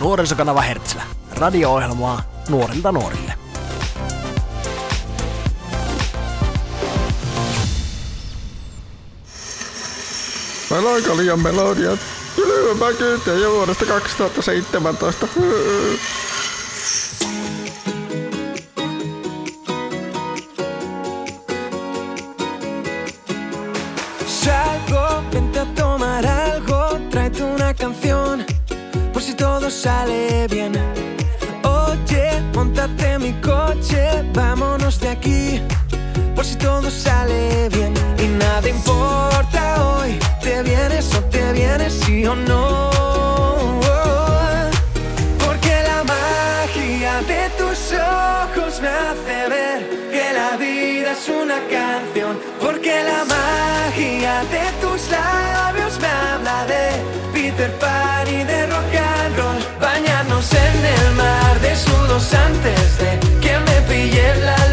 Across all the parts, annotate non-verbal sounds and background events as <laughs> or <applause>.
Nuorisokanava Hertzlä. Radio-ohjelmaa nuorilta nuorille. Melankolian melodiat. Kylmä kyytiä jo vuodesta 2017. No. Porque la magia de tus ojos me hace ver que la vida es una canción. Porque la magia de tus labios me habla de Peter Pan y de rock and roll. Bañarnos en el mar desnudos antes de que me pille la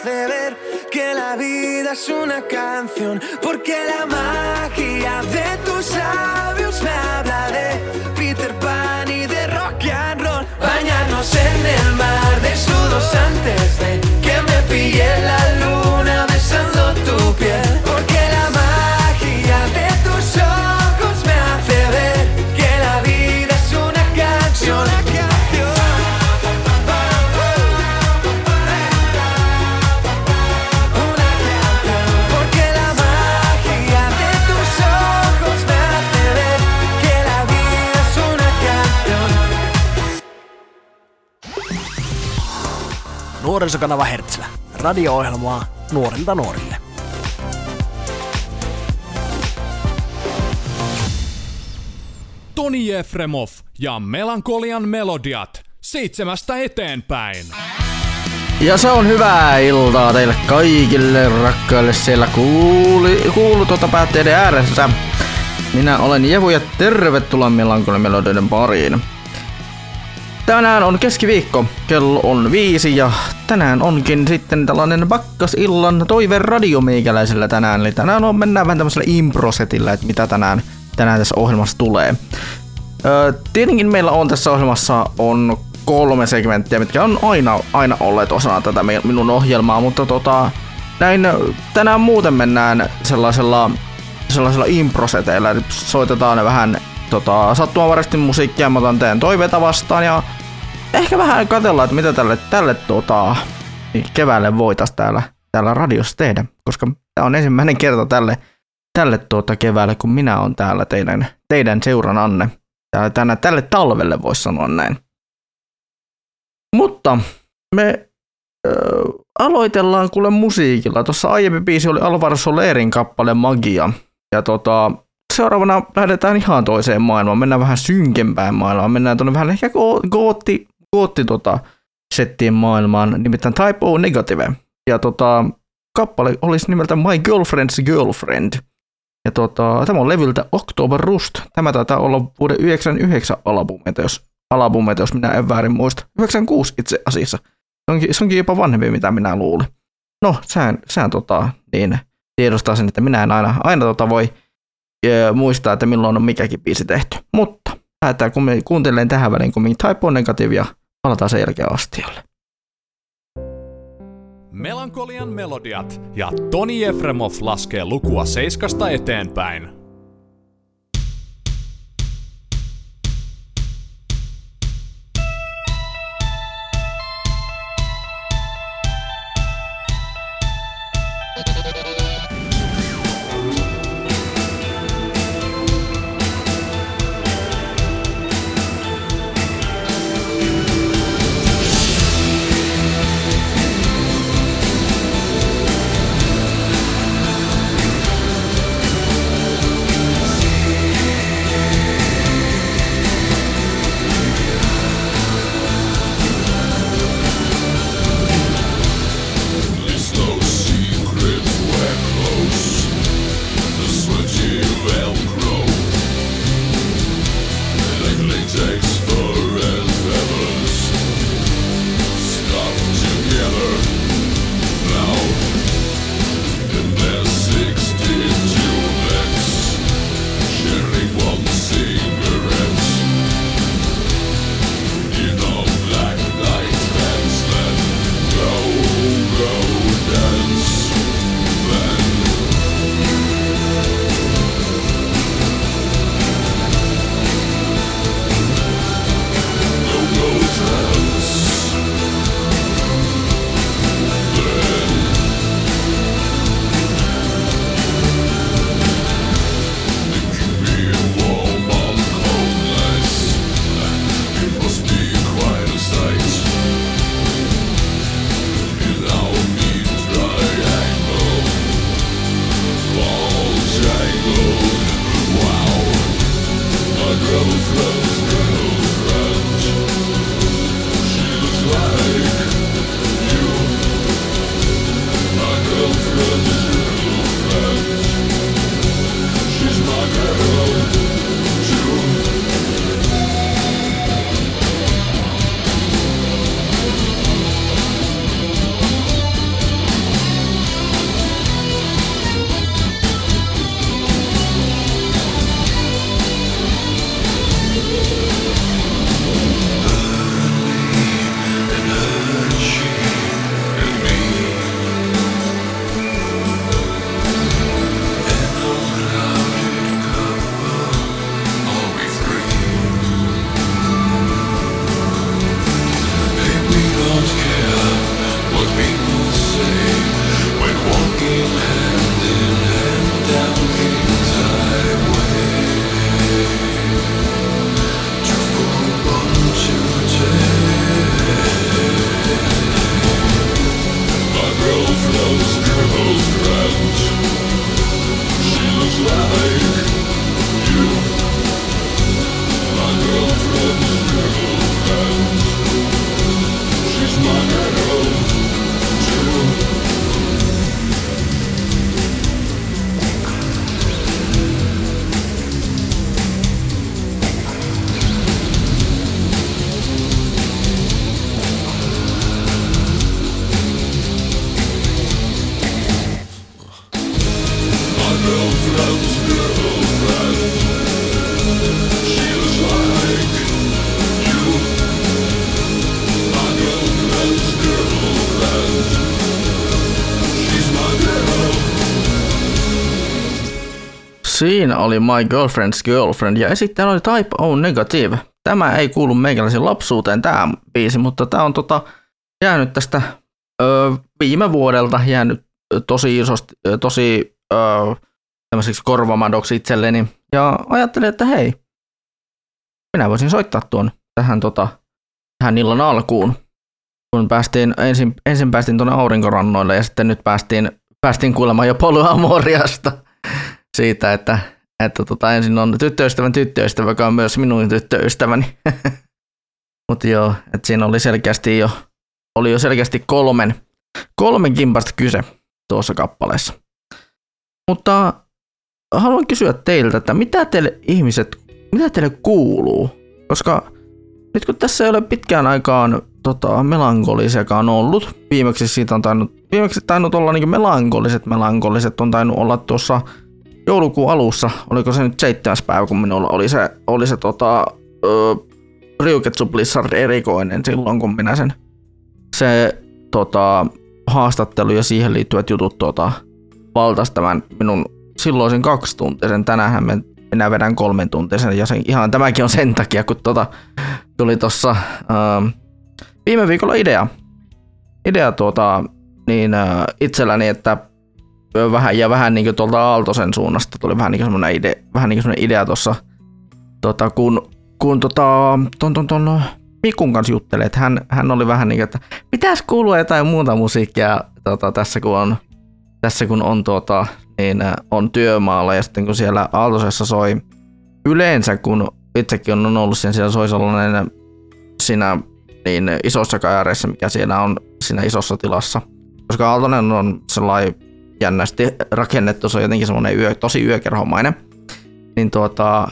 hace ver que la vida es una canción. Porque la magia de tus labios me habla de Peter Pan y de rock and roll. Bañarnos en el mar desnudos antes de que me pille la luna Nuorisokanava Hertzlä. Radio-ohjelmaa nuorilta nuorille. Toni Efremov ja Melankolian melodiat seitsemästä eteenpäin. Ja se on hyvää iltaa teille kaikille rakkaille siellä kuuli, kuulu tuota päätteiden ääressä. Minä olen Jevu ja tervetuloa Melankolian melodioiden pariin. Tänään on keskiviikko, kello on viisi ja tänään onkin sitten tällainen pakkasillan toive radio meikäläisellä tänään. Eli tänään on, mennään vähän tämmöisellä improsetillä, että mitä tänään, tänään tässä ohjelmassa tulee. Öö, tietenkin meillä on tässä ohjelmassa on kolme segmenttiä, mitkä on aina, aina olleet osana tätä minun ohjelmaa, mutta tota, näin tänään muuten mennään sellaisella, sellaisella improseteillä, eli soitetaan vähän tota, sattumanvaraisesti musiikkia, mä otan teidän toiveita vastaan ja ehkä vähän katsellaan, että mitä tälle, tälle tota, keväälle voitais täällä, täällä radiossa tehdä, koska tämä on ensimmäinen kerta tälle, tälle tuota keväälle, kun minä on täällä teidän, teidän seurananne. Täällä, tänä, tälle talvelle voisi sanoa näin. Mutta me ö, aloitellaan kuule musiikilla. Tuossa aiempi biisi oli Alvaro Solerin kappale Magia. Ja tota, seuraavana lähdetään ihan toiseen maailmaan. Mennään vähän synkempään maailmaan. Mennään tuonne vähän ehkä go- gootti, gootti tota, settien maailmaan, nimittäin Type O Negative. Ja tota, kappale olisi nimeltä My Girlfriend's Girlfriend. Ja tota, tämä on levyltä October Rust. Tämä taitaa olla vuoden 99 albumeita, jos, jos minä en väärin muista. 96 itse asiassa. Se onkin, se onkin jopa vanhempi, mitä minä luulin. No, sehän, sehän tota, niin, tiedostaa sen, että minä en aina, aina tota voi e, muistaa, että milloin on mikäkin biisi tehty. Mutta lähdetään kun me kuuntelen tähän väliin kun Type on negatiivia, palataan sen jälkeen astialle. Melankolian melodiat ja Toni Efremov laskee lukua seiskasta eteenpäin. Siinä oli My Girlfriend's Girlfriend ja esittäjä oli Type O Negative. Tämä ei kuulu meikäläisen lapsuuteen tämä biisi, mutta tämä on tota, jäänyt tästä ö, viime vuodelta jäänyt tosi isosti, tosi ö, tämmöiseksi korvamadoksi itselleni. Ja ajattelin, että hei, minä voisin soittaa tuon tähän, tota, tähän illan alkuun. Kun päästiin, ensin, ensin päästiin tuonne aurinkorannoille ja sitten nyt päästiin, päästiin kuulemaan jo polyamoriasta siitä, että, että tota, ensin on tyttöystävän tyttöystävä, joka on myös minun tyttöystäväni. <laughs> Mutta joo, että siinä oli selkeästi jo, oli jo selkeästi kolmen, kolmen kimpasta kyse tuossa kappaleessa. Mutta haluan kysyä teiltä, että mitä teille ihmiset, mitä teille kuuluu? Koska nyt kun tässä ei ole pitkään aikaan tota, melankolisiakaan ollut, viimeksi siitä on tainnut, viimeksi tainnut olla niin melankoliset, melankoliset on tainnut olla tuossa joulukuun alussa, oliko se nyt seitsemäs päivä, kun minulla oli se, oli se tota, ö, Ryuketsu Blizzard erikoinen silloin, kun minä sen se tota, haastattelu ja siihen liittyvät jutut tota, valtas tämän minun silloisen kaksituntisen. Tänään me minä vedän kolmen tuntisen ja sen, ihan tämäkin on sen takia, kun tota, tuli tuossa viime viikolla idea. Idea tuota, niin äh, itselläni, että vähän ja vähän niin tuolta Aaltosen suunnasta tuli vähän niin semmoinen idea, vähän niin semmoinen idea tuossa, tota, kun, kun tota, ton, ton, ton, Mikun kanssa juttelee, että hän, hän oli vähän niin kuin, että pitäisi kuulua jotain muuta musiikkia tota, tässä kun on, tässä kun on, tota, niin, on työmaalla ja sitten kun siellä Aaltosessa soi yleensä, kun itsekin on ollut siinä, siellä soi sellainen siinä niin isossa kajareissa, mikä siellä on siinä isossa tilassa. Koska Aaltonen on sellainen jännästi rakennettu, se on jotenkin semmoinen yö, tosi yökerhomainen. Niin tuota,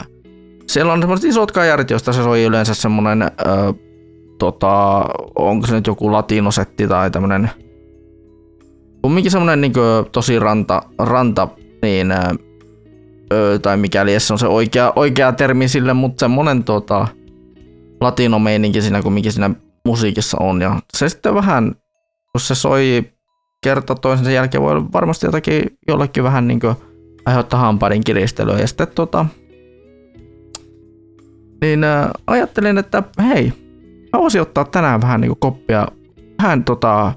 siellä on semmoiset isot kajarit, joista se soi yleensä semmoinen, ö, tota, onko se nyt joku latinosetti tai tämmöinen, kumminkin semmoinen niin tosi ranta, ranta niin, ö, tai mikäli se on se oikea, oikea termi sille, mutta semmoinen tota, latinomeininki siinä kumminkin siinä musiikissa on. Ja se sitten vähän, kun se soi kerta toisensa jälkeen, voi varmasti jotakin jollekin vähän niin aiheuttaa hampaiden kiristelyä. Ja sitten tota, niin äh, ajattelin, että hei, mä voisin ottaa tänään vähän niin koppia, vähän tota,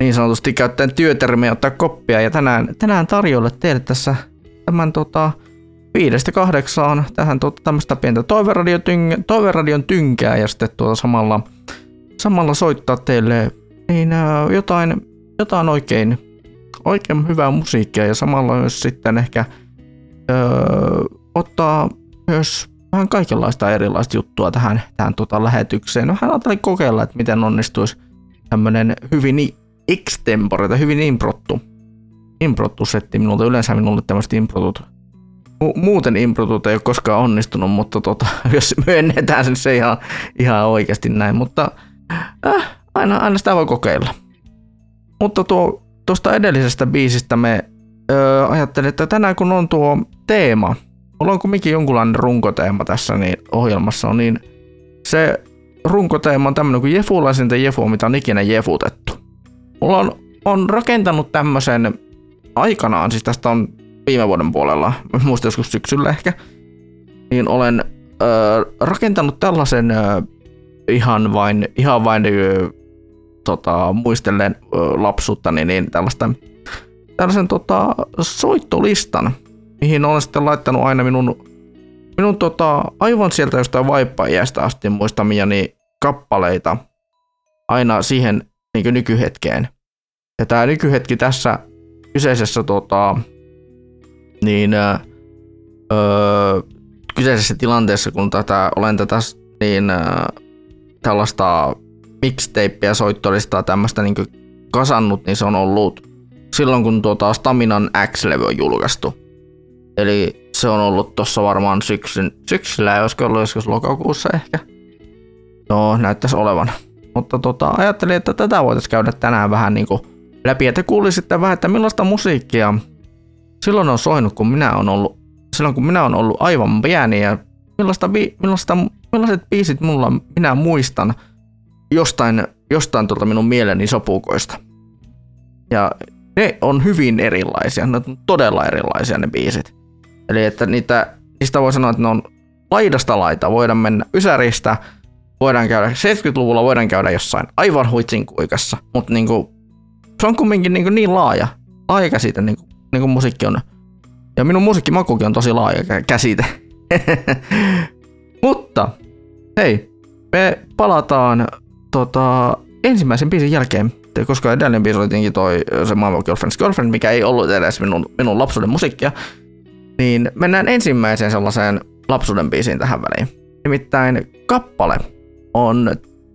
niin sanotusti käyttäen työtermiä ottaa koppia ja tänään, tänään tarjolle teille tässä tämän tota, viidestä kahdeksaan tähän tota, tämmöistä pientä toiveradion, tyng, toiveradion tynkää ja sitten tuota samalla, samalla soittaa teille niin, äh, jotain, jotain oikein, oikein hyvää musiikkia ja samalla myös sitten ehkä öö, ottaa myös vähän kaikenlaista erilaista juttua tähän, tähän tota lähetykseen. Vähän ajattelin kokeilla, että miten onnistuisi tämmöinen hyvin extempore tai hyvin improttu, improttu setti minulta. Yleensä minulle tämmöiset improtut, mu- muuten improtut ei ole koskaan onnistunut, mutta tota, <laughs> jos myönnetään sen se ihan, ihan oikeasti näin. Mutta äh, aina, aina sitä voi kokeilla. Mutta tuo, tuosta edellisestä biisistä me öö, ajattelin, että tänään kun on tuo teema, mulla on kumminkin jonkunlainen runkoteema tässä niin ohjelmassa on, niin se runkoteema on tämmöinen kuin jefulaisinta jefu, mitä on ikinä jefutettu. Mulla on, on rakentanut tämmöisen aikanaan, siis tästä on viime vuoden puolella, muista joskus syksyllä ehkä, niin olen ö, rakentanut tällaisen ö, ihan vain, ihan vain ö, tota, muistellen ö, lapsuuttani, niin tällaista, tällaisen tota, soittolistan, mihin olen sitten laittanut aina minun, minun tota, aivan sieltä jostain vaippaiästä asti muistamiani kappaleita aina siihen niin nykyhetkeen. Ja tämä nykyhetki tässä kyseisessä tota, niin, öö, kyseisessä tilanteessa, kun tätä, olen tätä niin, öö, tällaista mixtapeä, soittolistaa tämmöistä niin kasannut, niin se on ollut silloin, kun tuota Staminan X-levy on julkaistu. Eli se on ollut tuossa varmaan syksyn, syksyllä, olisiko ollut joskus lokakuussa ehkä. No, näyttäisi olevan. Mutta tota, ajattelin, että tätä voitaisiin käydä tänään vähän niin kuin läpi, että kuulisitte vähän, että millaista musiikkia silloin on soinut, kun minä on ollut, silloin kun minä on ollut aivan pieni ja millaista, millaista, millaiset biisit mulla minä muistan jostain, jostain tuolta minun mieleni sopukoista. Ja ne on hyvin erilaisia, ne on todella erilaisia ne biisit. Eli että niitä, niistä voi sanoa, että ne on laidasta laita. Voidaan mennä Ysäristä, voidaan käydä 70-luvulla, voidaan käydä jossain aivan huitsin kuikassa, mutta niinku, se on kumminkin niinku niin laaja, laaja käsite, niin kuin, niin kuin musiikki on. Ja minun musiikkimakukin on tosi laaja käsite. <laughs> mutta, hei, me palataan tota, ensimmäisen biisin jälkeen, koska edellinen biisi oli tietenkin toi se maailman Girlfriend's Girlfriend, mikä ei ollut edes minun, minun lapsuuden musiikkia, niin mennään ensimmäiseen sellaiseen lapsuuden biisiin tähän väliin. Nimittäin kappale on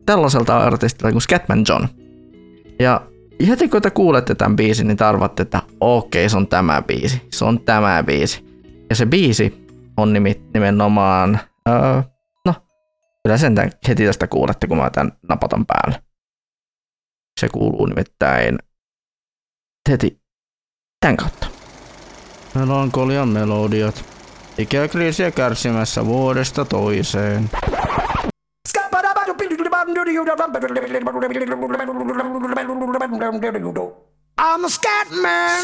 tällaiselta artistilta kuin Scatman John. Ja heti kun te kuulette tämän biisin, niin te arvatte, että okei, se on tämä biisi. Se on tämä biisi. Ja se biisi on nimenomaan, no, kyllä sen tämän heti tästä kuulette, kun mä tämän napatan päälle. Se kuuluu nimittäin heti tämän kautta. Melankolian melodiat. Ikäkriisiä kärsimässä vuodesta toiseen. I'm a scat man.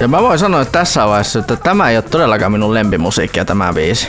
Ja mä voin sanoa että tässä vaiheessa, että tämä ei ole todellakaan minun lempimusiikkia tämä biisi.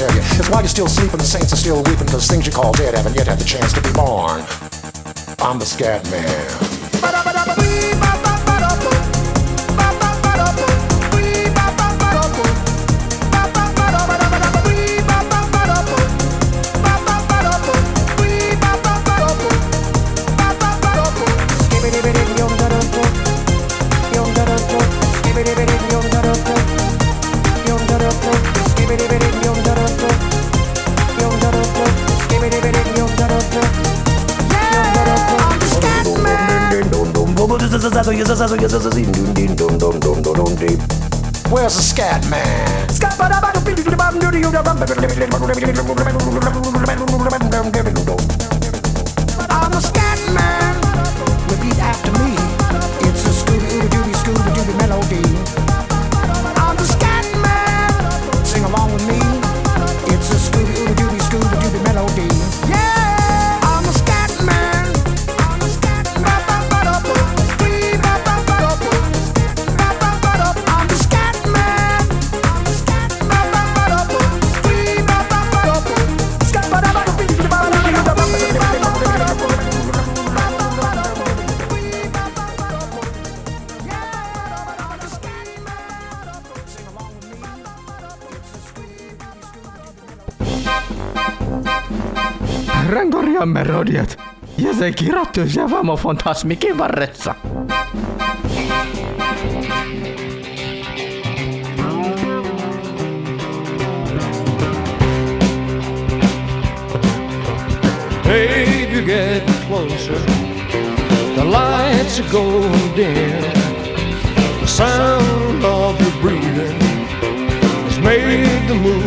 Tell you is why you're still sleeping, the saints are still weeping, because things you call dead haven't yet had the chance to be born. I'm the scat man. Where's the scat man? I'm Ja se kirjoittuu se Vamo Fantasmikin varressa. Baby, get closer. The lights are going dim. The sound of your breathing has made the mood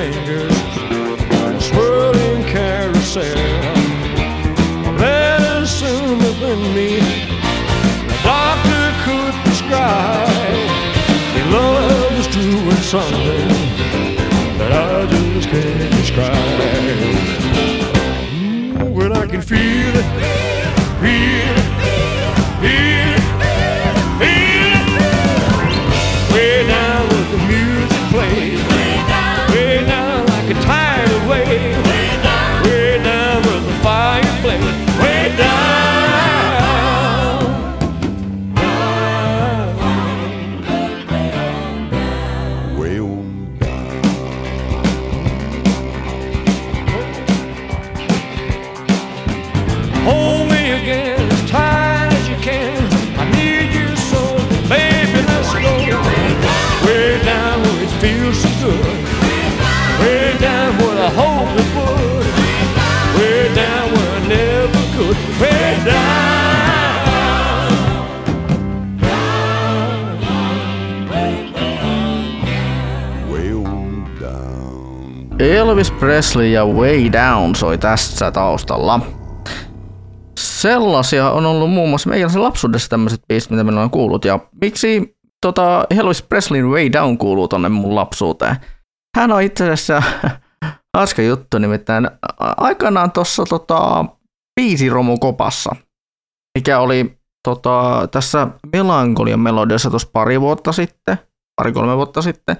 fingers on a swirling carousel. That is within me. The doctor could prescribe. He loves doing something that I just can't describe. Presley ja Way Down soi tässä taustalla. Sellaisia on ollut muun muassa meikäläisen lapsuudessa tämmöiset biisit, mitä minä olen kuullut. Ja miksi tota, Elvis Presleyn Way Down kuuluu tonne mun lapsuuteen? Hän on itse asiassa <laughs> hauska juttu, nimittäin aikanaan tuossa tota, biisiromukopassa, mikä oli tota, tässä Melankolian melodiassa tuossa pari vuotta sitten, pari-kolme vuotta sitten,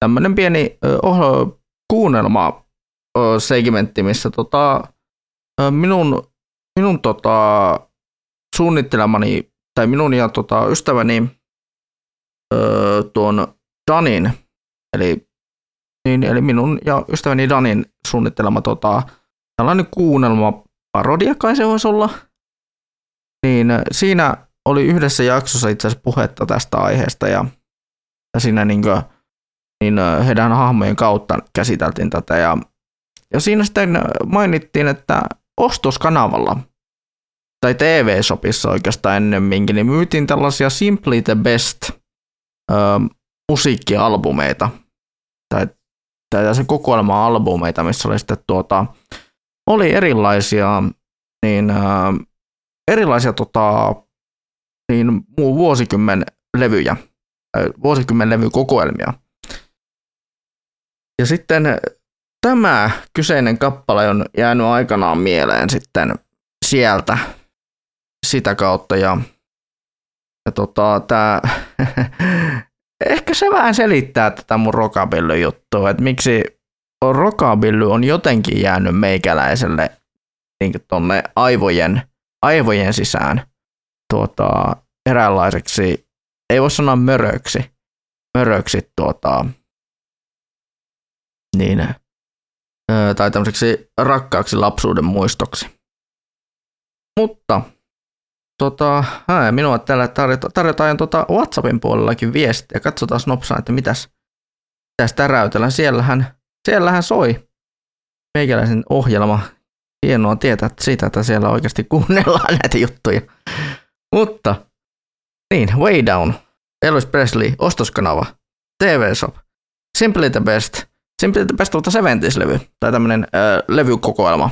tämmöinen pieni oh, kuunnelma segmentti, missä tota, minun, minun tota, suunnittelemani, tai minun ja tota, ystäväni ö, tuon Danin, eli, niin, eli minun ja ystäväni Danin suunnittelema tota, tällainen kuunnelma parodia kai se voisi olla, niin siinä oli yhdessä jaksossa itse asiassa puhetta tästä aiheesta ja, ja siinä niin kuin, niin heidän hahmojen kautta käsiteltiin tätä. Ja, ja siinä sitten mainittiin, että ostoskanavalla tai TV-shopissa oikeastaan ennemminkin, niin myytiin tällaisia Simply the Best ö, musiikkialbumeita tai, tai se kokoelma-albumeita, missä oli sitten tuota, oli erilaisia, niin, ö, erilaisia tota, niin, muu vuosikymmen levyjä, vuosikymmen levykokoelmia. Ja sitten tämä kyseinen kappale on jäänyt aikanaan mieleen sitten sieltä sitä kautta ja, ja tota, tää, <laughs> ehkä se vähän selittää tätä mun rockabilly juttua, että miksi rockabilly on jotenkin jäänyt meikäläiselle niin tonne aivojen, aivojen sisään tuota, eräänlaiseksi, ei voi sanoa möröksi, möröksi tuota, niin, tai tämmöiseksi rakkaaksi lapsuuden muistoksi. Mutta tota, ää, minua täällä tarjota, tarjotaan tota WhatsAppin puolellakin viestiä. Katsotaan nopsaan, että mitäs, mitäs täräytellään. Siellähän, siellähän soi meikäläisen ohjelma. Hienoa tietää siitä, että siellä oikeasti kuunnellaan <laughs> näitä juttuja. Mutta, niin, Way Down, Elvis Presley, ostoskanava, TV Shop, Simply the Best – Best of the 70s-levy, tai tämmönen äh, levykokoelma.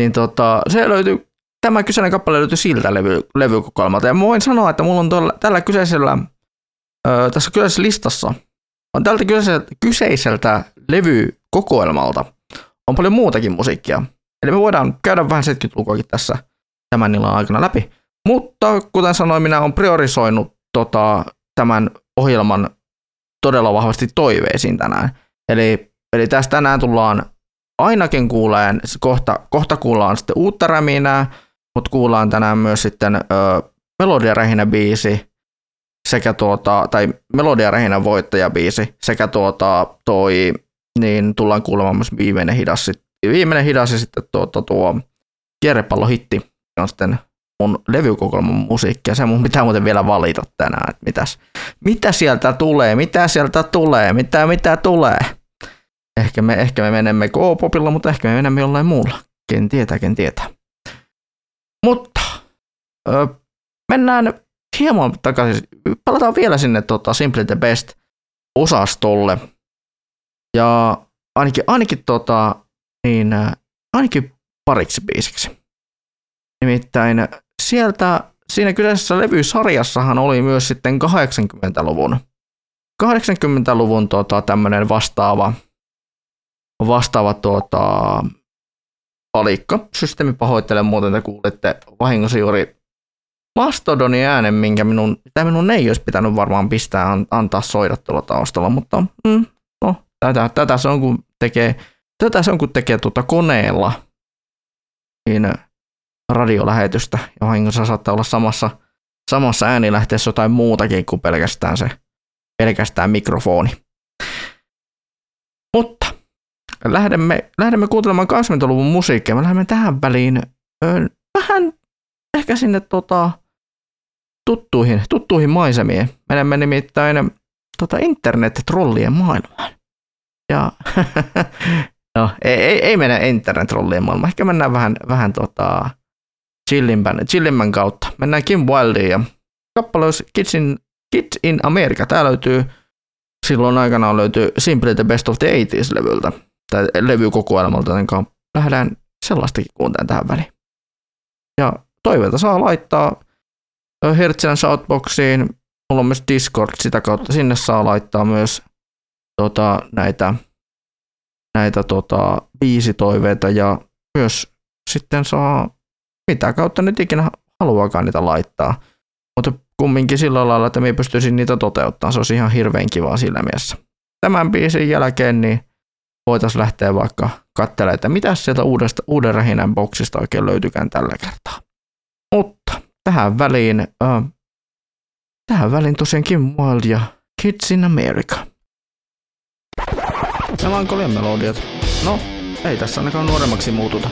Niin tota, se löytyy, tämä kyseinen kappale löytyy siltä levy, levykokoelmalta. Ja voin sanoa, että mulla on tuolla, tällä kyseisellä, äh, tässä kyseisessä listassa, on tältä kyseiseltä, kyseiseltä levykokoelmalta, on paljon muutakin musiikkia. Eli me voidaan käydä vähän 70-lukuakin tässä tämän illan aikana läpi. Mutta kuten sanoin, minä olen priorisoinut tota, tämän ohjelman todella vahvasti toiveisiin tänään. Eli, eli tästä tänään tullaan ainakin kuuleen, kohta, kohta kuullaan sitten uutta räminää, mutta kuullaan tänään myös sitten ö, Melodiarähinä biisi sekä tuota, tai Melodiarähinä voittajabiisi sekä tuota, toi, niin tullaan kuulemaan myös viimeinen hidas, viimeinen hidas ja sitten tuota, tuo kierrepallohitti on sitten mun levykokoelman musiikkia. Se mun pitää muuten vielä valita tänään, että mitäs, mitä sieltä tulee, mitä sieltä tulee, mitä, mitä tulee. Ehkä me, ehkä me menemme K-popilla, mutta ehkä me menemme jollain muulla. Ken tietää, ken tietää. Mutta ö, mennään hieman takaisin. Palataan vielä sinne tota, Simply the Best osastolle. Ja ainakin, ainakin, tota, niin, ainakin pariksi biisiksi. Nimittäin sieltä, siinä kyseisessä levysarjassahan oli myös sitten 80-luvun, 80-luvun tota, tämmöinen vastaava, vastaava tota, palikka. Systeemi pahoittelee muuten, että kuulitte vahingossa juuri Mastodonin äänen, minkä minun, mitä minun ei olisi pitänyt varmaan pistää an, antaa soida tuolla taustalla, mutta mm, no, tätä, tätä, se on kun tekee, tätä se on kun tekee tuota koneella niin radiolähetystä vahingossa saattaa olla samassa, samassa äänilähteessä jotain muutakin kuin pelkästään se pelkästään mikrofoni. Mutta lähdemme, lähdemme kuuntelemaan 20-luvun musiikkia. Me lähdemme tähän väliin ö, vähän ehkä sinne tota, tuttuihin, tuttuihin maisemiin. Menemme nimittäin tota, internet-trollien maailmaan. Ja <laughs> no, ei, ei, ei mennä internet-trollien maailmaan. Ehkä mennään vähän, vähän tota, chillimpän, chillimpän kautta. Mennään Kim Wildeen ja kappale olisi Kids in, Kids in America. Tämä löytyy, silloin aikanaan löytyy Simply the Best of the 80s-levyltä, tai levykokoelmalta, joten lähdetään sellaistakin kuuntelemaan tähän väliin. Ja toiveita saa laittaa Hertzän Shoutboxiin. Mulla on myös Discord, sitä kautta sinne saa laittaa myös tota, näitä, näitä tota, biisitoiveita ja myös sitten saa mitä kautta nyt ikinä haluaakaan niitä laittaa. Mutta kumminkin sillä lailla, että me pystyisin niitä toteuttamaan. Se olisi ihan hirveän kivaa sillä mielessä. Tämän biisin jälkeen niin voitaisiin lähteä vaikka katselemaan, että mitä sieltä uudesta, uuden rähinän boksista oikein löytykään tällä kertaa. Mutta tähän väliin, äh, tähän väliin tosiaan Kim ja Kids in America. Melankolian melodiat. No, ei tässä ainakaan nuoremmaksi muututa.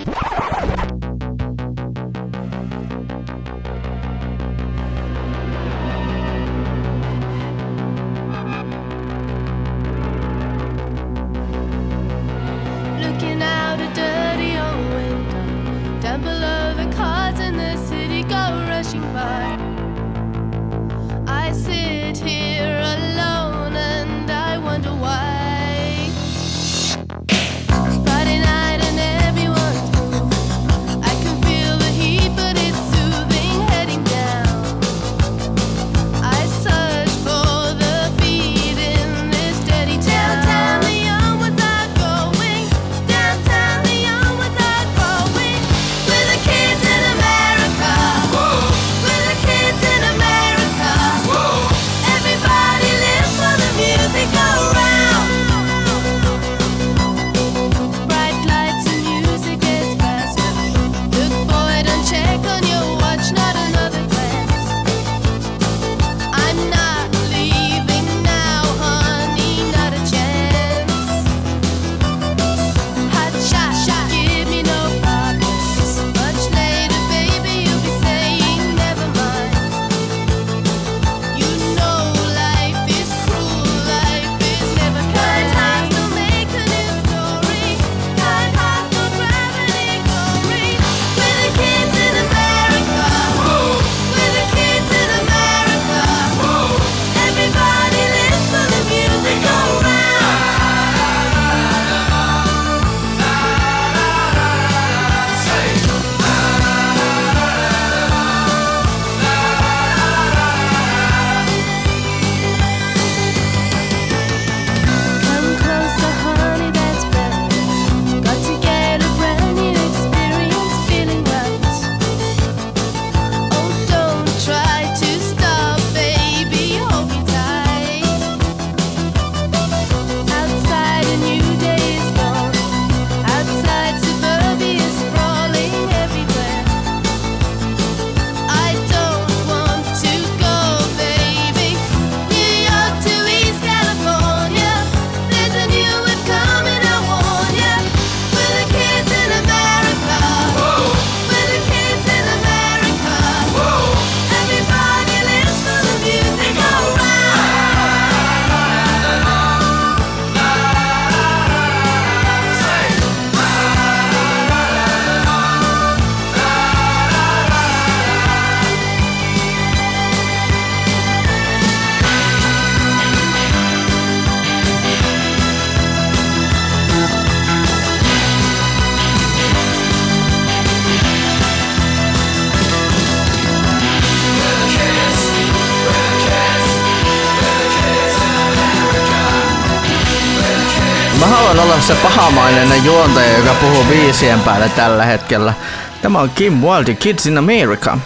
Puhuu viisien päälle tällä hetkellä. Tämä on Kim Wilde, Kids in America.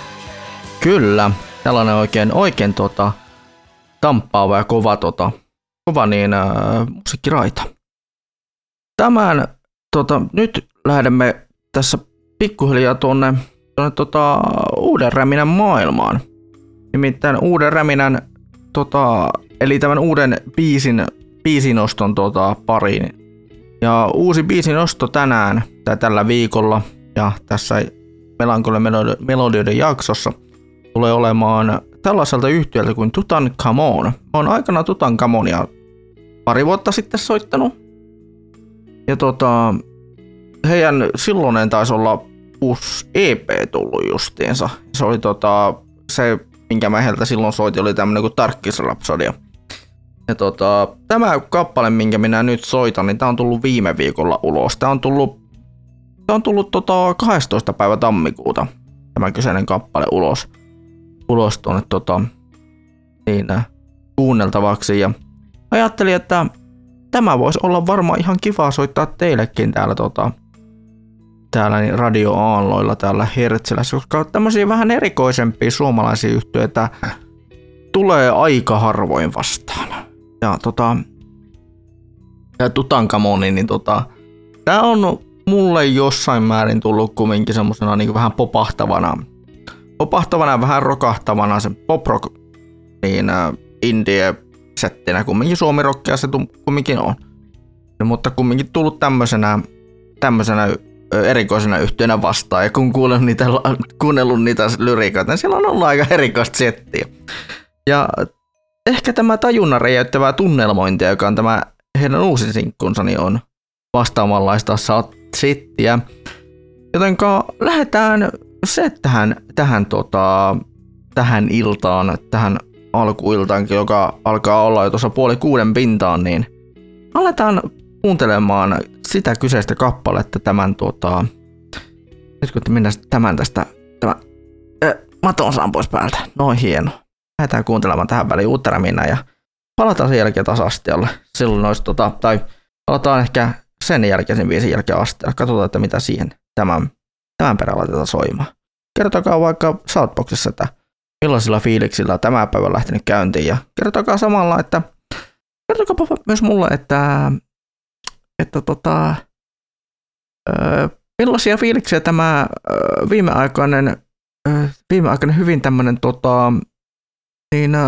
Kyllä, tällainen oikein, oikein tota, tamppaava ja kova, tota, kova niin, äh, musiikkiraita. Tämän, tota, nyt lähdemme tässä pikkuhiljaa tuonne, tuonne tota, uuden räminän maailmaan. Nimittäin uuden räminän, tota, eli tämän uuden biisin, biisinoston tota, pariin. Ja uusi biisinosto tänään tai tällä viikolla ja tässä Melankolle melodioiden jaksossa tulee olemaan tällaiselta yhtiöltä kuin Tutankhamon. Mä oon aikana Tutankhamonia pari vuotta sitten soittanut. Ja tota, heidän silloinen taisi olla uusi EP tullut justiinsa. Se oli tota, se, minkä mä heiltä silloin soitin, oli tämmönen kuin Tarkkis Rhapsodia. Ja tota, tämä kappale, minkä minä nyt soitan, niin tämä on tullut viime viikolla ulos. Tämä on tullut, tämä on tullut tota 12. päivä tammikuuta, tämä kyseinen kappale ulos, ulos tuonne tota, niin, kuunneltavaksi. Ja ajattelin, että tämä voisi olla varmaan ihan kiva soittaa teillekin täällä tota, täällä niin radioaalloilla täällä Hertselässä, koska tämmöisiä vähän erikoisempia suomalaisia yhtiöitä tulee aika harvoin vastaan. Ja tota, ja Tutankamoni, niin tota, tää on mulle jossain määrin tullut kumminkin semmosena niin vähän popahtavana, popahtavana vähän rokahtavana sen pop-rock, niin äh, indie settinä kumminkin suomirokkia se kumminkin on. No, mutta kumminkin tullut tämmöisenä, tämmöisenä erikoisena yhtiönä vastaan. Ja kun kuulen niitä, kuunnellut niitä lyrikoita, niin siellä on ollut aika erikoista settiä. Ja ehkä tämä tajunnan räjäyttävää tunnelmointia, joka on tämä heidän uusin sinkkunsa, niin on vastaavanlaista settiä. Jotenka lähdetään se tähän, tähän, tota, tähän iltaan, tähän alkuiltaankin, joka alkaa olla jo tuossa puoli kuuden pintaan, niin aletaan kuuntelemaan sitä kyseistä kappaletta tämän tuota... Nyt kun mennään tämän tästä... Tämä, äh, maton saan pois päältä. Noin hieno. Lähdetään kuuntelemaan tähän väliin uutta räminää ja palataan sen jälkeen taas astialle. Silloin olisi tota, tai palataan ehkä sen jälkeen sen viisin jälkeen astialle. Katsotaan, että mitä siihen tämän, tämän perään laitetaan soimaan. Kertokaa vaikka Southboxissa, että millaisilla fiiliksillä tämä päivä on lähtenyt käyntiin ja kertokaa samalla, että kertokaa myös mulle, että että tota, millaisia fiiliksiä tämä viimeaikainen, viimeaikainen hyvin tämmöinen tota, niin, öö,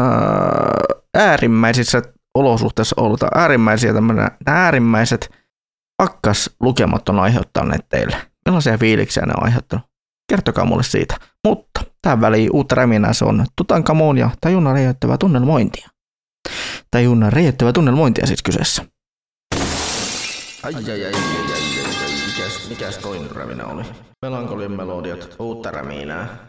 äärimmäisissä olosuhteissa ollut, äärimmäisiä tämmöinen, äärimmäiset lukemat on aiheuttaneet teille. Millaisia fiiliksiä ne on aiheuttanut? Kertokaa mulle siitä. Mutta tähän väliin uutta räminää se on Tutankamon ja tajunnan räjäyttävää tunnelmointia. Tajunnan räjäyttävää tunnelmointia siis kyseessä. Ai ai ai ai ai ai ai, mikäs, mikäs toinen räminä oli? Melankolian melodiat, uutta räminää.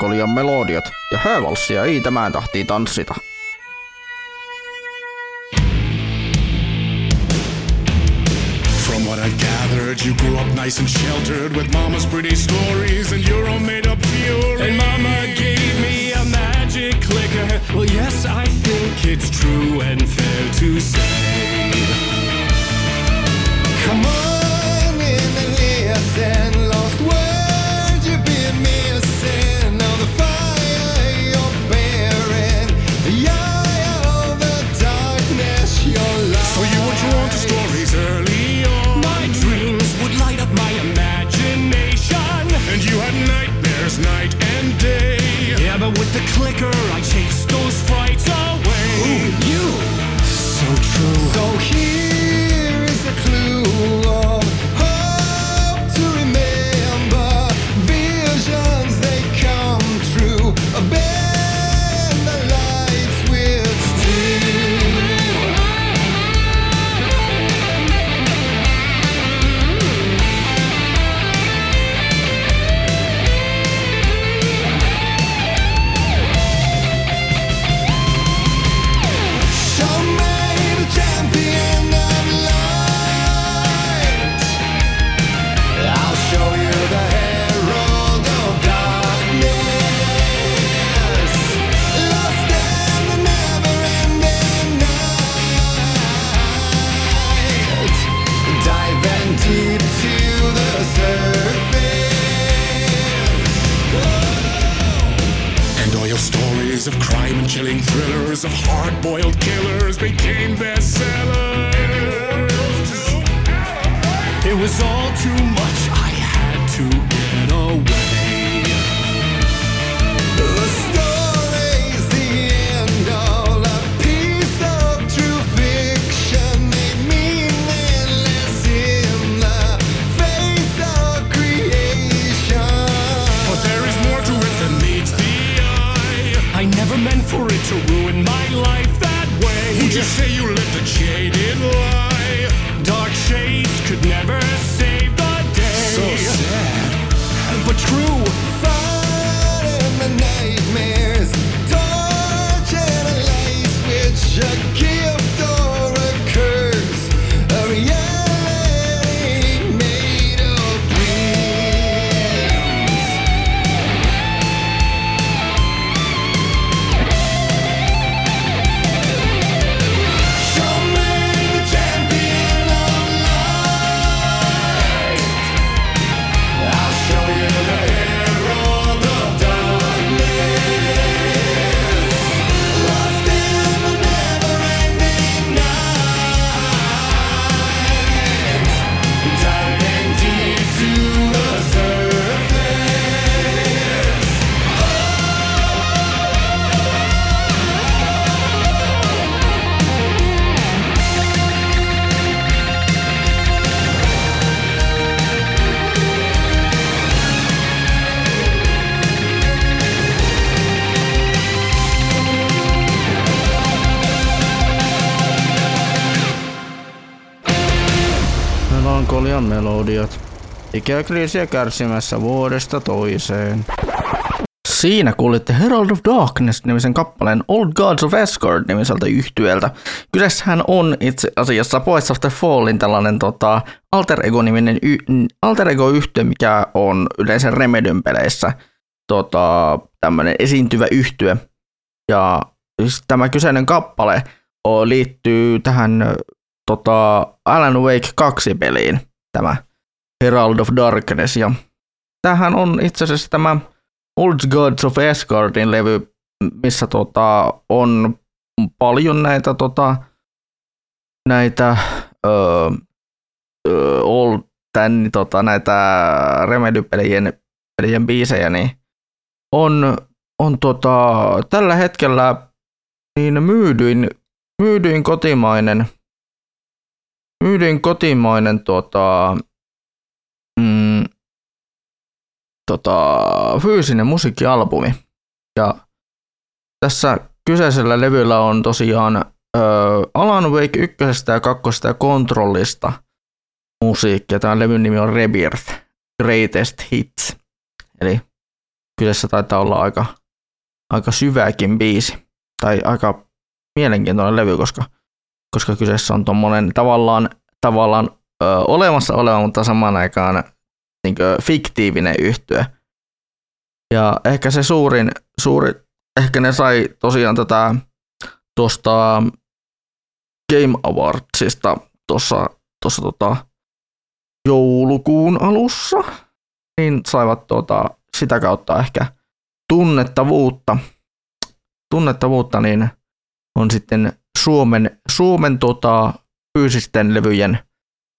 Melankolian melodiat ja häävalssia ei tämän tahtiin tanssita. From what I've gathered, you grew up nice and sheltered with mama's pretty stories and your own made up fury. And mama gave me a magic clicker. Well, yes, I think it's true and fair to say. Clicker, I chase those frights away. you. Of hard-boiled killers Ikäkriisiä kärsimässä vuodesta toiseen. Siinä kuulitte Herald of Darkness-nimisen kappaleen Old Gods of Asgard nimiseltä yhtyeltä. Kyseessähän on itse asiassa Boys of the Fallin tällainen tota, alter ego-niminen alter ego-yhtye, mikä on yleensä Remedyn peleissä tota, tämmöinen esiintyvä yhtye. Ja siis tämä kyseinen kappale liittyy tähän tota, Alan Wake 2 peliin, tämä Herald of Darkness. Ja tämähän on itse asiassa tämä Old Gods of Asgardin levy, missä tota, on paljon näitä, tota, näitä öö, öö, old, tän, tota, näitä Remedy-pelien pelien biisejä, niin on, on tota, tällä hetkellä niin myydyin, myydyin kotimainen myydyin kotimainen tota, mm, tota, fyysinen musiikkialbumi. Ja tässä kyseisellä levyllä on tosiaan ö, Alan Wake 1 ja 2 ja Kontrollista musiikkia. Tämä levyn nimi on Rebirth, Greatest Hits. Eli kyseessä taitaa olla aika, aika syväkin biisi. Tai aika mielenkiintoinen levy, koska, koska kyseessä on tuommoinen tavallaan, tavallaan ö, olemassa oleva, mutta samaan aikaan niin fiktiivinen yhtyö. Ja ehkä se suurin, suuri, ehkä ne sai tosiaan tätä tuosta Game Awardsista tuossa, tuossa tota, joulukuun alussa, niin saivat tota, sitä kautta ehkä tunnettavuutta. Tunnettavuutta niin on sitten Suomen, Suomen tota, fyysisten levyjen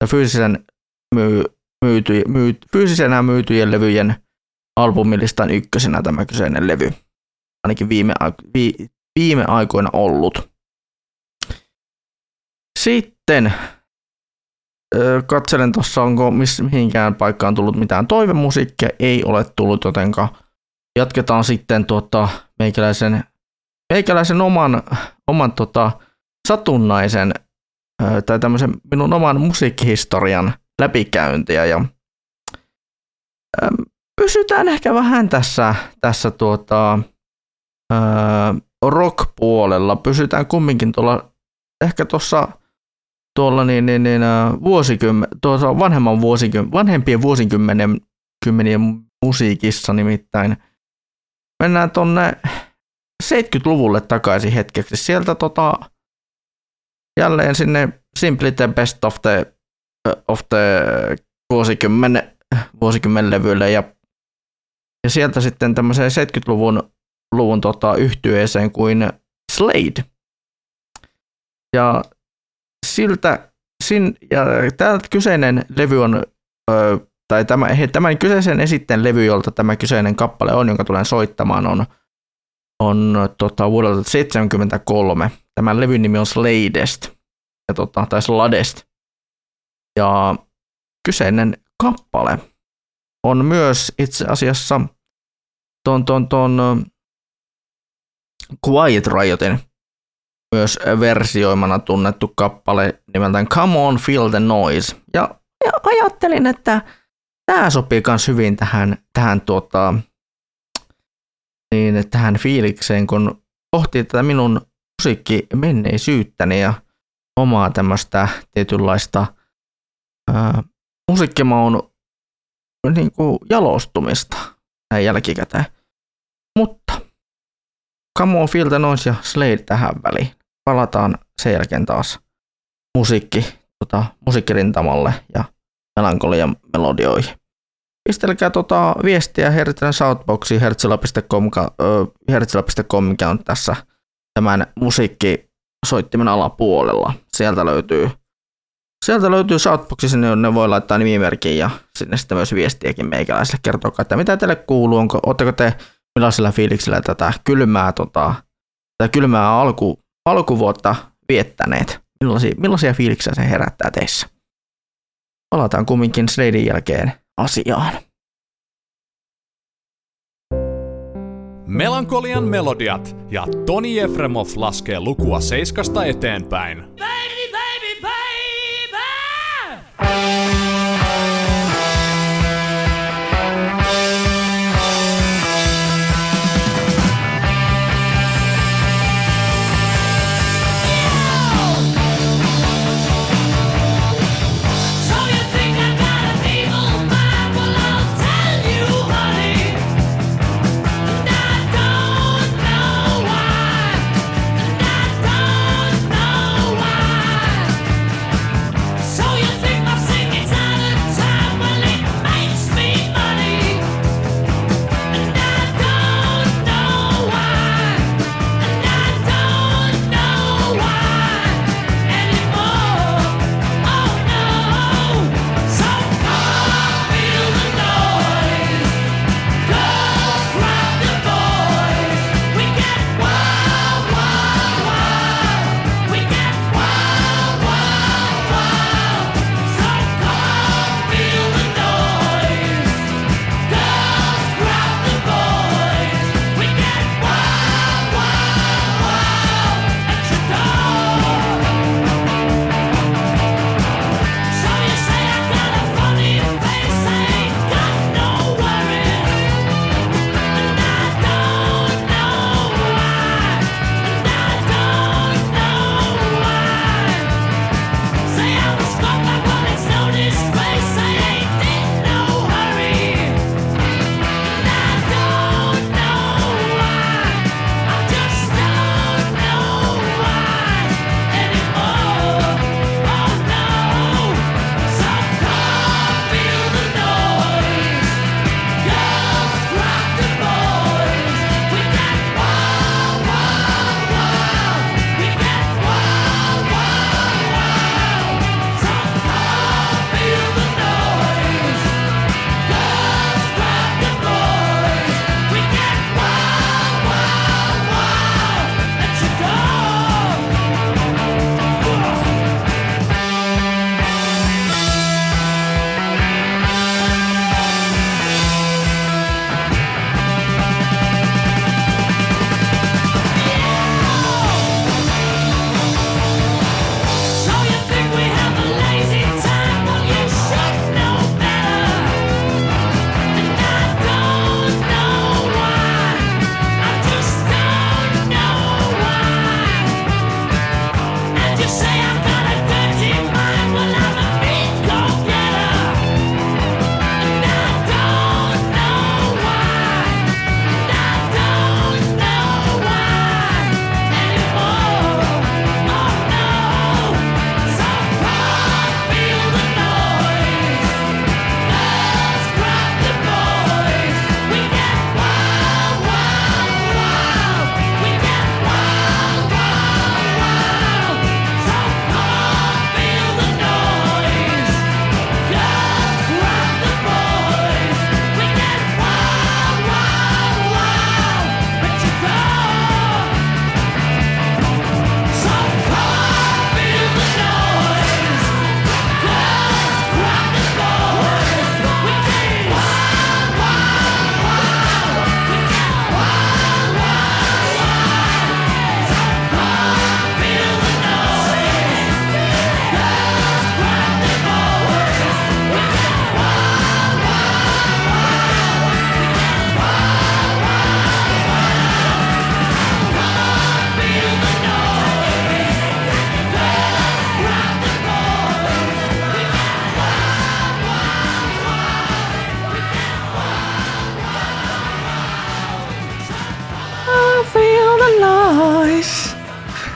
ja fyysisen myy, myyty, myy, fyysisenä myytyjen levyjen albumilistan ykkösenä tämä kyseinen levy. Ainakin viime, vi, viime aikoina ollut. Sitten katselen tuossa, onko mihinkään paikkaan tullut mitään toivemusiikkia. Ei ole tullut, jotenka jatketaan sitten tuota, meikäläisen, meikäläisen oman, oman tota, satunnaisen tai tämmöisen minun oman musiikkihistorian läpikäyntiä. Ja, pysytään ehkä vähän tässä, tässä tuota, rock-puolella. Pysytään kumminkin tuolla, ehkä tuossa tuolla niin, niin, niin vuosikymmen, tuossa vanhemman vuosikymmen, vanhempien vuosikymmenen kymmenien musiikissa nimittäin. Mennään tonne 70-luvulle takaisin hetkeksi. Sieltä tota, jälleen sinne Simply the Best of the, of the vuosikymmen, vuosikymmen levylle ja, ja sieltä sitten tämmöiseen 70-luvun luvun tota, yhtyeeseen kuin Slade. Ja siltä, sin, ja tämä kyseinen levy on, ö, tai tämä, tämän kyseisen esitteen levy, jolta tämä kyseinen kappale on, jonka tulen soittamaan, on, on tota, vuodelta 1973. Tämän levyn nimi on Sladest, ja, tota, tai Sladest. Ja kyseinen kappale on myös itse asiassa ton, ton, ton Quiet Riotin myös versioimana tunnettu kappale nimeltään Come on, feel the noise. Ja, ja ajattelin, että tämä sopii myös hyvin tähän, tähän, tuota, niin, tähän fiilikseen, kun pohtii tätä minun musiikki menneisyyttäni ja omaa tämmöistä tietynlaista ää, musiikkimaun niin kuin jalostumista näin jälkikäteen. Mutta Come on, Feel Noise ja Slade tähän väliin. Palataan sen jälkeen taas musiikki, tota, musiikkirintamalle ja melankolian melodioihin. Pistelkää tota viestiä Hertzilän Southboxiin hertzila.com, hertzila.com, mikä on tässä tämän musiikkisoittimen alapuolella. Sieltä löytyy Sieltä löytyy Shoutboxissa, niin ne voi laittaa nimimerkin ja sinne sitten myös viestiäkin meikäläiselle kertokaa, että mitä teille kuuluu, onko, ootteko te millaisella fiiliksellä tätä kylmää, tota, tätä kylmää alku, alkuvuotta viettäneet? Millaisia, millaisia fiiliksiä se herättää teissä? Palataan kumminkin Sladein jälkeen asiaan. Melankolian melodiat ja Toni Efremov laskee lukua seiskasta eteenpäin. Baby! Bye.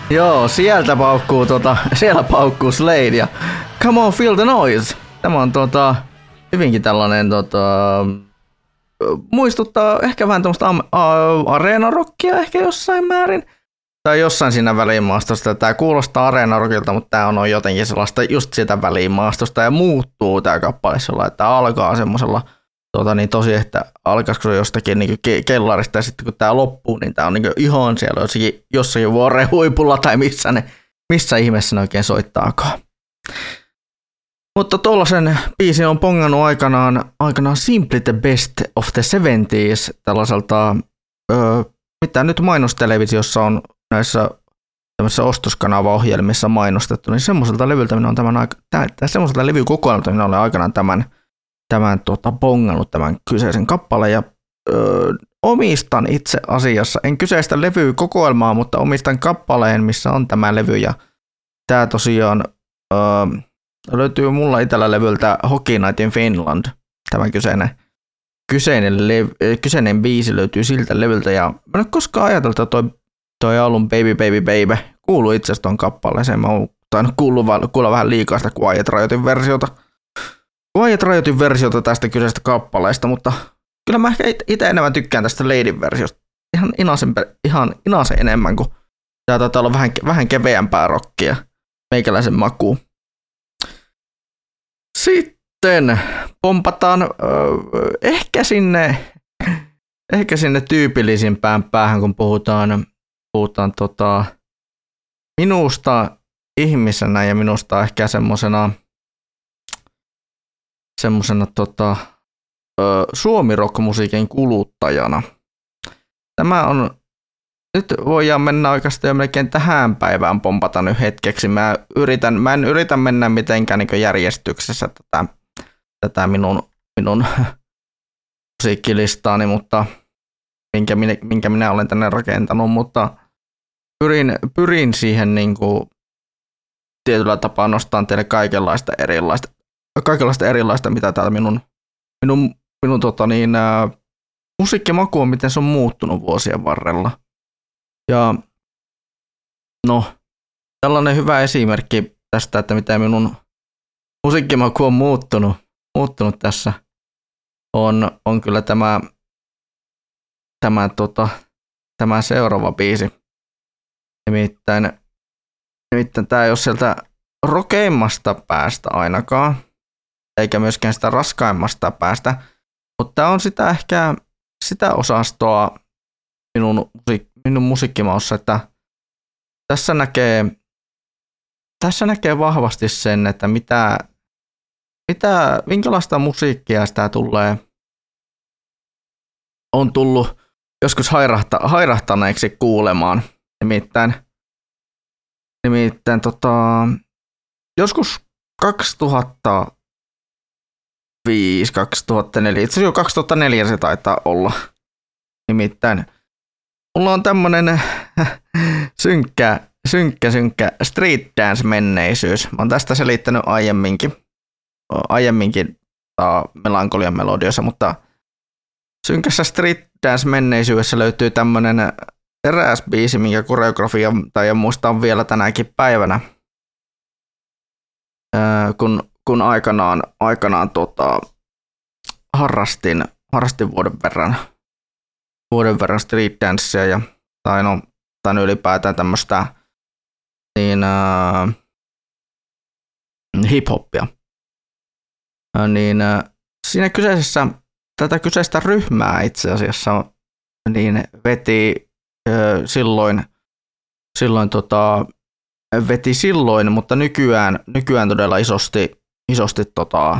Joo, sieltä paukkuu tota, <laughs> siellä paukkuu Slade ja Come on, feel the noise. Tämä on tota, hyvinkin tällainen tota, muistuttaa ehkä vähän tämmöistä am- a- areenarokkia ehkä jossain määrin. Tai jossain siinä välimaastosta. Tämä kuulostaa areenarokilta, mutta tämä on jotenkin sellaista just sitä välimaastosta ja muuttuu tämä kappale sillä, että alkaa semmoisella tota, niin tosi, että alkaisiko se jostakin niin ke- kellarista ja sitten kun tämä loppuu, niin tämä on niin ihan siellä jossakin, jossakin vuoren huipulla tai missä, ne, missä ihmeessä ne oikein soittaakaan. Mutta tuollaisen biisin on pongannut aikanaan, aikanaan Simply the Best of the 70s tällaiselta, öö, mitä nyt mainostelevisiossa on näissä tämmöisissä ostoskanava-ohjelmissa mainostettu, niin semmoiselta levyltä minä on tämän, tä- tä- semmoiselta levykokoelmalta minä olen aikanaan tämän, tämän tota, bongannut tämän kyseisen kappaleen ja öö, omistan itse asiassa, en kyseistä levykokoelmaa, mutta omistan kappaleen, missä on tämä levy ja tämä tosiaan öö, löytyy mulla itsellä levyltä Hockey Night in Finland, tämä kyseinen, kyseinen, lev, kyseinen biisi löytyy siltä levyltä ja mä en ole koskaan ajatellut, että toi, toi alun Baby Baby Baby kuuluu itse asiassa tuon kappaleeseen. Mä oon tainnut kuulla, kuulla vähän liikaa sitä Quiet Riotin versiota. Quiet Riotin versiota tästä kyseisestä kappaleesta, mutta kyllä mä ehkä itse enemmän tykkään tästä Ladyn versiosta. Ihan inasen, ihan inasen enemmän, kun tää taitaa olla vähän, vähän keveämpää rockia meikäläisen makuun. Sitten pompataan ö, ehkä sinne, ehkä sinne tyypillisimpään päähän, kun puhutaan, puhutaan tota, minusta ihmisenä ja minusta ehkä semmoisena semmosena tota, suomi musiikin kuluttajana. Tämä on, nyt voidaan mennä oikeastaan jo melkein tähän päivään pompata nyt hetkeksi. Mä, yritän, mä en yritä mennä mitenkään niin järjestyksessä tätä, tätä minun, minun <laughs> musiikkilistaani, mutta minkä minä, minkä minä olen tänne rakentanut, mutta pyrin, pyrin siihen niin kuin tietyllä tapaa nostaa teille kaikenlaista erilaista, kaikenlaista erilaista, mitä täällä minun, minun, minun tota niin, ää, musiikkimaku on, miten se on muuttunut vuosien varrella. Ja no, tällainen hyvä esimerkki tästä, että mitä minun musiikkimaku on muuttunut, muuttunut tässä, on, on kyllä tämä, tämä, tota, tämä seuraava biisi. Nimittäin, nimittäin tämä ei ole sieltä rokeimmasta päästä ainakaan, eikä myöskään sitä raskaimmasta päästä, mutta on sitä ehkä sitä osastoa minun, minun musiikkimaussa, että tässä näkee, tässä näkee vahvasti sen, että mitä, mitä, minkälaista musiikkia sitä tulee, on tullut joskus hairahta, hairahtaneeksi kuulemaan. Nimittäin, nimittäin tota, joskus 2005, 2004, itse asiassa jo 2004 se taitaa olla. Nimittäin mulla on tämmönen <laughs> synkkä, synkkä, synkkä street dance menneisyys. Mä oon tästä selittänyt aiemminkin, aiemminkin melankolian melodiossa, mutta synkässä street dance menneisyydessä löytyy tämmönen eräs biisi, minkä koreografia tai muistan vielä tänäkin päivänä, kun, kun aikanaan, aikanaan tota, harrastin, harrastin vuoden verran, vuoden verran street dancea ja tai no, tai ylipäätään tämmöistä niin, äh, hip-hoppia. Äh, niin äh, siinä kyseisessä, tätä kyseistä ryhmää itse asiassa niin veti äh, silloin, silloin tota, veti silloin, mutta nykyään, nykyään todella isosti, isosti tota,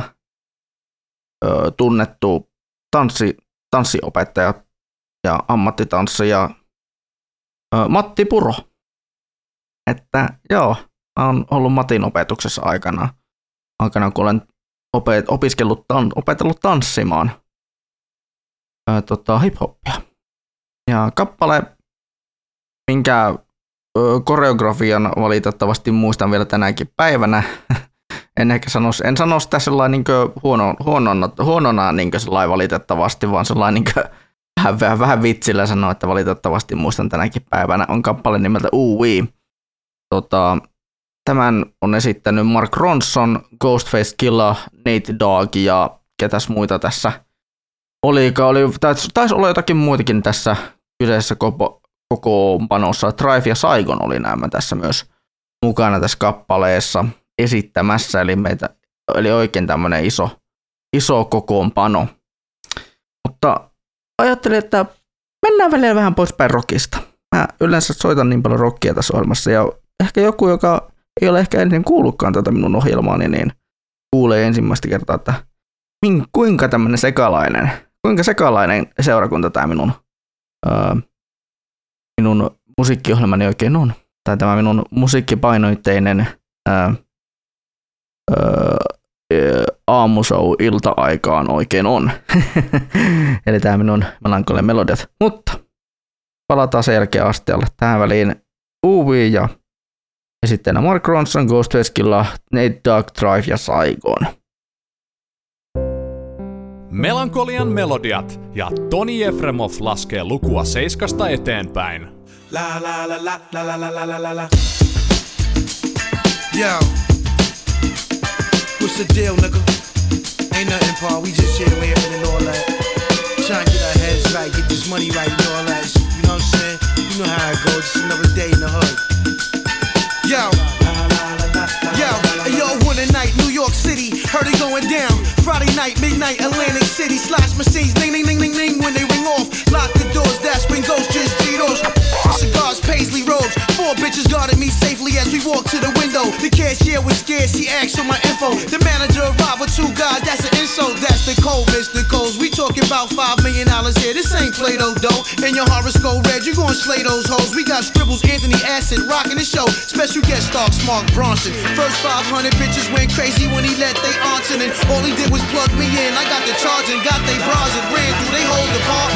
ö, tunnettu tanssi, tanssiopettaja ja ammattitanssija ö, Matti Puro. Että joo, mä oon ollut Matin opetuksessa aikana, aikana kun olen opet, opiskellut, tan, opetellut tanssimaan ö, tota, hip-hoppia. Ja kappale, minkä koreografian valitettavasti muistan vielä tänäkin päivänä. <laughs> en ehkä sano, en sano sitä sellainen niin huono, huonona, huonona niin valitettavasti, vaan sellainen niin <laughs> vähän, vähän, vähän vitsillä sanoa, että valitettavasti muistan tänäkin päivänä. On kappale nimeltä Uwi. tota, tämän on esittänyt Mark Ronson, Ghostface Killa, Nate Dogg ja ketäs muita tässä olikaan. Oli, taisi, taisi olla jotakin muitakin tässä kyseisessä koko, kokoonpanossa. Drive ja Saigon oli nämä tässä myös mukana tässä kappaleessa esittämässä, eli, meitä, eli oikein tämmöinen iso, iso kokoonpano. Mutta ajattelin, että mennään välillä vähän poispäin rockista. Mä yleensä soitan niin paljon rockia tässä ohjelmassa ja ehkä joku, joka ei ole ehkä ennen kuullutkaan tätä minun ohjelmaani, niin kuulee ensimmäistä kertaa, että kuinka tämmöinen sekalainen, kuinka sekalainen seurakunta tämä minun, öö, minun musiikkiohjelmani oikein on. Tai tämä minun musiikkipainoitteinen öö, öö, aamushow ilta-aikaan oikein on. <laughs> Eli tämä minun melankolian melodiat. Mutta palataan sen jälkeen asteelle. Tähän väliin Uvi ja esitteenä Mark Ronson, Ghost Weskilla, Nate Dogg, Drive ja Saigon. Melankolian melodiat ja Toni Efremov laskee lukua seiskasta eteenpäin. La la la la la la la la la la la. Yo, what's the deal, nigga? Ain't nothing, Paul. We just here laughing and all that. Trying to get our heads right, get this money right and all that. You know what I'm saying? You know how it goes. Just another day in the hood. Yo. Yo, yo, one night, New York City, heard it going down. Friday night, midnight, Atlantic City, slash machines, ding, ding, ding, ding, ding, when they off. Lock the doors, that's when ghosts just Cheetos. Cigars, paisley robes, four bitches guarded me safely as we walked to the window. The cashier was scared, she asked for my info. The manager arrived with two guys, that's an insult, that's the cold, Mr. Coles. We talking about five million dollars here, this ain't Play-Doh dough. And your horoscope red, you gon' slay those hoes. We got scribbles, Anthony Acid, rocking the show. Special guest star, Mark Bronson. First 500 bitches went crazy when he let they in, and all he did was plug me in. I got the charge and got they bras and ran through they whole department.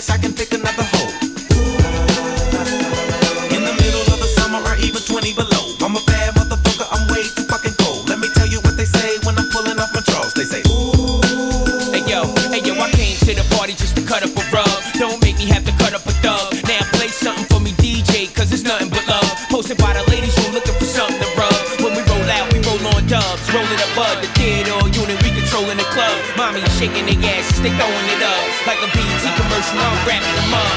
mannish, I can pick another hoe. In the middle of the summer or even 20 below. I'm a bad motherfucker, I'm way too fucking cold. Let me tell you what they say when I'm pulling off my drawers. They say, ooh. Hey yo, hey yo, I came to the party just to cut up a rug. Don't make me have to cut up a thug. Now play something for me, DJ, cause it's nothing but love. Posted by the ladies who looking for something to rub. When we roll out, we roll on dubs. Rolling a bud, the theater unit, we controlling the club. Mommy shaking their asses, they throwing it up. Like a BT commercial, I'm wrapping them up.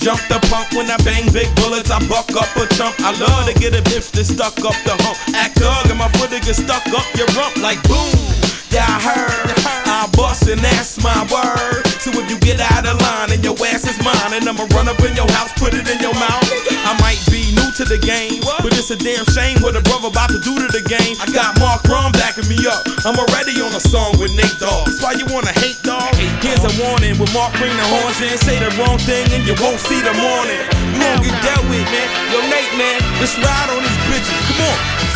jump the pump. When I bang big bullets I buck up a chump. I love to get a bitch that stuck up the hump. Act thug and my foot get stuck up your rump. Like boom yeah I heard. I bust and that's my word. So if you get out of line and your ass is mine and I'ma run up in your house put it in your mouth I might be new to the game but it's a damn shame what a brother about to do to the game. I got Mark Ron backing me up. I'm already on a song with Nate Dogg. That's why you wanna hate dog here's a warning with Mark bring the horns in say the wrong thing and you won't see the morning. You won't get dealt with man. Yo Nate man let's ride on these bitches. Come on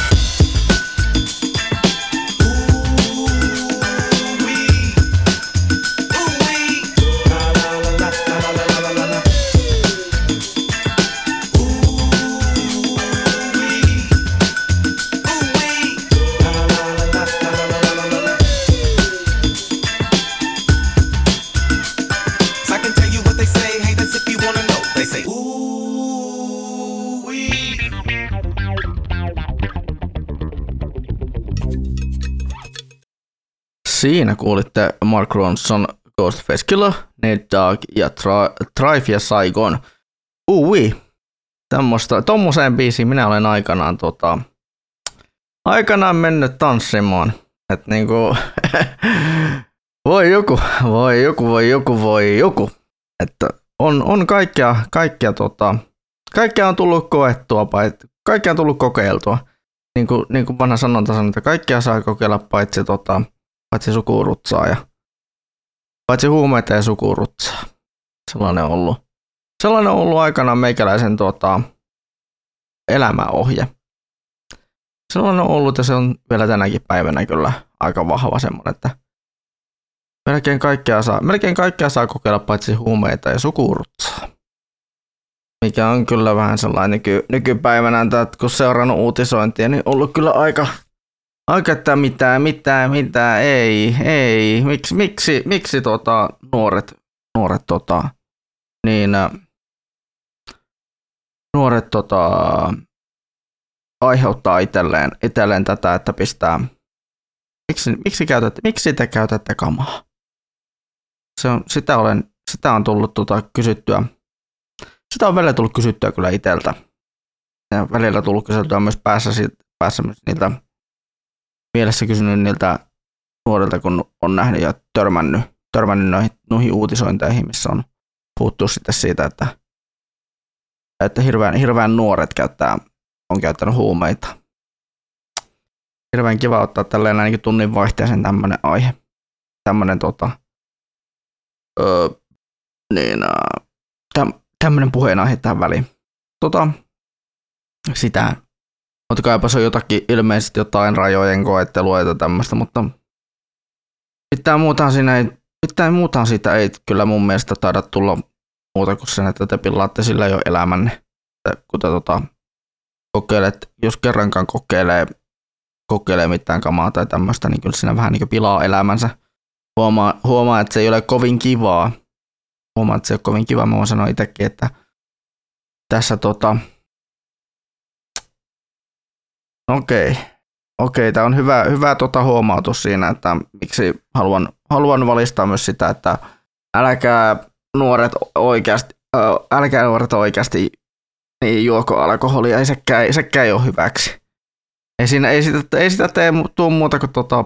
Siinä kuulitte Mark Ronson, Ghostface Killer, Nate Dogg ja Tri- Trife ja Saigon. Ui, Tämmöstä, tommoseen biisiin minä olen aikanaan, tota, aikanaan mennyt tanssimaan. Et niinku, <laughs> Voi joku, voi joku, voi joku, voi joku. Että on, on kaikkea, kaikkea, tota, kaikkea on tullut koettua, kaikkea on tullut kokeiltua. Niin kuin, niin kuin vanha sanonta sanoo, että kaikkea saa kokeilla paitsi, tota, paitsi sukurutsaa ja paitsi huumeita ja sukurutsaa. Sellainen on ollut. Sellainen on ollut aikanaan meikäläisen tota, elämäohje. Sellainen on ollut ja se on vielä tänäkin päivänä kyllä aika vahva semmoinen, että melkein kaikkea saa, melkein kaikkea saa kokeilla paitsi huumeita ja sukurutsaa. Mikä on kyllä vähän sellainen nyky, nykypäivänä, että kun seurannut uutisointia, niin ollut kyllä aika, että mitään, mitään, mitään, ei, ei. Miksi, miksi, miksi tota, nuoret, nuoret tota, niin, äh, nuoret tota, aiheuttaa itselleen, itselleen tätä, että pistää, miksi, miksi, käytätte, miksi te käytätte kamaa? Se on, sitä, olen, sitä on tullut tota, kysyttyä, sitä on välillä tullut kysyttyä kyllä itseltä. Ja välillä tullut kysyttyä myös päässä, päässä myös niiltä, mielessä kysynyt niiltä nuorilta, kun on nähnyt ja törmännyt, törmännyt noihin, noihin uutisointeihin, missä on puhuttu sitten siitä, että, että hirveän, hirveän nuoret käyttää, on käyttänyt huumeita. Hirveän kiva ottaa tälleen ainakin tunnin vaihteeseen tämmönen aihe. Tämmönen tota, öö, niin, täm, tämmönen puheenaihe tähän väliin. Tota, sitä, mutta kaipa se on jotakin, ilmeisesti jotain rajojen koettelua ja tämmöistä, mutta mitään muuta siinä ei, mitään muuta siitä ei kyllä mun mielestä taida tulla muuta kuin sen, että te pillaatte sillä jo elämänne. Kun te tota, kokeilet, jos kerrankaan kokeilee, kokeilee mitään kamaa tai tämmöistä, niin kyllä siinä vähän niin pilaa elämänsä. Huomaa, huomaa, että se ei ole kovin kivaa. Huomaa, että se ei ole kovin kivaa. Mä voin sanoa itsekin, että tässä tota, okei, okei, tämä on hyvä, hyvä tota huomautus siinä, että miksi haluan, haluan valistaa myös sitä, että älkää nuoret oikeasti, älkää nuoret oikeasti niin juoko alkoholia, ei sekään, sekään ei ole hyväksi. Ei, siinä, ei, sitä, ei sitä tee muuta kuin tota,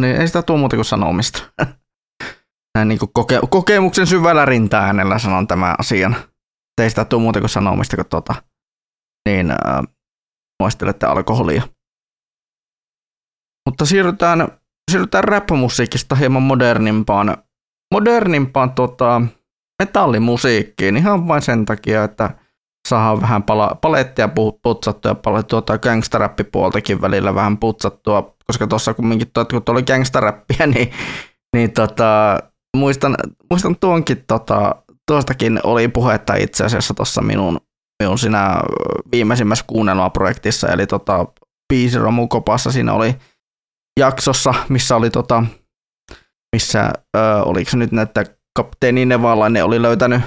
niin ei sitä tuu muuta kuin sanomista. <laughs> Näin niin kuin koke, kokemuksen syvällä rinta-äänellä sanon tämän asian. Ei sitä tuu muuta kuin sanomista kuin tota, niin äh, muistelette alkoholia. Mutta siirrytään, siirrytään rap-musiikista hieman modernimpaan, modernimpaan tota, metallimusiikkiin ihan vain sen takia, että saadaan vähän pala, palettia pu- putsattua ja pala, tuota gangsterappipuoltakin välillä vähän putsattua, koska tuossa kumminkin tuot, kun oli gangsterappia, <laughs> niin, niin tota, muistan, muistan tuonkin, tota, tuostakin oli puhetta itse asiassa tuossa minun, minun siinä viimeisimmässä kuunnelmaprojektissa, eli tota, biisiromukopassa siinä oli jaksossa, missä oli tota, missä ö, oliko se nyt näitä kapteeni Nevalainen oli löytänyt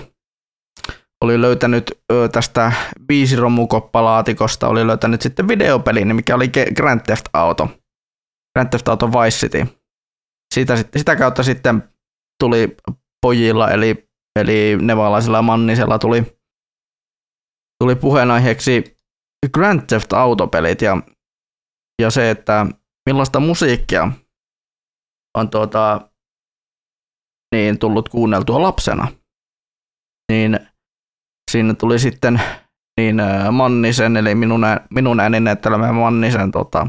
oli löytänyt ö, tästä biisiromukoppalaatikosta, oli löytänyt sitten videopelin, mikä oli Grand Theft Auto. Grand Theft Auto Vice City. Siitä, sit- sitä kautta sitten tuli pojilla, eli, eli nevalaisella ja mannisella tuli, tuli puheenaiheeksi Grand Theft Auto-pelit ja, ja se, että millaista musiikkia on tuota, niin tullut kuunneltua lapsena. Niin siinä tuli sitten niin äh, Mannisen, eli minun, ää, minun äänin näyttelemä Mannisen tota,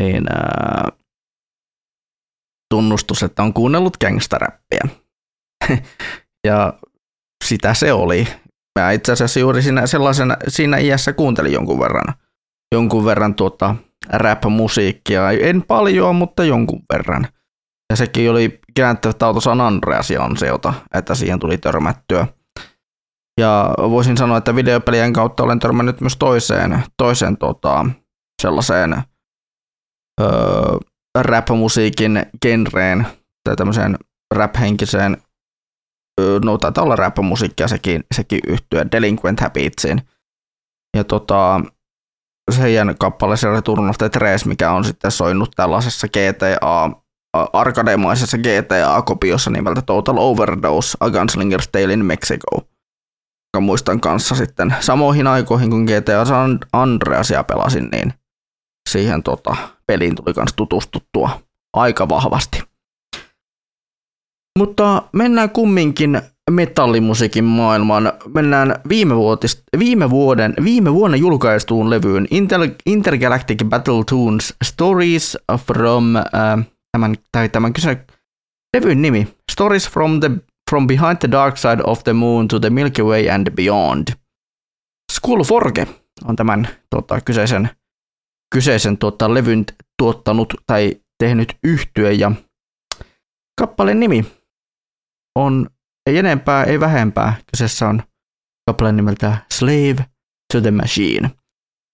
niin, äh, tunnustus, että on kuunnellut gangsteräppiä. <laughs> ja sitä se oli. Mä itse asiassa juuri siinä, sellaisena, siinä iässä kuuntelin jonkun verran, jonkun verran tuota rap-musiikkia. En paljon, mutta jonkun verran. Ja sekin oli Theft Auto San Andreasin ansiota, että siihen tuli törmättyä. Ja voisin sanoa, että videopelien kautta olen törmännyt myös toiseen, toiseen tota, sellaiseen öö, rap-musiikin genreen tai tämmöiseen rap-henkiseen, no taitaa olla rap-musiikkia sekin, sekin yhtyä Delinquent Habitsin. Ja tota, heidän kappale Return of the Tres, mikä on sitten soinut tällaisessa GTA, arkademaisessa GTA-kopiossa nimeltä Total Overdose, A Gunslinger's Tale in Mexico jonka muistan kanssa sitten samoihin aikoihin, kun GTA San Andreasia pelasin, niin siihen tota, peliin tuli kanssa tutustuttua aika vahvasti. Mutta mennään kumminkin metallimusiikin maailmaan. Mennään viime, vuotist, viime, vuoden, viime vuonna julkaistuun levyyn Inter, Intergalactic Battle Tunes Stories from äh, tämän, tai tämän kyse, levyn nimi Stories from, the, from Behind the Dark Side of the Moon to the Milky Way and Beyond. Skull Forge on tämän tota, kyseisen, kyseisen tota, levyn tuottanut tai tehnyt yhtye ja kappaleen nimi on ei enempää, ei vähempää. Kyseessä on kappaleen nimeltä Slave to the Machine.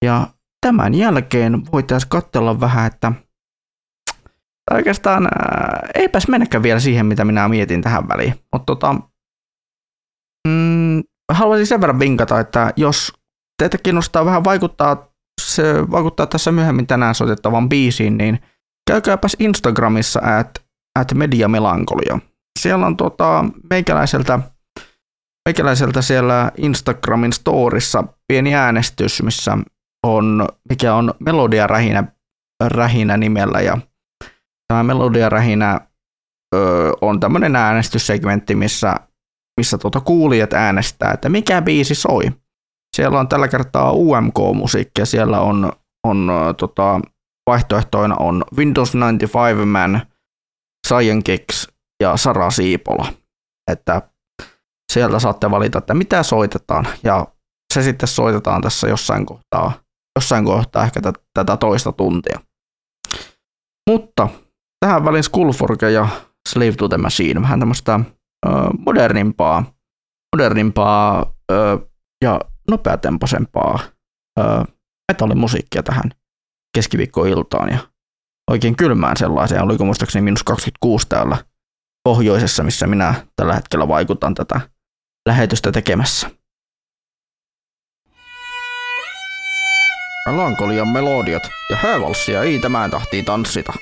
Ja tämän jälkeen voitaisiin katsella vähän, että oikeastaan ää, eipäs mennäkään vielä siihen, mitä minä mietin tähän väliin. Mutta tota, mm, haluaisin sen verran vinkata, että jos teitä kiinnostaa vähän vaikuttaa, se vaikuttaa tässä myöhemmin tänään soitettavan biisiin, niin käykääpäs Instagramissa at, at mediamelankolia. Siellä on tota, meikäläiseltä, meikäläiseltä siellä Instagramin storissa pieni äänestys, missä on, mikä on Melodia Rähinä, Rähinä nimellä ja tämä Melodia Rähinä ö, on tämmöinen äänestyssegmentti, missä, missä tuota kuulijat äänestää, että mikä biisi soi. Siellä on tällä kertaa UMK-musiikkia, siellä on, on tota, vaihtoehtoina on Windows 95 Man, Cyan Kicks ja Sara Siipola. Että sieltä saatte valita, että mitä soitetaan ja se sitten soitetaan tässä jossain kohtaa, jossain kohtaa ehkä t- tätä toista tuntia. Mutta tähän väliin Skullforge ja Slave to the Machine, vähän tämmöistä ö, modernimpaa, modernimpaa ö, ja nopeatempoisempaa metallimusiikkia tähän keskiviikkoiltaan ja oikein kylmään sellaiseen. Oliko muistaakseni minus 26 täällä pohjoisessa, missä minä tällä hetkellä vaikutan tätä lähetystä tekemässä. Melankolian melodiat ja häävalssia ei tämän tahtiin tanssita.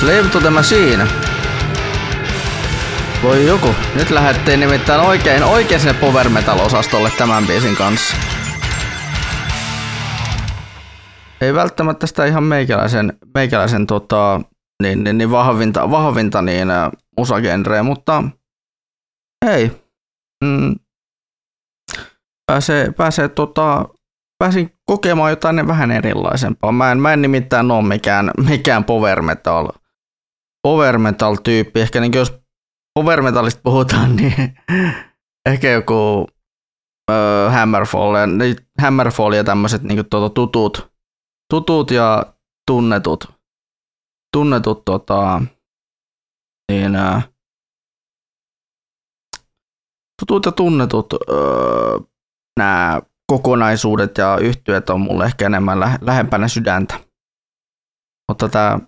Slave to the Machine. Voi joku, nyt lähdettiin nimittäin oikein, oikein sinne power metal osastolle tämän biisin kanssa. Ei välttämättä sitä ihan meikäläisen, meikäläisen tota, niin, niin, niin vahvinta, vahvinta niin, ä, musagenreä, mutta ei. Mm, pääsee, pääsee tota, pääsin kokemaan jotain vähän erilaisempaa. Mä en, mä en nimittäin ole mikään, mikään power metal, power metal tyyppi. Ehkä niin jos power metalista puhutaan, <laughs> niin ehkä joku ö, Hammerfall, ja, Hammerfall ja tämmöiset niin tuota, tutut, tutut ja tunnetut, tunnetut tota, niin, ö, tutut ja tunnetut öö, nämä kokonaisuudet ja yhtyöt on mulle ehkä enemmän lä- lähempänä sydäntä. Mutta tämä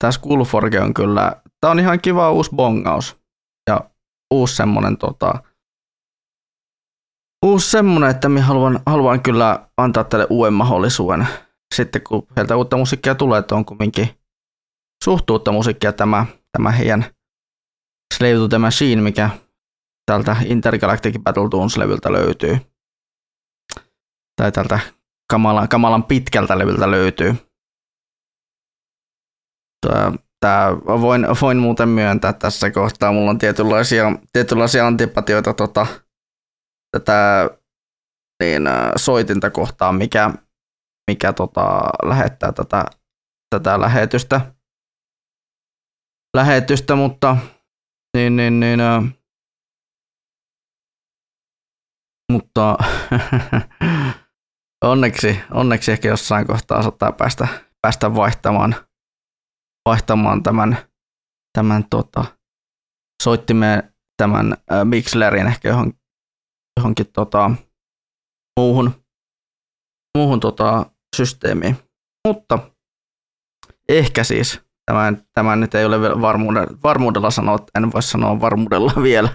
tää Skullforge on kyllä, tämä on ihan kiva uusi bongaus. Ja uusi semmonen tota, uusi semmonen, että minä haluan, haluan kyllä antaa tälle uuden mahdollisuuden. Sitten kun sieltä uutta musiikkia tulee, että on kumminkin suht uutta musiikkia tämä, tämä heidän Slave to the Machine, mikä tältä Intergalactic Battletoons-levyltä löytyy. Tai tältä kamalan, kamalan pitkältä levyltä löytyy. Tää, tää, voin, voin muuten myöntää tässä kohtaa, mulla on tietynlaisia, tietynlaisia antipatioita tota, tätä niin, ä, soitinta kohtaan, mikä, mikä tota, lähettää tätä, tätä lähetystä. lähetystä, mutta niin, niin, niin, ä, mutta <laughs> onneksi, onneksi ehkä jossain kohtaa saattaa päästä, päästä vaihtamaan, vaihtamaan tämän, tämän tota, soittimeen tämän äh, Mixlerin ehkä johon, johonkin tota, muuhun, muuhun tota, systeemiin. Mutta ehkä siis, tämä, tämä nyt ei ole vielä varmuudella, varmuudella sanoa, en voi sanoa varmuudella <laughs> vielä,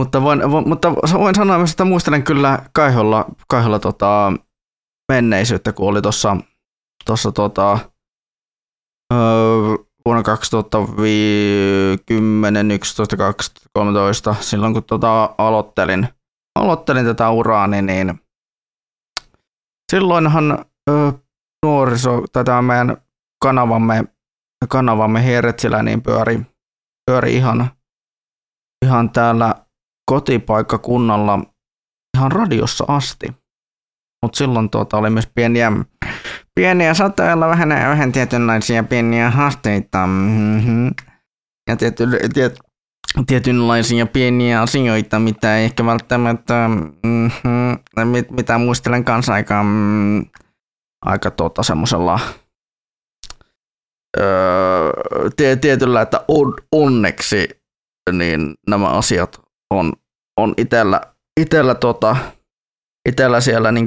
mutta voin, vo, mutta voin sanoa myös, että muistelen kyllä Kaiholla, Kaiholla tota, menneisyyttä, kun oli tuossa tossa, tota, vuonna 2010, 11, 2013, silloin kun tota, aloittelin, aloittelin tätä uraa, niin, silloinhan öö, nuoriso, tämä meidän kanavamme, kanavamme Hertsilä, niin pyöri, pyöri ihan, ihan täällä kotipaikkakunnalla ihan radiossa asti. Mutta silloin tuota oli myös pieniä, pieniä sateilla vähän, vähän tietynlaisia pieniä haasteita. Mm-hmm. Ja tiety, tiet, tietynlaisia pieniä asioita, mitä ei ehkä välttämättä, mm-hmm, mit, mitä muistelen kanssa aika, mm, aika tuota semmoisella öö, tietyllä, että on, onneksi niin nämä asiat on, on itellä, itellä, tota, itellä siellä niin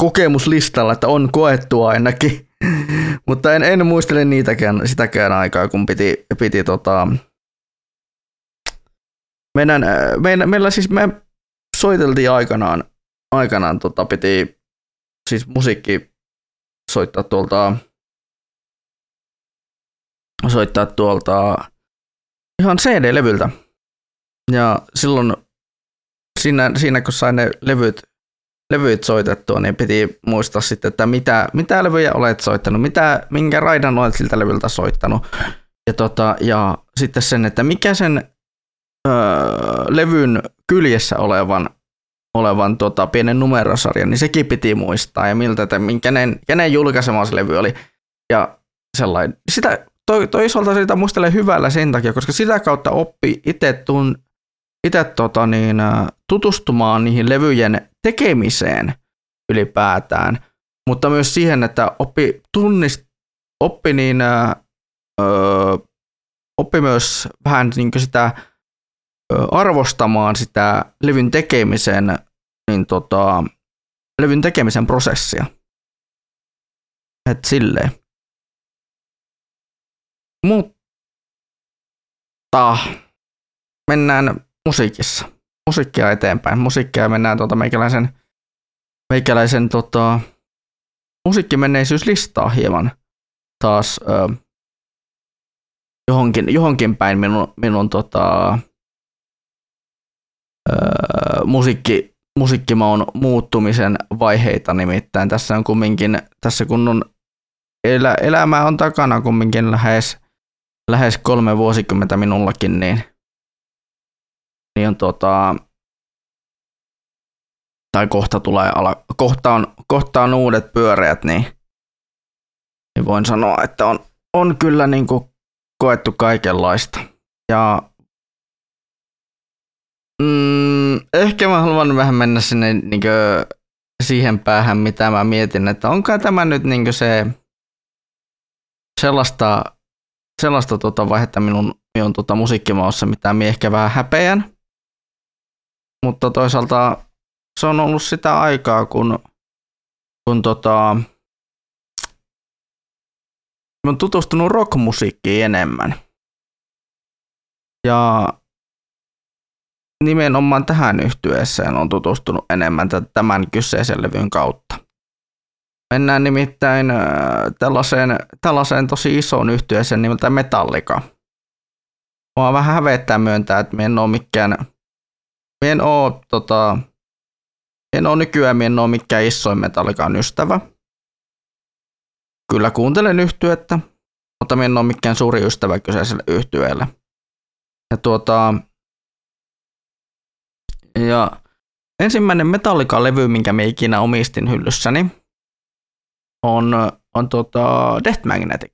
kokemuslistalla, että on koettu ainakin. <laughs> Mutta en, en muistele niitäkään, sitäkään aikaa, kun piti, piti tota, meidän, meidän, meillä siis me soiteltiin aikanaan, aikanaan tota, piti siis musiikki soittaa tuolta soittaa tuolta ihan CD-levyltä. Ja silloin siinä, siinä kun sain ne levyt, levyt soitettua, niin piti muistaa sitten, että mitä, mitä levyjä olet soittanut, mitä, minkä raidan olet siltä levyltä soittanut. Ja, tota, ja sitten sen, että mikä sen öö, levyn kyljessä olevan, olevan tota, pienen numerosarjan, niin sekin piti muistaa ja miltä, että kenen, kenen julkaisema se levy oli. Ja sellainen. Sitä, to, toisaalta sitä muistelee hyvällä sen takia, koska sitä kautta oppi itse tun, itse tota niin, ä, tutustumaan niihin levyjen tekemiseen ylipäätään, mutta myös siihen, että oppi, tunnist, oppi, niin, ä, ö, oppi myös vähän niin sitä arvostamaan sitä levyn tekemisen, niin tota, levyn tekemisen prosessia. Et silleen. Mutta mennään musiikissa. Musiikkia eteenpäin. Musiikkia mennään tuota meikäläisen, meikäläisen tota, musiikkimenneisyyslistaa hieman taas ö, johonkin, johonkin päin minun, minun tota, ö, musiikki, musiikkimaun muuttumisen vaiheita nimittäin. Tässä on kumminkin, tässä kun on elä, elämä on takana kumminkin lähes, lähes kolme vuosikymmentä minullakin, niin, niin tota, tai kohta tulee ala, kohta on, kohta on uudet pyöreät, niin, niin voin sanoa, että on, on kyllä niin kuin koettu kaikenlaista. Ja mm, ehkä mä haluan vähän mennä sinne niin kuin, siihen päähän, mitä mä mietin, että onko tämä nyt niin se sellaista, sellaista tota vaihetta minun, minun tota musiikkimaussa, mitä minä ehkä vähän häpeän. Mutta toisaalta se on ollut sitä aikaa, kun, kun tota, olen tutustunut rockmusiikkiin enemmän. Ja nimenomaan tähän yhtyeeseen on tutustunut enemmän tämän kyseisen levyn kautta. Mennään nimittäin äh, tällaiseen, tällaiseen tosi isoon yhtyeeseen nimeltä Metallica. Mua vähän hävettää myöntää, että me en ole mikään, me en ole, tota, en ole nykyään, me en ole mikään isoin Metallican ystävä. Kyllä kuuntelen yhtyettä, mutta me en ole mikään suuri ystävä kyseiselle yhtyeelle. Ja tuota, ja ensimmäinen Metallica-levy, minkä me ikinä omistin hyllyssäni, on, on tota Death Magnetic.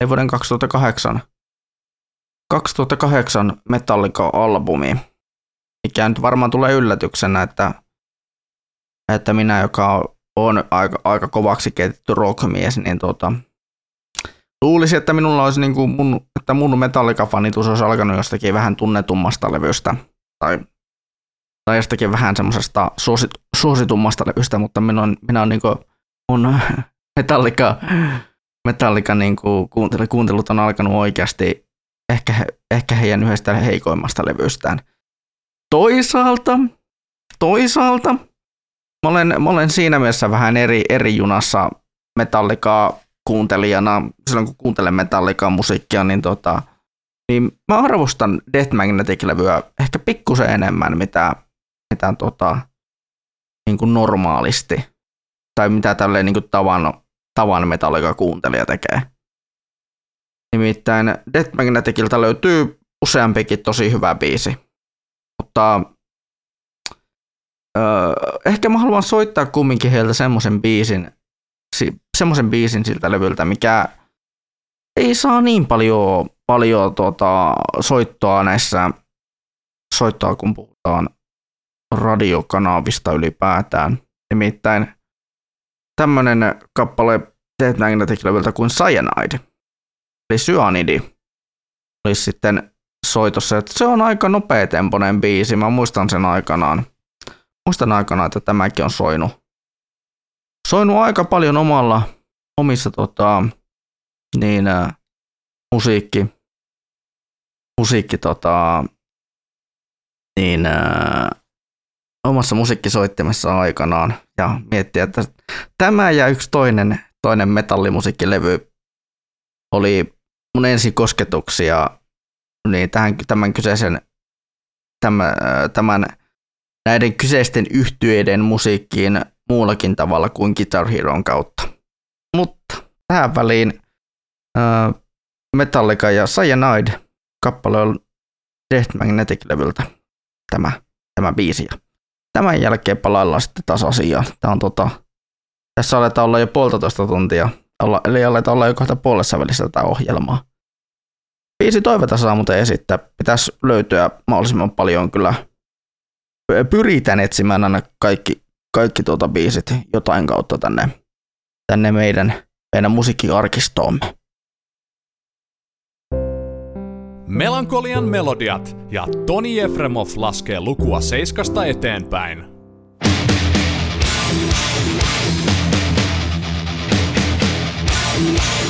Ei vuoden 2008, 2008 Metallica-albumi, mikä nyt varmaan tulee yllätyksenä, että, että minä, joka on aika, aika kovaksi keitetty rockmies, niin tota, luulisin, että minulla olisi niin kuin mun, että mun Metallica-fanitus olisi alkanut jostakin vähän tunnetummasta levystä tai, tai jostakin vähän semmoisesta suosit, suositummasta levystä, mutta minä on, minä on niin kuin mun Metallica, Metallica niin kuin kuuntelut on alkanut oikeasti ehkä, ehkä heidän yhdestä heikoimmasta levystään. Toisaalta, toisaalta, mä olen, mä olen siinä mielessä vähän eri, eri junassa Metallicaa kuuntelijana, silloin kun kuuntelen Metallicaa musiikkia, niin, tota, niin mä arvostan Death Magnetic-levyä ehkä pikkusen enemmän, mitä, mitä tota, niin kuin normaalisti tai mitä tälleen niin kuin tavan, tavan Metallica kuuntelija tekee. Nimittäin Death Magneticilta löytyy useampikin tosi hyvä biisi. Mutta öö, ehkä mä haluan soittaa kumminkin heiltä semmoisen biisin, semmoisen biisin siltä levyltä, mikä ei saa niin paljon, paljon tota, soittoa näissä soittoa, kun puhutaan radiokanavista ylipäätään. Nimittäin tämmönen kappale Magnetic levyltä kuin Cyanide, eli Cyanidi, olisi sitten soitossa. Että se on aika nopeatempoinen biisi, mä muistan sen aikanaan. Muistan aikanaan, että tämäkin on soinut. Soinut aika paljon omalla, omissa tota, niin, ä, musiikki, musiikki tota, niin, ä, omassa musiikkisoittimessa aikanaan ja miettiä, että tämä ja yksi toinen, toinen metallimusiikkilevy oli mun ensi kosketuksia niin tähän, tämän kyseisen tämän, tämän näiden kyseisten yhtyeiden musiikkiin muullakin tavalla kuin Guitar Heroon kautta. Mutta tähän väliin äh, Metallica ja Cyanide kappale on Death Magnetic-levyltä tämä, tämä biisi. Tämän jälkeen palaillaan sitten taas asiaan. Tämä on tota, tässä aletaan olla jo puolitoista tuntia eli aletaan olla jo kohta puolessa välissä tätä ohjelmaa. Viisi toivota saa muuten esittää. Pitäisi löytyä mahdollisimman paljon kyllä. Pyritään etsimään aina kaikki, kaikki tuota biisit jotain kautta tänne, tänne meidän, meidän musiikkiarkistoomme. Melankolian melodiat ja Toni Efremov laskee lukua seiskasta eteenpäin. Yeah.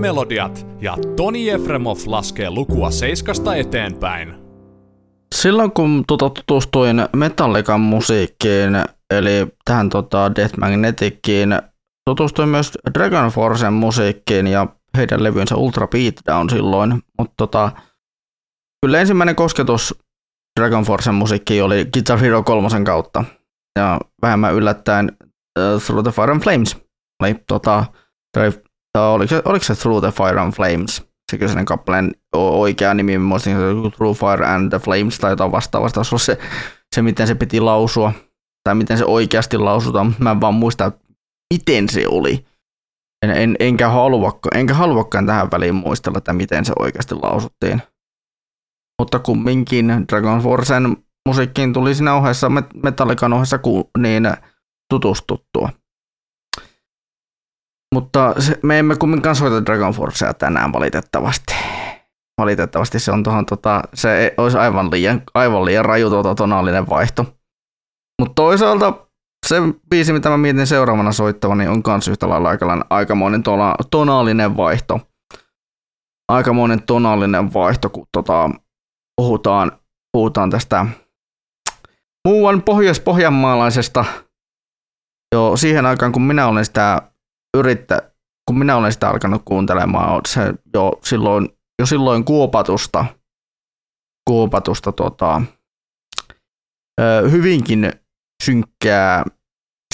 Melodiat ja Toni Efremov laskee lukua seiskasta eteenpäin. Silloin kun tota, tutustuin Metallican musiikkiin, eli tähän tota, Death Magnetickiin, tutustuin myös Dragon Forcen musiikkiin ja heidän levynsä Ultra Beatdown silloin, mutta tota, kyllä ensimmäinen kosketus Dragon Forcen musiikkiin oli Guitar Hero 3 kautta. Ja vähemmän yllättäen uh, Through the Fire and Flames. Oli, tota, oliko, se, oliko se Through the Fire and Flames? Se kyseinen kappaleen oikea nimi, muistin se Through Fire and the Flames tai jotain vastaavasta. Se, se, se, miten se piti lausua, tai miten se oikeasti lausutaan, mä en vaan muista, miten se oli. En, en, enkä, haluakaan, enkä haluakaan tähän väliin muistella, että miten se oikeasti lausuttiin. Mutta kumminkin Dragon Forcen musiikkiin tuli siinä ohessa, Metallican ohessa niin tutustuttua. Mutta se, me emme kumminkaan soita Dragon Forcea tänään valitettavasti. Valitettavasti se on tuohon, tota, se olisi aivan liian, aivan liian raju tuota tonaalinen vaihto. Mutta toisaalta se biisi, mitä mä mietin seuraavana soittavani, on kans yhtä lailla aika, aikamoinen tona, tonaalinen vaihto. Aikamoinen tonaalinen vaihto, kun tota, puhutaan, puhutaan tästä muuan pohjois-pohjanmaalaisesta jo siihen aikaan, kun minä olen sitä yrittä, kun minä olen sitä alkanut kuuntelemaan, se jo silloin, jo silloin kuopatusta, kuopatusta tota, hyvinkin synkkää,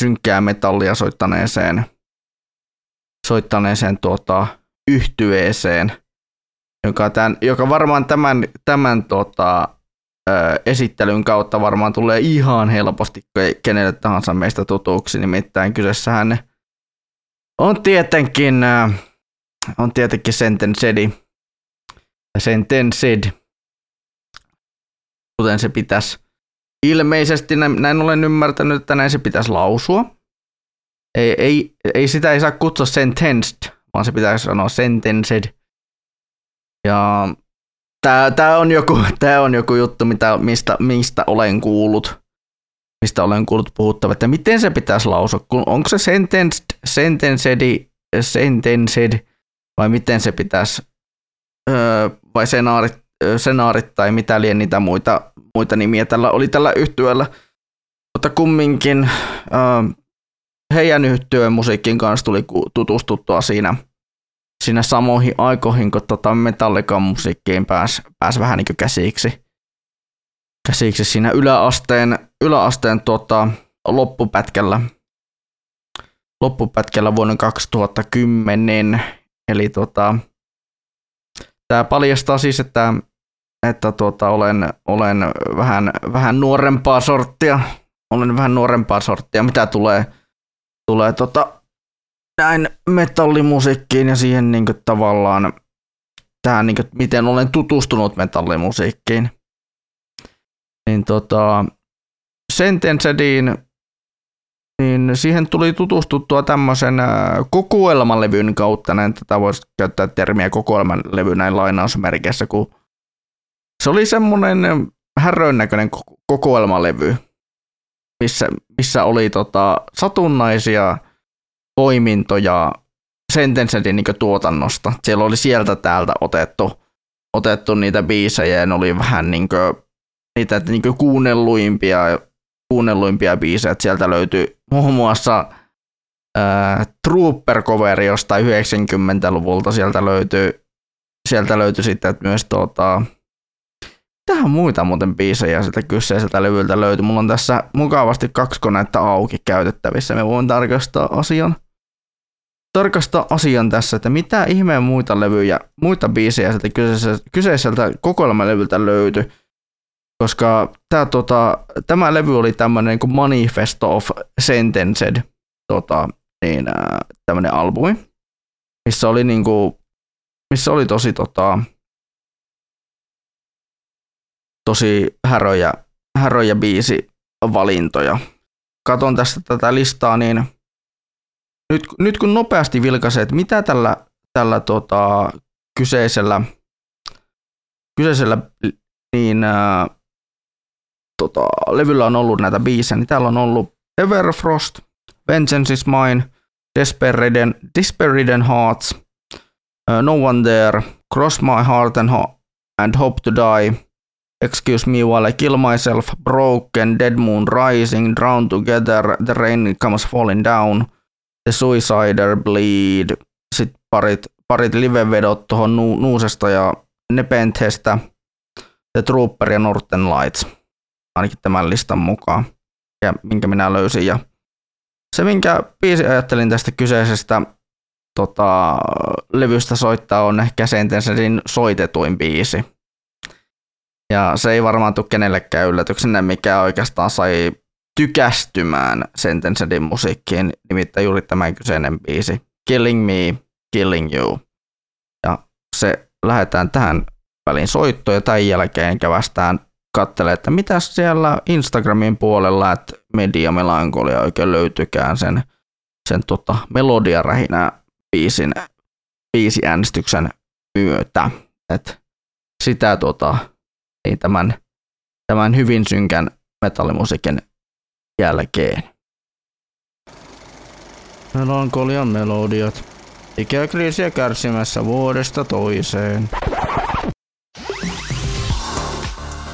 synkkää metallia soittaneeseen, soittaneeseen tuota, yhtyeeseen, joka, tämän, joka varmaan tämän, tämän tota, esittelyn kautta varmaan tulee ihan helposti kenelle tahansa meistä tutuksi, nimittäin kyseessähän on tietenkin, on tietenkin Sentencedi, Sentenced, kuten se pitäisi ilmeisesti, näin olen ymmärtänyt, että näin se pitäisi lausua. Ei, ei, ei sitä ei saa kutsua sentenced, vaan se pitäisi sanoa sentenced. Ja tää, on joku, on joku juttu, mitä, mistä, mistä olen kuullut, mistä olen kuullut puhuttava, että miten se pitäisi lausua, kun onko se sentenced, sentenced, sentenced vai miten se pitäisi, öö, vai senaarit, senaarit tai mitä liian niitä muita, muita nimiä tällä oli tällä yhtyöllä. Mutta kumminkin öö, heidän yhtyön musiikin kanssa tuli tutustuttua siinä – siinä samoihin aikoihin, kun tota Metallican musiikkiin pääsi pääs vähän niin käsiksi. käsiksi siinä yläasteen, yläasteen tota, loppupätkällä, loppupätkällä vuonna 2010. Eli tota, tämä paljastaa siis, että, että tuota, olen, olen vähän, vähän nuorempaa sorttia. Olen vähän nuorempaa sorttia, mitä tulee, tulee tota, näin metallimusiikkiin ja siihen niin kuin, tavallaan tähän, niin kuin, miten olen tutustunut metallimusiikkiin. Niin tota, Sentencediin, niin siihen tuli tutustuttua tämmöisen kokoelmalevyn kautta, näin tätä voisi käyttää termiä kokoelmalevy näin lainausmerkeissä, kun se oli semmoinen härrön näköinen kokoelmalevy, missä, missä oli tota, satunnaisia poimintoja Sentencetin niin tuotannosta. Siellä oli sieltä täältä otettu, otettu niitä biisejä ja ne oli vähän niin kuin, niitä niin kuunnelluimpia, kuunnelluimpia biisejä. Sieltä löytyi muun muassa äh, Trooper-coveri jostain 90-luvulta. Sieltä löytyy, sieltä löytyi sitten myös tota, Tähän muita muuten biisejä sieltä kyseiseltä levyltä löytyy. Mulla on tässä mukavasti kaksi konetta auki käytettävissä. Me voin tarkastaa asian tarkastaa asian tässä, että mitä ihmeen muita levyjä, muita biisejä sieltä kyseiseltä, kyseiseltä kokoelmalevyltä löytyi. Koska tää, tota, tämä levy oli tämmöinen kuin Manifesto of Sentenced tota, niin, tämmöinen albumi, missä oli, niinku, missä oli tosi, tota, tosi häröjä, häröjä biisi valintoja. Katon tästä tätä listaa, niin nyt, nyt kun nopeasti vilkaisee, että mitä tällä, tällä tota, kyseisellä, kyseisellä niin, ää, tota, levyllä on ollut näitä biisejä, niin täällä on ollut Everfrost, Vengeance is Mine, Desperiden, Desperiden Hearts, Uh, no one there. Cross my heart and, ho- and hope to die. Excuse me while I kill myself. Broken, dead moon rising, drowned together. The rain comes falling down. The suicider bleed. Sitten parit, parit livevedot tuohon nu- Nuusesta ja Nepenthestä. The Trooper ja Northern Lights. Ainakin tämän listan mukaan. Ja minkä minä löysin. Ja se, minkä biisi ajattelin tästä kyseisestä tota, levystä soittaa, on ehkä Sentencerin soitetuin biisi. Ja se ei varmaan tule kenellekään yllätyksenä, mikä oikeastaan sai tykästymään Sentencerin musiikkiin, nimittäin juuri tämä kyseinen biisi. Killing Me, Killing You. Ja se lähdetään tähän väliin soittoon ja tämän jälkeen kävästään katselee, että mitä siellä Instagramin puolella, että Media Melankolia oikein löytykään sen, sen tota, melodiarähinä biisin, biisiäänestyksen myötä. Et sitä tota, ei tämän, tämän hyvin synkän metallimusiikin jälkeen. Melankolian melodiat. Ikäkriisiä kärsimässä vuodesta toiseen.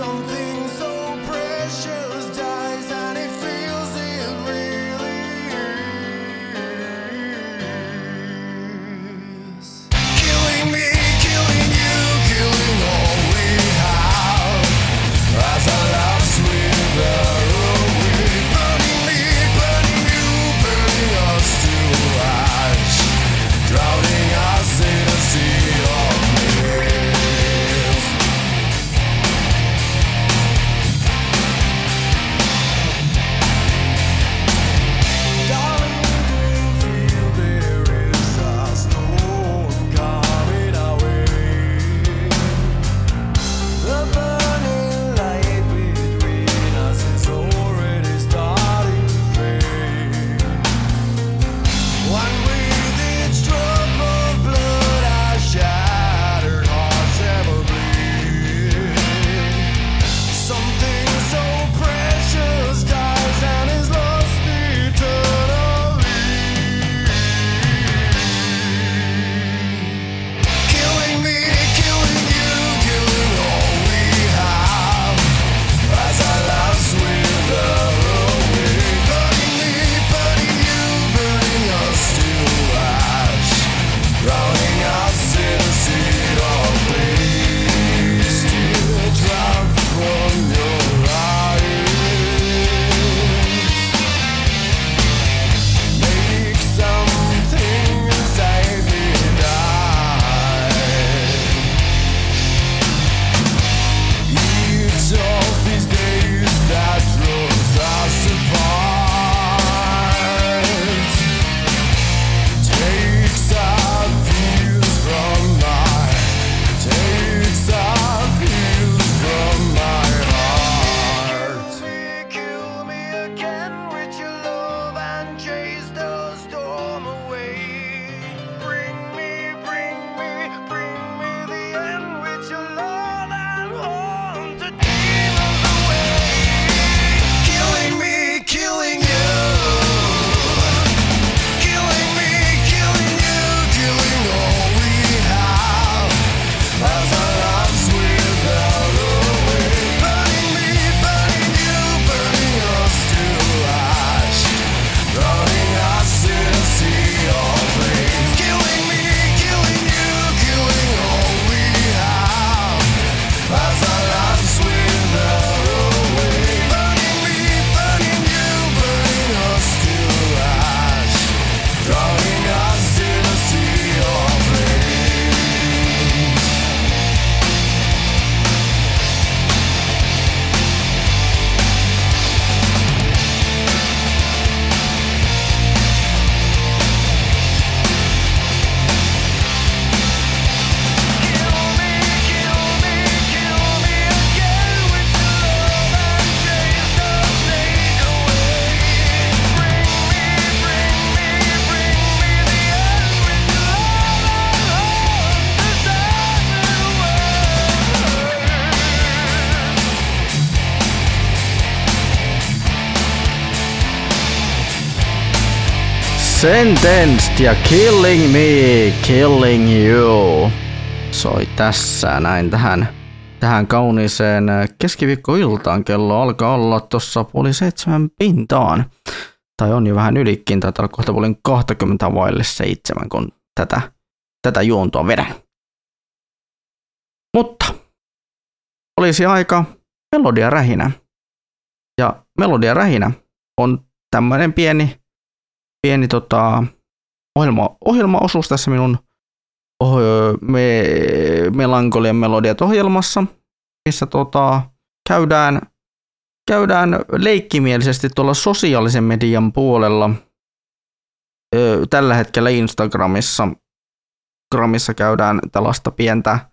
Something Sentenced ja Killing Me, Killing You soi tässä näin tähän, tähän kauniiseen keskiviikkoiltaan. Kello alkaa olla tuossa puoli seitsemän pintaan. Tai on jo vähän ylikin, tai kohta puolin 20 vaille seitsemän, kun tätä, tätä juontoa vedän. Mutta olisi aika Melodia Rähinä. Ja Melodia Rähinä on tämmöinen pieni, pieni tota, ohjelma, ohjelmaosuus tässä minun oh, me, Melankolian melodiat ohjelmassa, missä tota, käydään, käydään leikkimielisesti tuolla sosiaalisen median puolella. Ö, tällä hetkellä Instagramissa Instagramissa käydään tällaista pientä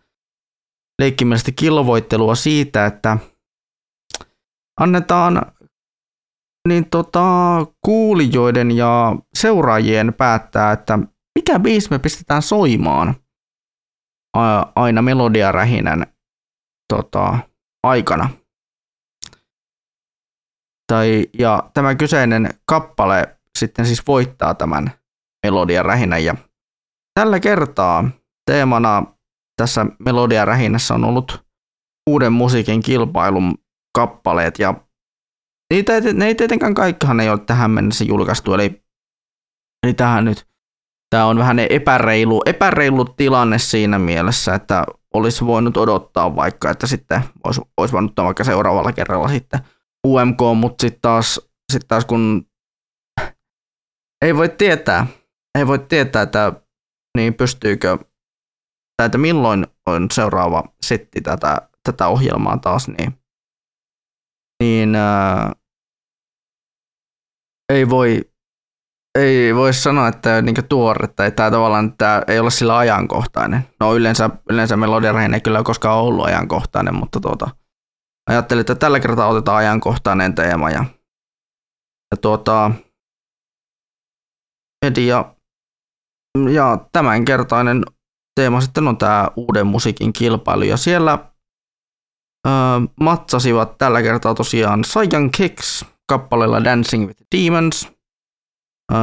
leikkimielisesti kilvoittelua siitä, että annetaan niin tota, kuulijoiden ja seuraajien päättää, että mikä biisi me pistetään soimaan aina melodiarähinän tota, aikana. Tai, ja tämä kyseinen kappale sitten siis voittaa tämän melodiarähinän. Ja tällä kertaa teemana tässä melodiarähinässä on ollut uuden musiikin kilpailun kappaleet ja niitä ne ei tietenkään kaikkihan ei ole tähän mennessä julkaistu, eli, eli tähän nyt tämä on vähän epäreilu, epäreilu tilanne siinä mielessä, että olisi voinut odottaa vaikka, että sitten olisi, olisi voinut vaikka seuraavalla kerralla sitten UMK, mutta sitten taas, sit taas kun ei voi tietää, ei voi tietää, että niin pystyykö, tai että milloin on seuraava setti tätä, tätä ohjelmaa taas, niin, niin ää, ei voi ei voi sanoa, että niin tuore tai tämä tavallaan tämä ei ole sillä ajankohtainen. No yleensä, yleensä melodiarahin ei kyllä koskaan ollut ajankohtainen, mutta tuota, ajattelin, että tällä kertaa otetaan ajankohtainen teema ja, ja tuota, media ja tämänkertainen teema sitten on tämä uuden musiikin kilpailu ja siellä matsasivat tällä kertaa tosiaan Saiyan Kicks kappaleella Dancing with Demons –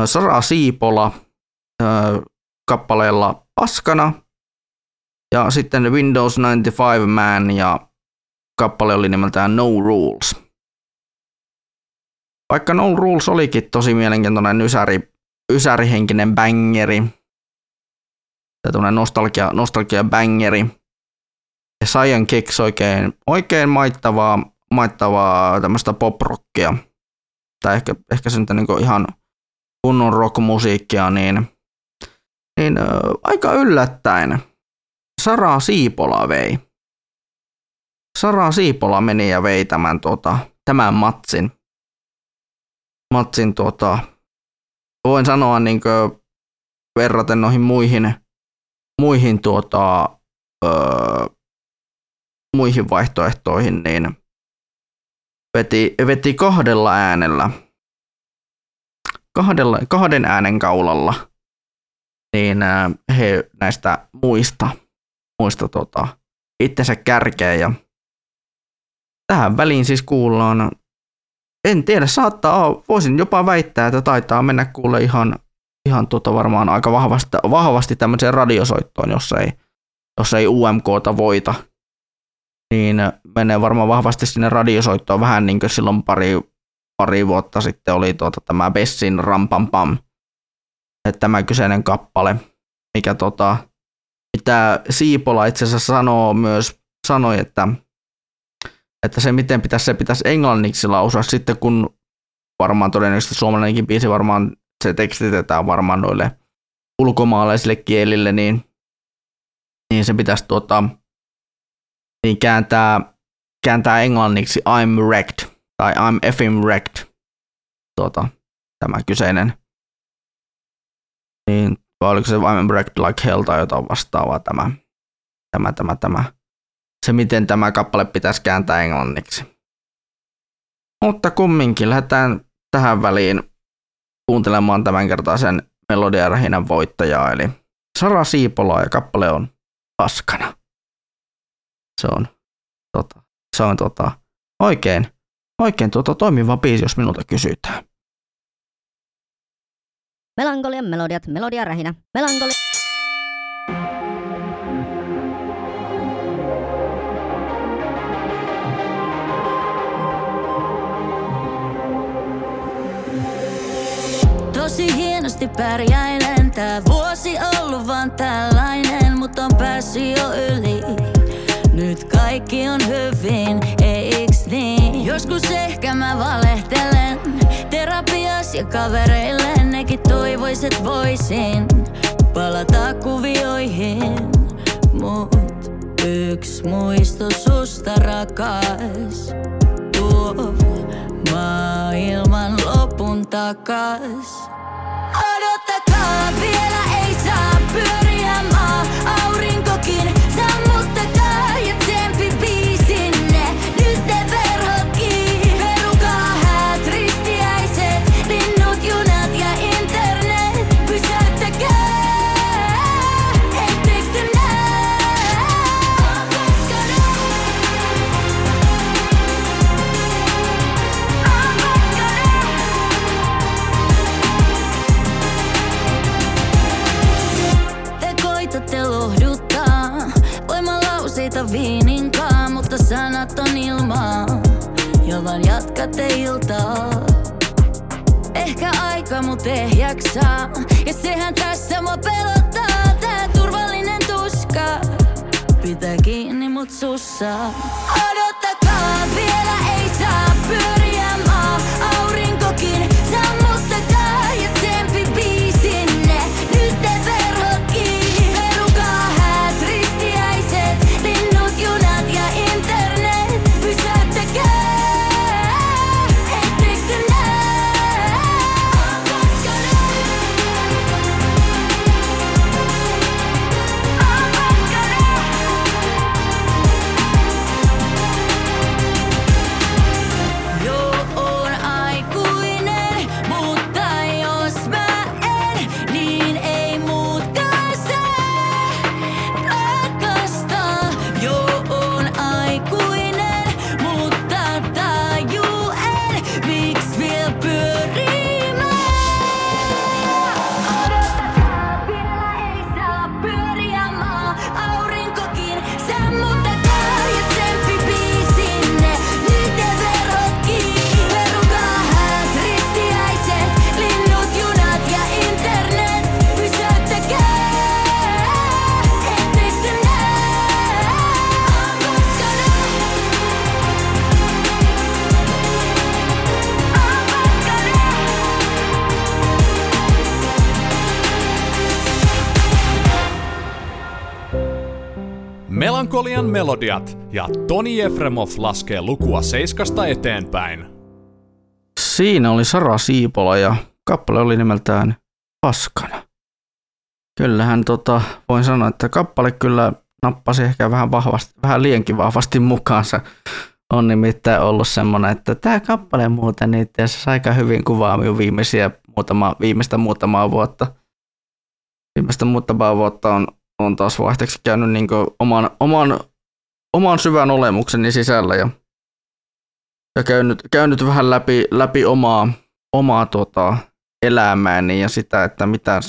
Sara Siipola kappaleella Paskana ja sitten Windows 95 Man ja kappale oli nimeltään No Rules. Vaikka No Rules olikin tosi mielenkiintoinen ysäri, ysärihenkinen bangeri, tai nostalgia, nostalgia bangeri, ja Cyan Kicks oikein, oikein maittavaa, maittavaa tämmöistä poprockia, tai ehkä, ehkä se nyt niin ihan kunnon rockmusiikkia, niin, niin äh, aika yllättäen Sara Siipola vei. Sara Siipola meni ja vei tämän, tota, tämän matsin. Matsin tota, voin sanoa niin kuin, verraten noihin muihin, muihin, tuota, öö, muihin vaihtoehtoihin, niin veti, veti kahdella äänellä. Kahdella, kahden äänen kaulalla. Niin he näistä muista, muista tota, itsensä kärkeä ja tähän väliin siis kuullaan, en tiedä, saattaa, voisin jopa väittää, että taitaa mennä kuulle ihan, ihan tota varmaan aika vahvasti, vahvasti tämmöiseen radiosoittoon, jos ei, jos ei UMKta voita, niin menee varmaan vahvasti sinne radiosoittoon vähän niin kuin silloin pari pari vuotta sitten oli tuota, tämä Bessin Rampampam, että tämä kyseinen kappale, mikä tota, mitä Siipola itse asiassa sanoo myös, sanoi, että, että se miten pitäisi, se pitäisi englanniksi lausua. Sitten, kun varmaan todennäköisesti suomalainenkin biisi varmaan se tekstitetään varmaan noille ulkomaalaisille kielille, niin, niin se pitäisi tuota, niin kääntää, kääntää englanniksi I'm wrecked tai I'm effing wrecked, tuota, tämä kyseinen. Niin, vai oliko se I'm wrecked like hell tai jotain vastaavaa tämä, tämä, tämä, tämä. Se, miten tämä kappale pitäisi kääntää englanniksi. Mutta kumminkin lähdetään tähän väliin kuuntelemaan tämänkertaisen melodiarahinan voittajaa, eli Sara Siipola ja kappale on Paskana. Se on, tota, se on tota, oikein Oikein tuota toimiva biisi, jos minulta kysytään. Melankolian melodiat, melodia rähinä, melankoli... Tosi hienosti pärjäilen, tää vuosi ollut vaan tällainen, mutta on päässyt jo yli. Kaikki on hyvin, eiks niin? Joskus ehkä mä valehtelen Terapias ja kavereille. Nekin toivois et voisin Palata kuvioihin. Mut yks muisto susta rakas. Tuo maailman lopun takas. Odottakaa vielä ei saa pyöriä jatkatte iltaa. Ehkä aika mut ehjäksää Ja sehän tässä mua pelottaa. Tää turvallinen tuska Pitää kiinni mut sussa. Odottakaa vielä ei saa pyöriä melodiat ja Toni Efremov laskee lukua seiskasta eteenpäin. Siinä oli Sara Siipola ja kappale oli nimeltään Paskana. Kyllähän tota, voin sanoa, että kappale kyllä nappasi ehkä vähän, vahvasti, vähän liiankin vahvasti mukaansa. On nimittäin ollut semmoinen, että tämä kappale muuten niin itse asiassa aika hyvin kuvaa minun viimeisiä muutama, viimeistä muutamaa vuotta. Viimeistä muutamaa vuotta on, on taas vaihteeksi käynyt niin oman, oman, oman syvän olemukseni sisällä ja ja käynyt, käynyt vähän läpi, läpi omaa, omaa tuota, elämääni ja sitä, että mitä,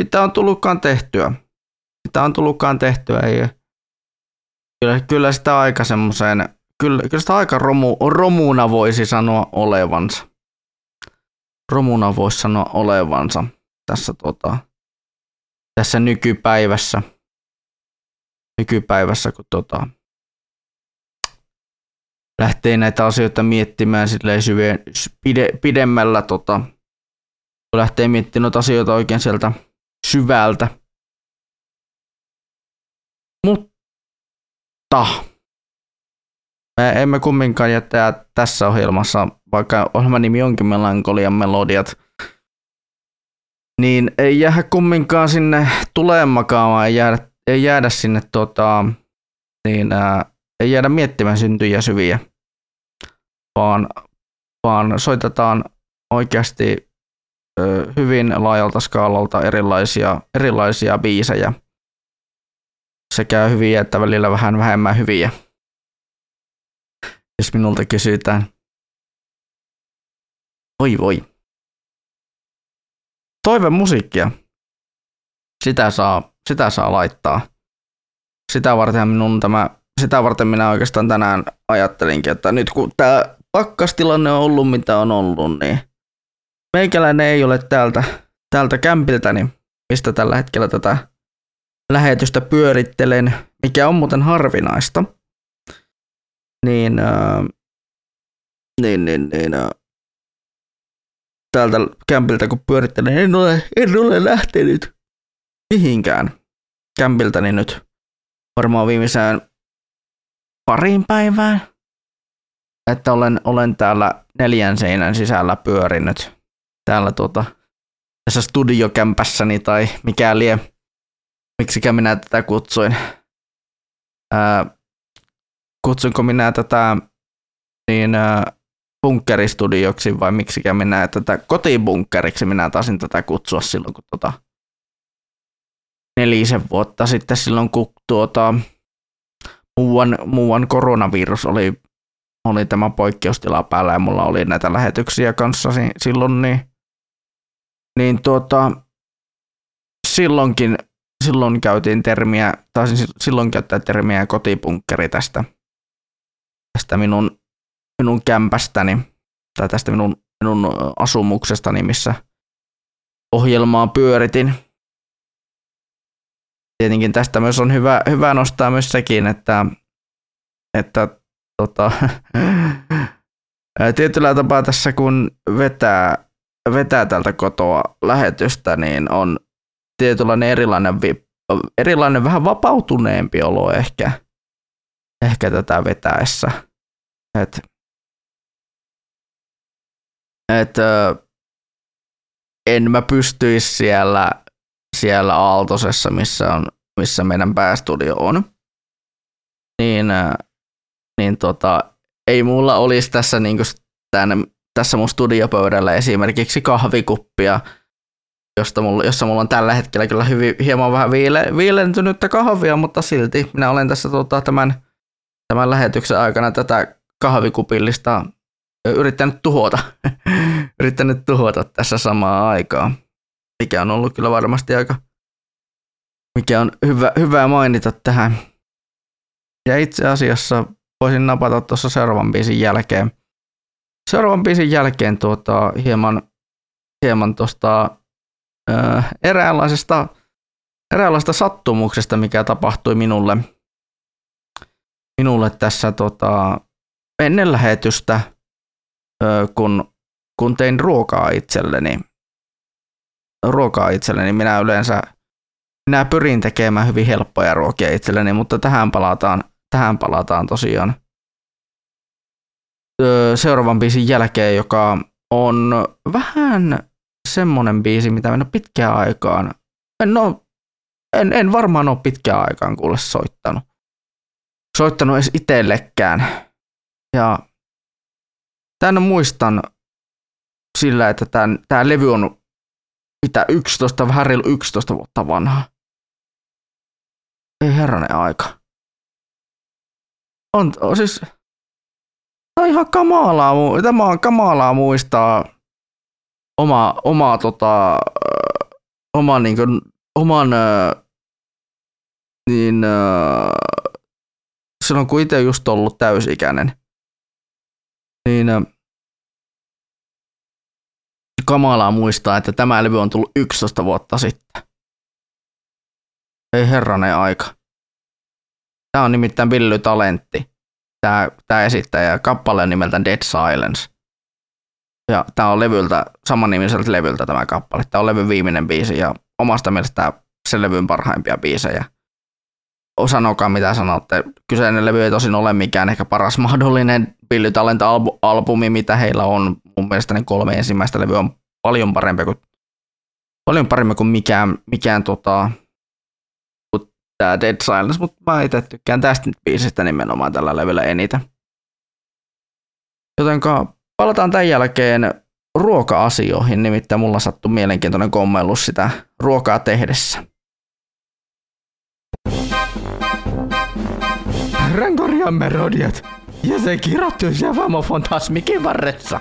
mitä on tullutkaan tehtyä. Mitä on tullutkaan tehtyä. Ei, kyllä, kyllä sitä aika semmoiseen, kyllä, kyllä sitä aika romu, romuna voisi sanoa olevansa. Romuna voisi sanoa olevansa tässä, tuota, tässä nykypäivässä. Nykypäivässä, kun tuota, lähtee näitä asioita miettimään silleen syvien, pide, pidemmällä, tota, lähtee miettimään noita asioita oikein sieltä syvältä. Mutta me emme kumminkaan jättää tässä ohjelmassa, vaikka ohjelman nimi onkin Melankolian melodiat, niin ei jäädä kumminkaan sinne tuleen makaamaan, ei jäädä, ei jäädä sinne tota, niin, ää, ei jäädä miettimään syntyjä syviä, vaan, vaan soitetaan oikeasti hyvin laajalta skaalalta erilaisia, erilaisia biisejä sekä hyviä että välillä vähän vähemmän hyviä. Jos minulta kysytään. Voi voi. toivemusiikkia. Sitä saa, sitä saa laittaa. Sitä varten minun tämä, sitä varten minä oikeastaan tänään ajattelinkin, että nyt kun tämä pakkastilanne on ollut mitä on ollut, niin meikäläinen ei ole täältä, täältä kämpiltäni, mistä tällä hetkellä tätä lähetystä pyörittelen, mikä on muuten harvinaista. Niin, äh, niin, niin, niin äh, täältä kämpiltä kun pyörittelen, en ole, en ole lähtenyt mihinkään kämpiltäni nyt varmaan viimeiseen pariin päivään. Että olen, olen täällä neljän seinän sisällä pyörinyt täällä tuota, tässä studiokämpässäni tai mikä lie, miksikä minä tätä kutsuin. Ää, kutsunko minä tätä niin ää, bunkkeristudioksi vai miksikä minä tätä kotibunkkeriksi minä taisin tätä kutsua silloin, kun tota, nelisen vuotta sitten silloin, kun tuota, muuan, muuan koronavirus oli, oli tämä poikkeustila päällä ja mulla oli näitä lähetyksiä kanssa si- silloin, niin, niin tuota, silloinkin silloin käytiin termiä, taisin silloin käyttää termiä kotipunkkeri tästä, tästä minun, minun kämpästäni tai tästä minun, minun asumuksestani, missä ohjelmaa pyöritin. Tietenkin tästä myös on hyvä, hyvä nostaa myös sekin, että, että tota, <laughs> tietyllä tapaa tässä kun vetää, vetää tältä kotoa lähetystä, niin on tietynlainen erilainen, erilainen vähän vapautuneempi olo ehkä, ehkä tätä vetäessä. Et, et, en mä pystyisi siellä, siellä Aaltosessa, missä, on, missä meidän päästudio on, niin, niin tota, ei mulla olisi tässä, niinku, tämän, tässä mun studiopöydällä esimerkiksi kahvikuppia, josta mulla, jossa mulla on tällä hetkellä kyllä hyvin, hieman vähän viile, viilentynyttä kahvia, mutta silti minä olen tässä tota, tämän, tämän lähetyksen aikana tätä kahvikupillista yrittänyt tuhota, <laughs> yrittänyt tuhota tässä samaa aikaa, mikä on ollut kyllä varmasti aika, mikä on hyvä, hyvä mainita tähän. Ja itse asiassa voisin napata tuossa seuraavan biisin jälkeen, seuraavan biisin jälkeen tuota, hieman, hieman tuosta eräänlaisesta, eräänlaisesta sattumuksesta, mikä tapahtui minulle, minulle tässä tota, ennen lähetystä, kun, kun tein ruokaa itselleni. Ruokaa itselleni. Minä yleensä minä pyrin tekemään hyvin helppoja ruokia itselleni, mutta tähän palataan, tähän palataan tosiaan seuraavan biisin jälkeen, joka on vähän semmonen biisi, mitä en ole pitkään aikaan, en, ole, en, en varmaan ole pitkään aikaan kuule soittanut. Soittanut edes itsellekään. Ja tämän muistan sillä, että tämän, tämä levy on mitä 11, vähän reilu 11 vuotta vanha. Ei herranen aika. On, on siis, tämä on ihan kamalaa, tämä on kamalaa muistaa oma, oma tota, oma niin kuin, oman niin silloin kun itse just ollut täysikäinen, niin kamalaa muistaa, että tämä levy on tullut 11 vuotta sitten. Ei herranen aika. Tämä on nimittäin Billy Talentti, tämä, tämä esittäjä, kappaleen nimeltä Dead Silence. Ja tämä on levyltä, samannimiseltä levyltä tämä kappale. Tämä on levyn viimeinen biisi ja omasta mielestä se levyn parhaimpia biisejä. Osanokaa mitä sanotte. Kyseinen levy ei tosin ole mikään ehkä paras mahdollinen Billy Talent albumi, mitä heillä on. Mun mielestä ne kolme ensimmäistä levyä on paljon parempi kuin, paljon parempi kuin mikään, mikään tota, tämä Dead Silence, mutta mä itse tykkään tästä biisistä nimenomaan tällä levyllä eniten. Jotenka Palataan tämän jälkeen ruoka-asioihin, nimittäin mulla sattui mielenkiintoinen kommellus sitä ruokaa tehdessä. Rankoria melodiat ja se Javamo Fantasmikin varressa.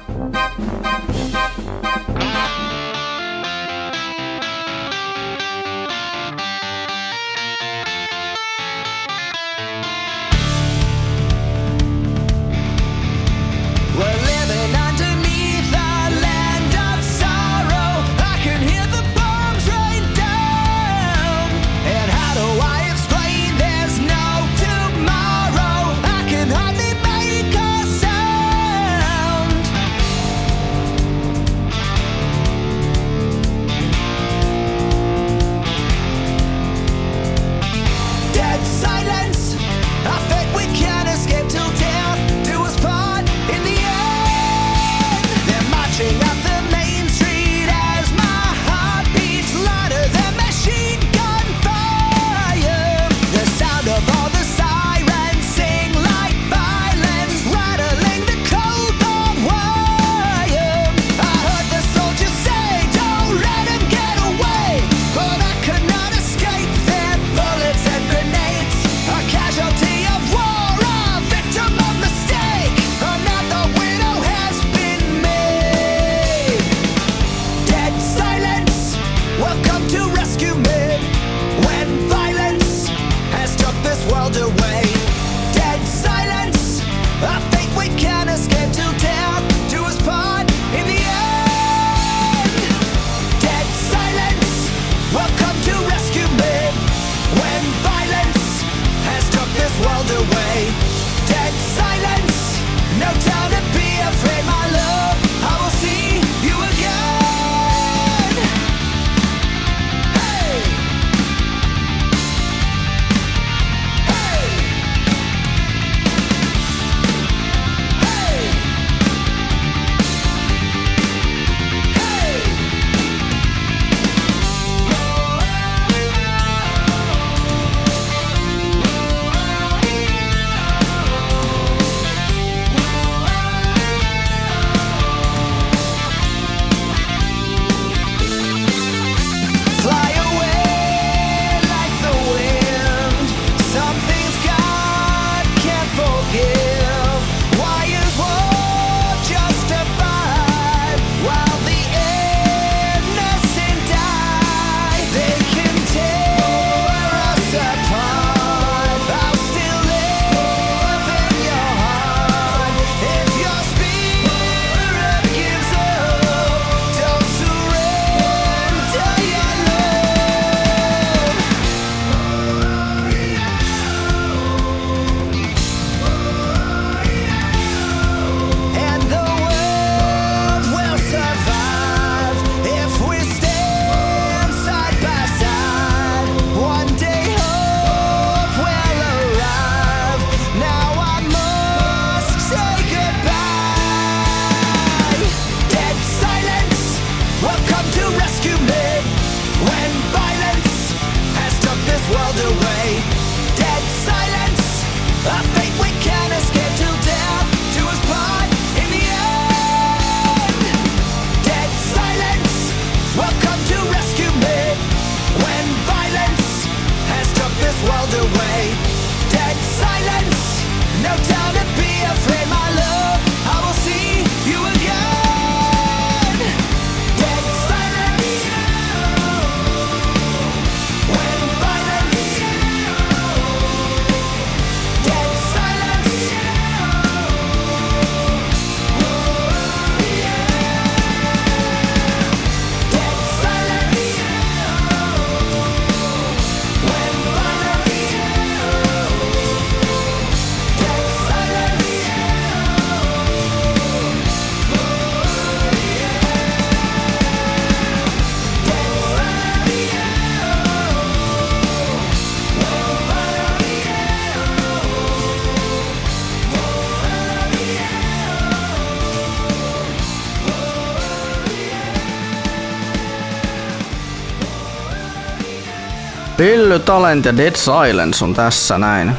Talent ja Dead Silence on tässä näin.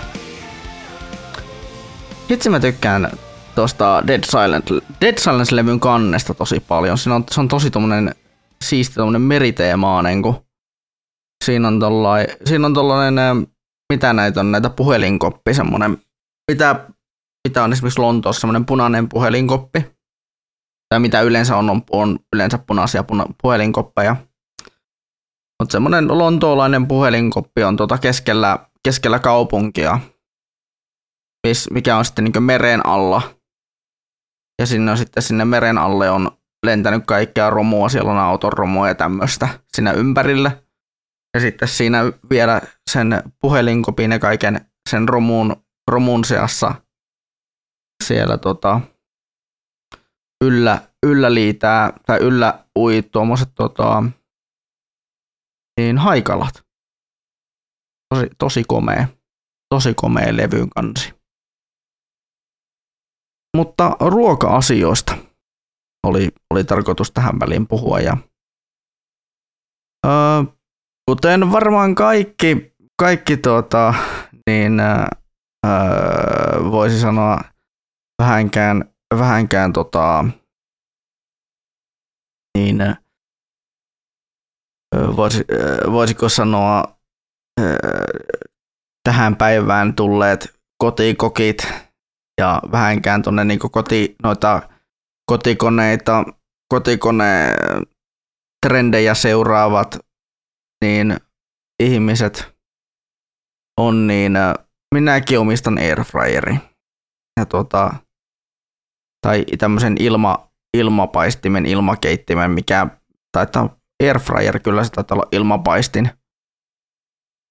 Hitsi mä tykkään tuosta Dead Silence, Dead Silence-levyn kannesta tosi paljon. Siinä on, se on tosi tommonen siisti tommonen meriteemainen, kun siinä on tollai, siinä on tollanen, ä, mitä näitä on, näitä puhelinkoppi, semmonen, mitä, mitä on esimerkiksi Lontoossa, semmonen punainen puhelinkoppi. Tai mitä yleensä on, on, on yleensä punaisia puna, puhelinkoppeja. Mutta semmoinen lontoolainen puhelinkoppi on tuota keskellä, keskellä kaupunkia, mikä on sitten niin meren alla. Ja sinne on sitten sinne meren alle on lentänyt kaikkea romua, siellä on auton romua ja tämmöistä siinä ympärillä. Ja sitten siinä vielä sen puhelinkopin ja kaiken sen romun, romun seassa siellä tota, yllä, yllä liitää tai yllä ui tuommoiset tota, niin haikalat. Tosi, tosi komea, tosi komea levyn kansi. Mutta ruoka-asioista oli, oli tarkoitus tähän väliin puhua. Ja, öö, kuten varmaan kaikki, kaikki tuota, niin öö, voisi sanoa vähänkään, vähänkään tota, niin, voisi, voisiko sanoa tähän päivään tulleet kotikokit ja vähänkään tuonne niin koti, noita kotikoneita, kotikone trendejä seuraavat niin ihmiset on niin, minäkin omistan airfryeri. Ja tuota, tai tämmöisen ilma, ilmapaistimen, ilmakeittimen, mikä taitaa airfryer, kyllä se taitaa olla ilmapaistin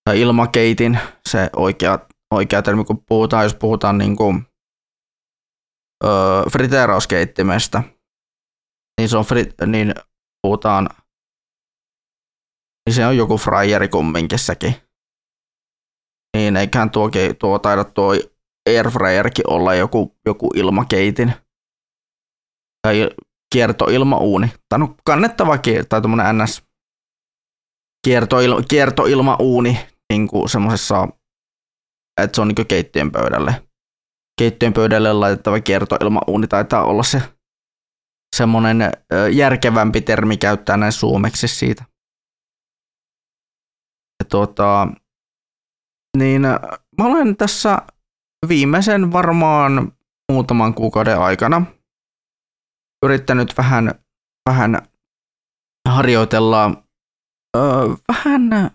tai ilmakeitin, se oikea, oikea termi, kun puhutaan, jos puhutaan niin kuin, öö, friteerauskeittimestä, niin se on frit, niin puhutaan, niin se on joku fryeri kumminkin sekin. Niin eiköhän tuo, tuo taida tuo airfryerkin olla joku, joku ilmakeitin. Tai kiertoilmauuni. Tai no kannettava tai tuommoinen ns. Kiertoil, kiertoilmauuni niin kuin semmoisessa, että se on niin keittiön pöydälle. Keittiön pöydälle laitettava kiertoilmauuni taitaa olla se semmoinen järkevämpi termi käyttää näin suomeksi siitä. Ja tuota, niin mä olen tässä viimeisen varmaan muutaman kuukauden aikana yrittänyt vähän, vähän harjoitella ö, vähän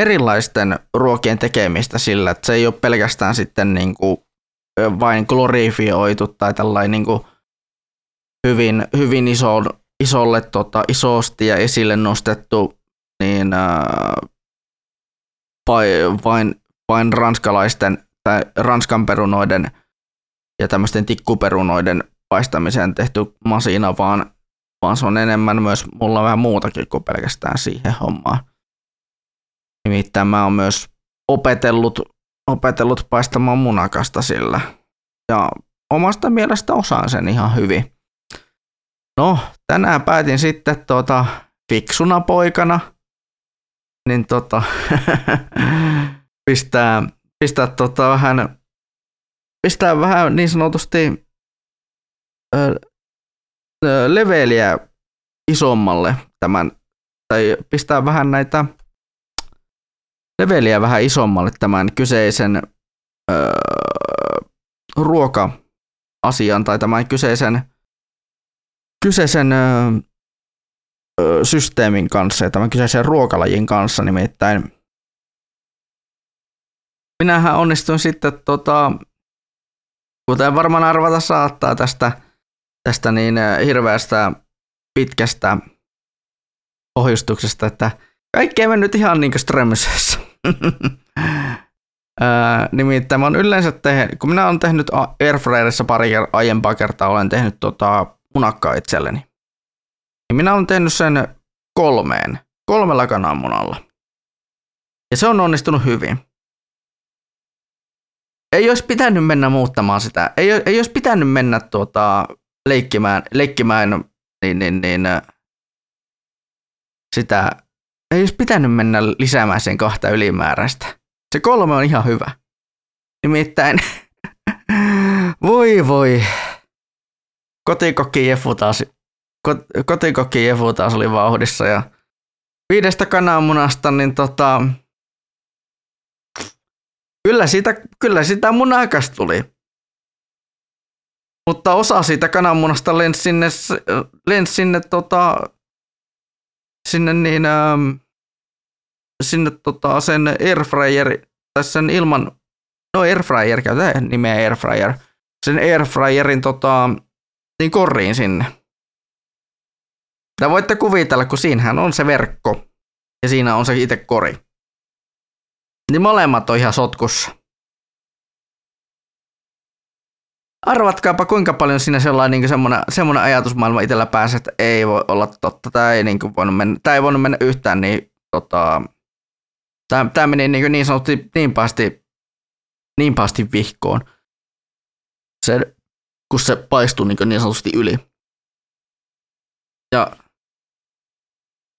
erilaisten ruokien tekemistä sillä, että se ei ole pelkästään sitten niin kuin vain glorifioitu tai tällainen niin kuin hyvin, hyvin iso, isolle tota, isosti ja esille nostettu niin äh, vain, vain ranskalaisten tai ranskan perunoiden ja tämmöisten tikkuperunoiden paistamiseen tehty masina, vaan, vaan se on enemmän myös mulla vähän muutakin kuin pelkästään siihen hommaan. Nimittäin mä oon myös opetellut, opetellut paistamaan munakasta sillä. Ja omasta mielestä osaan sen ihan hyvin. No, tänään päätin sitten tuota, fiksuna poikana, niin tota, <laughs> pistää, pistää tota vähän, pistää vähän niin sanotusti ö, ö, leveliä isommalle tämän, tai pistää vähän näitä leveliä vähän isommalle tämän kyseisen ö, ruoka-asian tai tämän kyseisen, kyseisen ö, systeemin kanssa ja tämän kyseisen ruokalajin kanssa nimittäin. Minähän onnistuin sitten, tota, kuten varmaan arvata saattaa tästä, tästä niin hirveästä pitkästä ohjustuksesta, että kaikki ei mennyt ihan niin kuin Strömsössä. <laughs> nimittäin mä oon yleensä tehnyt, kun minä olen tehnyt Airfryerissa pari aiempaa kertaa, olen tehnyt tota munakkaa itselleni. Niin minä olen tehnyt sen kolmeen, kolmella kananmunalla. Ja se on onnistunut hyvin. Ei olisi pitänyt mennä muuttamaan sitä. Ei, ei olisi pitänyt mennä tuota, leikkimään, leikkimään niin, niin, niin, sitä ei olisi pitänyt mennä lisäämään sen kahta ylimääräistä. Se kolme on ihan hyvä. Nimittäin, <laughs> voi voi, kotikokki Jeffu taas, kot, kotikokki Jeffu taas oli vauhdissa ja viidestä kananmunasta, niin tota, kyllä sitä, kyllä sitä munakas tuli. Mutta osa siitä kananmunasta lensi sinne, lensi sinne, tota, sinne niin, ähm, sinne tota, sen airfryer, tai sen ilman, no airfryer, käytetään nimeä airfryer, sen airfryerin tota, niin koriin sinne. Ja voitte kuvitella, kun siinähän on se verkko ja siinä on se itse kori. Niin molemmat on ihan sotkussa. Arvatkaapa kuinka paljon siinä sellainen niin semmoinen, semmoinen ajatusmaailma itsellä pääsi, että ei voi olla totta. Tämä ei, niin kuin voinut mennä, tämä ei voinut mennä yhtään niin, tota, tämä, tämä meni niin, niin sanotusti niin pahasti, niin pahasti vihkoon. Se, kun se paistui niin, niin sanotusti yli. Ja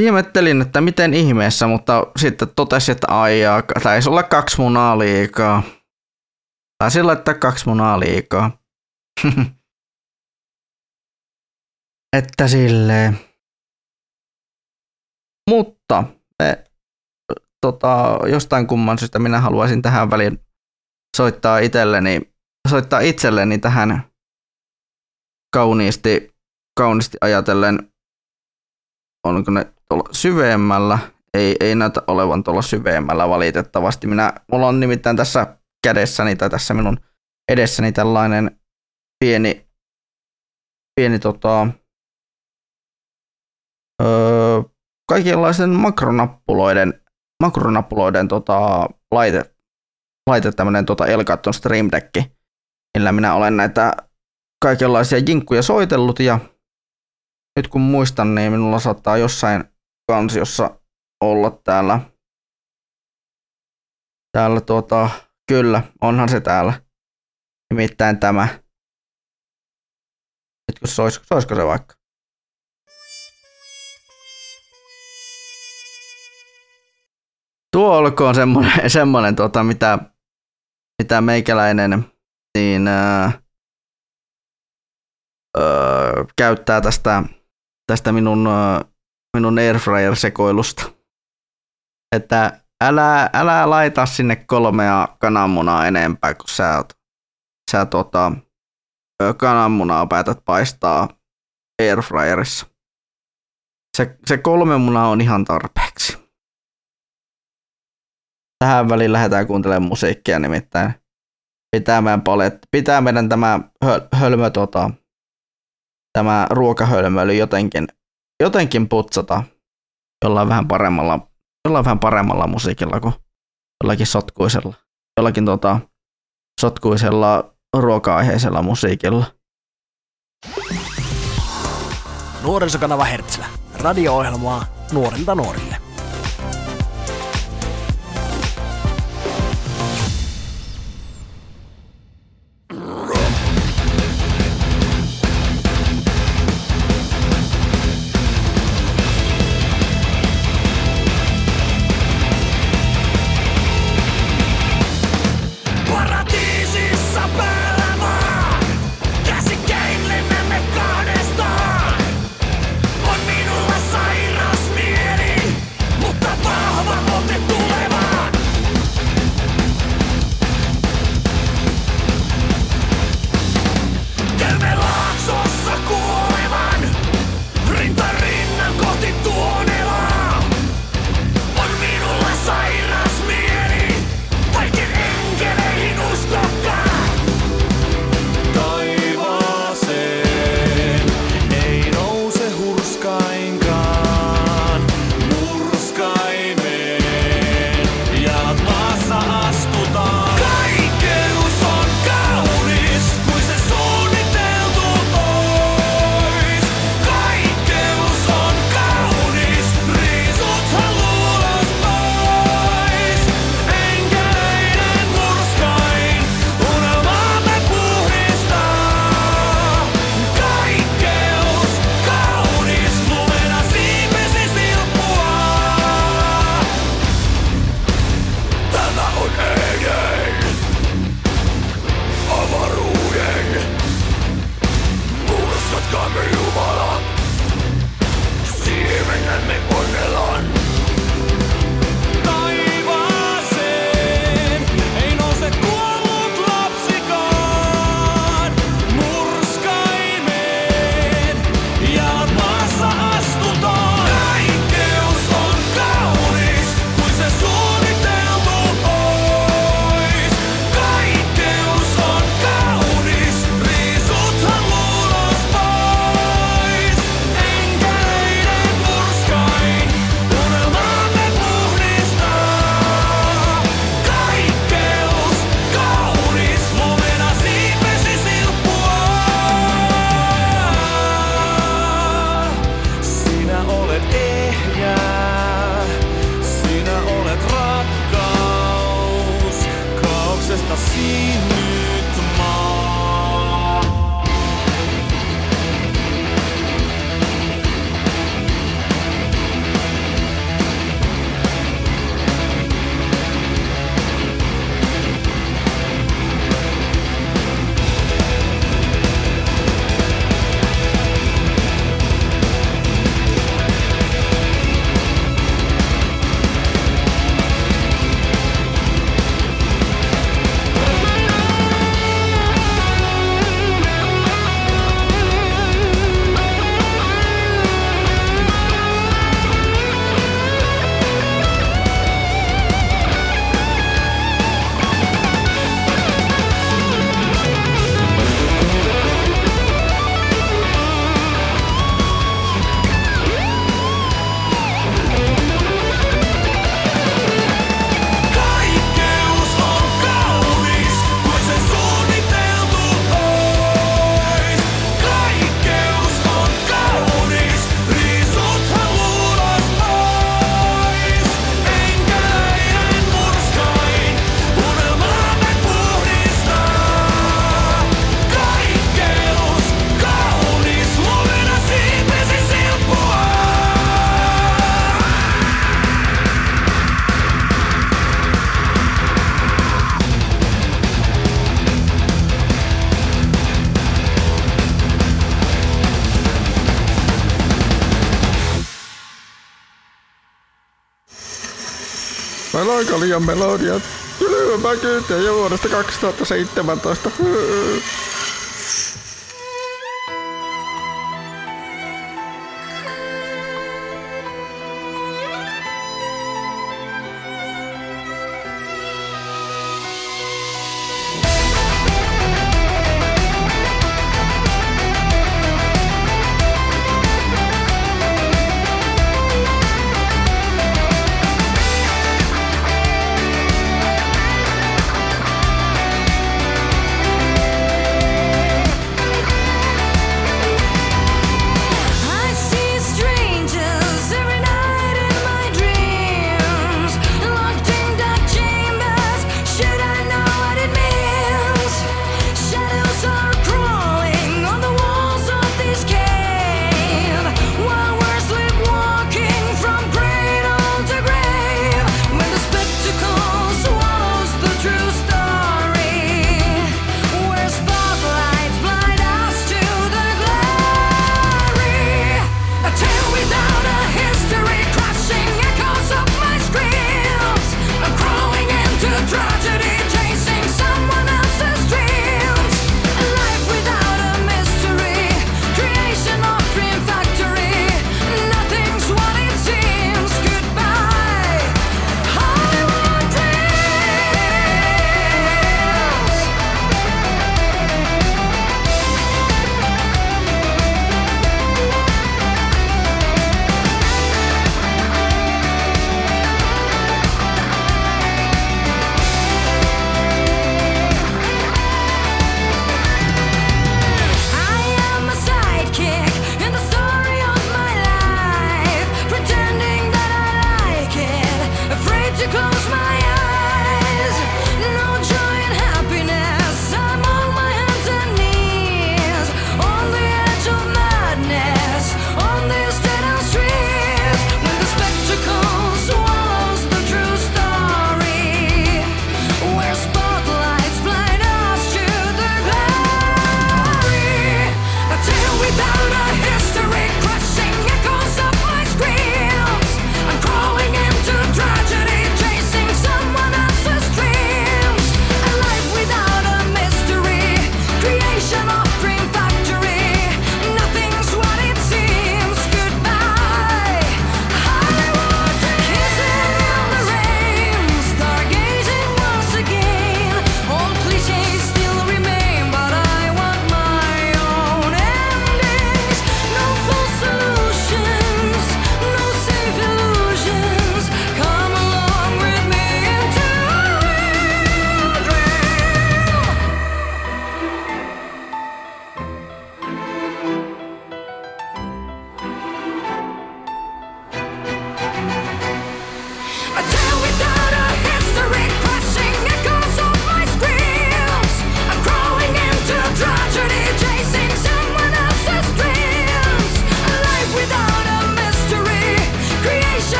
ihmettelin, että miten ihmeessä, mutta sitten totesin, että ai jaa, taisi olla kaksi munaa liikaa. Taisi laittaa kaksi munaa liikaa. <laughs> että silleen. Mutta me, tota, jostain kumman syystä minä haluaisin tähän väliin soittaa itselleni, soittaa itselleni tähän kauniisti, kauniisti ajatellen, onko ne tuolla syvemmällä, ei, ei näytä olevan tuolla syvemmällä valitettavasti. Minä, mulla on nimittäin tässä kädessäni tai tässä minun edessäni tällainen pieni, pieni tota, öö, kaikenlaisen makronappuloiden, makronappuloiden tota, laite, laite tämmönen tota Elgaton Stream Deck, millä minä olen näitä kaikenlaisia jinkkuja soitellut ja nyt kun muistan, niin minulla saattaa jossain kansiossa olla täällä, täällä tuota, kyllä, onhan se täällä. Nimittäin tämä. Kun sois, soisiko se vaikka? Tuo olkoon semmoinen, <laughs> semmoinen tota, mitä, mitä meikäläinen niin, ää, öö, käyttää tästä, tästä minun, öö, minun airfryer-sekoilusta. Että älä, älä laita sinne kolmea kananmunaa enempää, kun sä, sä tota, kananmunaa päätät paistaa airfryerissa. Se, se kolme munaa on ihan tarpeeksi. Tähän väliin lähdetään kuuntelemaan musiikkia nimittäin. Pitää meidän, palet, pitää meidän tämä höl, hölmö tota, tämä ruokahölmöily jotenkin, jotenkin putsata jollain vähän paremmalla, jollain vähän paremmalla musiikilla kuin jollakin sotkuisella, jollakin tota, sotkuisella ruoka-aiheisella musiikilla. Nuorisokanava Hertzlä. Radio-ohjelmaa nuorilta nuorille. Kalion melodiat. Kylmä jo vuodesta 2017.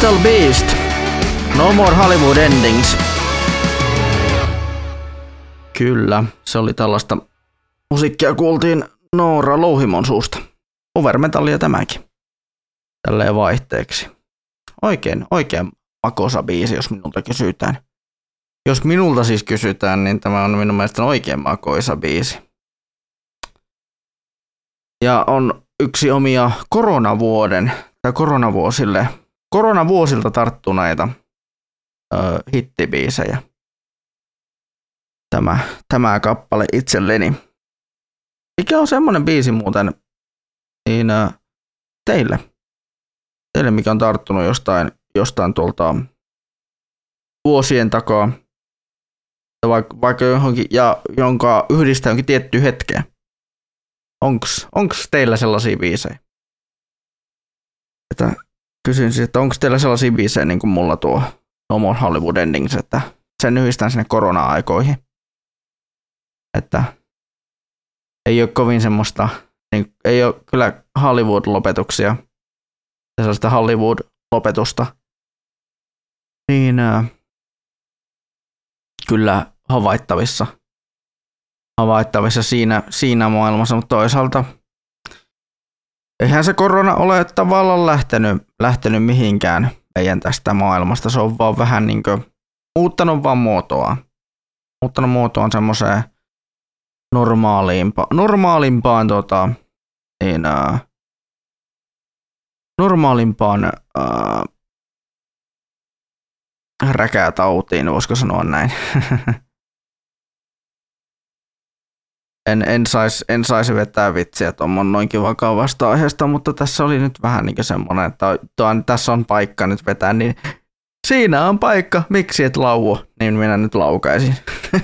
Metal Beast. No more Hollywood endings. Kyllä, se oli tällaista musiikkia kuultiin Noora Louhimon suusta. Overmetallia tämäkin. Tälleen vaihteeksi. Oikein, oikein makosa biisi, jos minulta kysytään. Jos minulta siis kysytään, niin tämä on minun mielestäni oikein makoisa biisi. Ja on yksi omia koronavuoden tai koronavuosille koronavuosilta tarttuneita ö, hittibiisejä. Tämä, tämä kappale itselleni. Mikä on semmoinen biisi muuten niin, ö, teille? Teille, mikä on tarttunut jostain, jostain tuolta vuosien takaa, vaikka, vaikka johonkin, ja jonka yhdistää jonkin tietty hetkeä. Onks, onks teillä sellaisia biisejä? Että kysyn siis, että onko teillä sellaisia biisejä niin kuin mulla tuo No More Hollywood Endings, että sen yhdistän sinne korona-aikoihin. Että ei ole kovin semmoista, niin, ei ole kyllä Hollywood-lopetuksia ja sellaista Hollywood-lopetusta. Niin äh, kyllä havaittavissa. Havaittavissa siinä, siinä maailmassa, mutta toisaalta – eihän se korona ole tavallaan lähtenyt, lähtenyt mihinkään meidän tästä maailmasta. Se on vaan vähän niin kuin muuttanut vaan muotoa. Muuttanut muotoaan semmoiseen normaalimpaan, normaalimpaan tota, niin, ää, normaalimpaan ää, räkätautiin, voisiko sanoa näin. <laughs> en, en saisi en sais vetää vitsiä tuommoin noinkin vakavasta aiheesta, mutta tässä oli nyt vähän niin semmoinen, että tuon, tässä on paikka nyt vetää, niin siinä on paikka, miksi et lauo, niin minä nyt laukaisin. <laughs>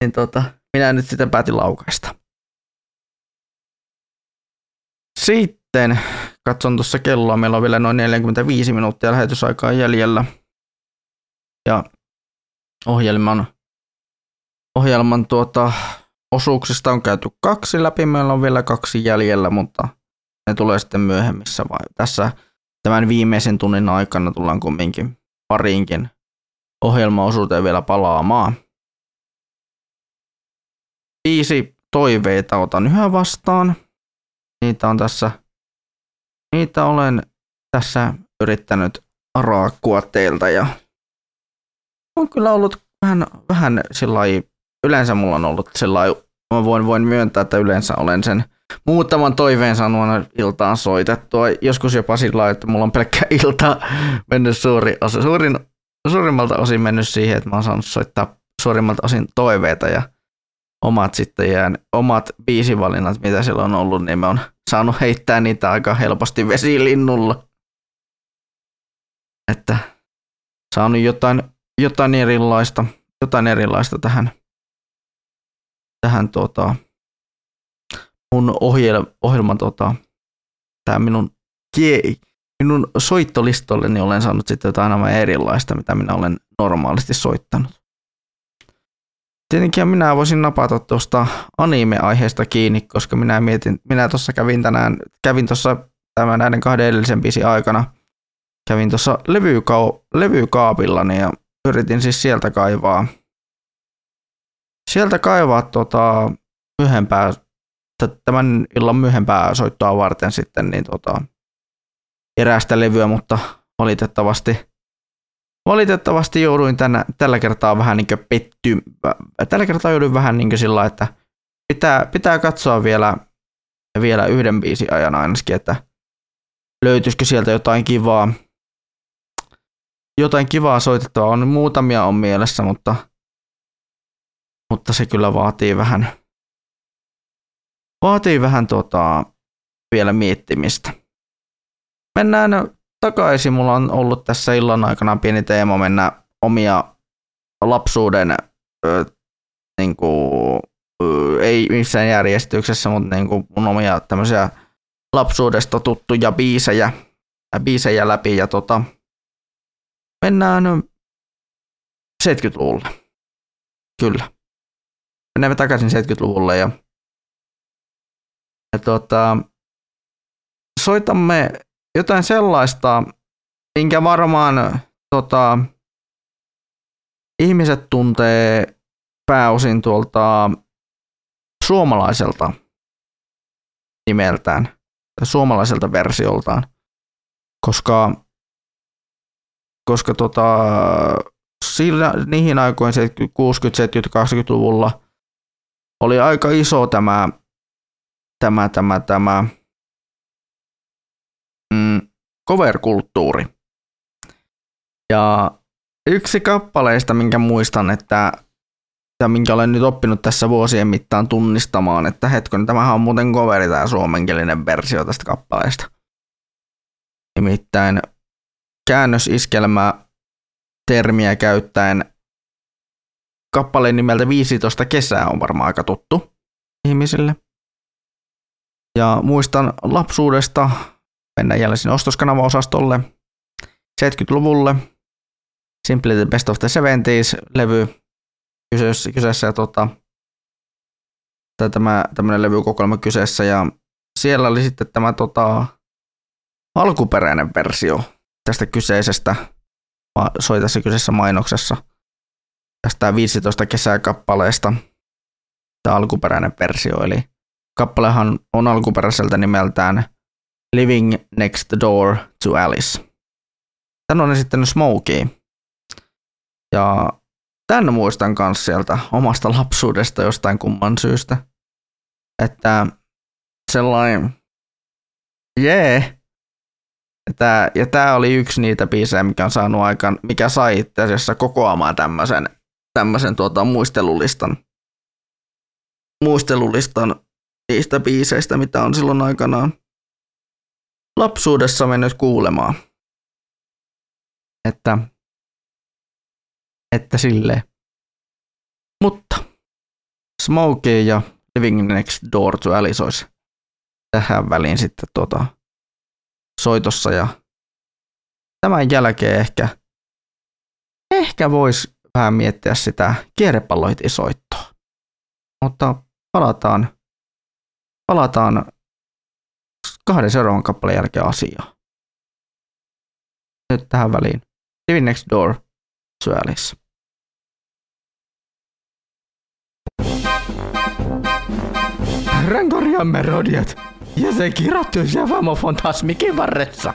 niin tota, minä nyt sitten päätin laukaista. Sitten katson tuossa kelloa, meillä on vielä noin 45 minuuttia lähetysaikaa jäljellä. Ja ohjelman, ohjelman tuota, osuuksista on käyty kaksi läpi, meillä on vielä kaksi jäljellä, mutta ne tulee sitten myöhemmissä vai tässä tämän viimeisen tunnin aikana tullaan kumminkin pariinkin ohjelmaosuuteen vielä palaamaan. Viisi toiveita otan yhä vastaan. Niitä on tässä, niitä olen tässä yrittänyt raakkua teiltä ja on kyllä ollut vähän, vähän sillä yleensä mulla on ollut sellainen, mä voin, voin myöntää, että yleensä olen sen muutaman toiveen saanut iltaan soitettua. Joskus jopa sillä että mulla on pelkkä ilta mennyt suuri osa, suurin, suurimmalta osin mennyt siihen, että mä oon saanut soittaa suurimmalta osin toiveita ja omat sitten jään, omat biisivalinnat, mitä siellä on ollut, niin mä oon saanut heittää niitä aika helposti vesilinnulla. Että saanut jotain, jotain erilaista, jotain erilaista tähän tähän tota, mun ohjel, ohjelman tota, tähän minun, minun soittolistolle, niin olen saanut sitten jotain aivan erilaista, mitä minä olen normaalisti soittanut. Tietenkin minä voisin napata tuosta anime-aiheesta kiinni, koska minä mietin, minä tuossa kävin tänään, kävin tuossa tämän näiden kahden edellisen biisin aikana, kävin tuossa levykau, levykaapillani ja yritin siis sieltä kaivaa sieltä kaivaa tota, myöhempää, tämän illan myöhempää soittoa varten sitten niin tota, eräästä levyä, mutta valitettavasti, valitettavasti jouduin tänä, tällä kertaa vähän niin petty, tällä kertaa jouduin vähän niin sillä että pitää, pitää katsoa vielä, vielä yhden biisin ajan ainakin, että löytyisikö sieltä jotain kivaa, jotain kivaa soitettavaa. On muutamia on mielessä, mutta mutta se kyllä vaatii vähän, vaatii vähän tota, vielä miettimistä. Mennään takaisin. Mulla on ollut tässä illan aikana pieni teema mennä omia lapsuuden, ö, niin kuin, ö, ei missään järjestyksessä, mutta niin kuin mun omia tämmöisiä lapsuudesta tuttuja biisejä, biisejä läpi. Ja tota, mennään 70-luvulle. Kyllä menemme takaisin 70-luvulle ja, ja tota, soitamme jotain sellaista, minkä varmaan tota, ihmiset tuntee pääosin tuolta suomalaiselta nimeltään, tai suomalaiselta versioltaan, koska, koska tota, sillä, niihin aikoihin 60, 70, 80-luvulla oli aika iso tämä, tämä, tämä, tämä mm, cover-kulttuuri. Ja yksi kappaleista, minkä muistan, että ja minkä olen nyt oppinut tässä vuosien mittaan tunnistamaan, että hetkon, tämähän on muuten coveri tämä suomenkielinen versio tästä kappaleesta. Nimittäin käännösiskelmä termiä käyttäen kappaleen nimeltä 15 kesää on varmaan aika tuttu ihmisille. Ja muistan lapsuudesta, mennään jälleen sinne ostoskanava-osastolle, 70-luvulle, Simply the Best of the 70s levy kyseessä, kyseessä ja tota, tai tämä tämmöinen levykokoelma kyseessä. Ja siellä oli sitten tämä tota, alkuperäinen versio tästä kyseisestä, soi tässä kyseisessä mainoksessa, tästä 15 kesäkappaleesta, tämä alkuperäinen versio, eli kappalehan on alkuperäiseltä nimeltään Living Next Door to Alice. Tän on esittänyt Smokey. Ja tän muistan myös sieltä omasta lapsuudesta jostain kumman syystä. Että sellainen, jee. Yeah. Tää, ja tää oli yksi niitä biisejä, mikä on saanut aikaan, mikä sai itse asiassa kokoamaan tämmöisen, tämmöisen tuota, muistelulistan, muistelulistan niistä biiseistä, mitä on silloin aikanaan lapsuudessa mennyt kuulemaan. Että, että silleen. Mutta Smokey ja Living Next Door to Alice olisi tähän väliin sitten tota, soitossa ja tämän jälkeen ehkä, ehkä voisi vähän miettiä sitä kierrepallohitisoittoa. Mutta palataan, palataan kahden seuraavan kappaleen jälkeen asiaan. Nyt tähän väliin. Living Next Door, Alice. Rangoria melodiat ja se kirjoitus Javamo Fantasmikin varressa.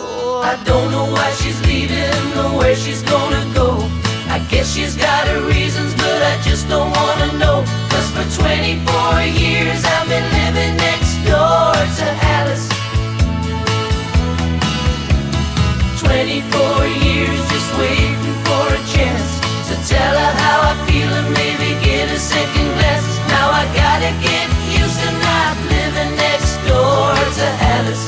Oh, I don't know why she's leaving or where she's gonna go. I guess she's got her reasons, but I just don't wanna know. Cause for 24 years I've been living next door to Alice. 24 years just waiting for a chance to tell her how I feel and maybe get a second glance. Now I gotta get used to not living next door to Alice.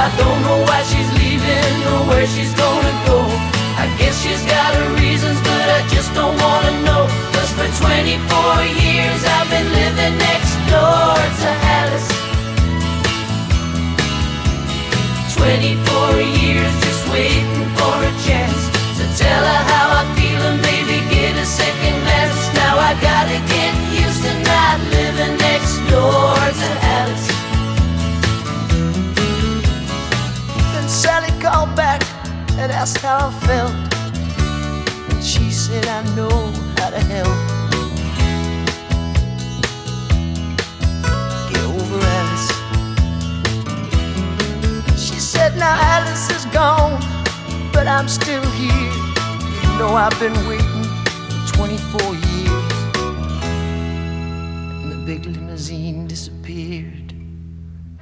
I don't know why she's leaving or where she's gonna go. I guess she's got her reasons, but I just don't wanna know. Cause for 24 years I've been living next door to Alice. 24 years just waiting for a chance to tell her how I feel and maybe get a second glance. Now I gotta asked how I felt. And she said, I know how to help. Get over Alice. She said, Now Alice is gone, but I'm still here. You know, I've been waiting for 24 years. And the big limousine disappeared.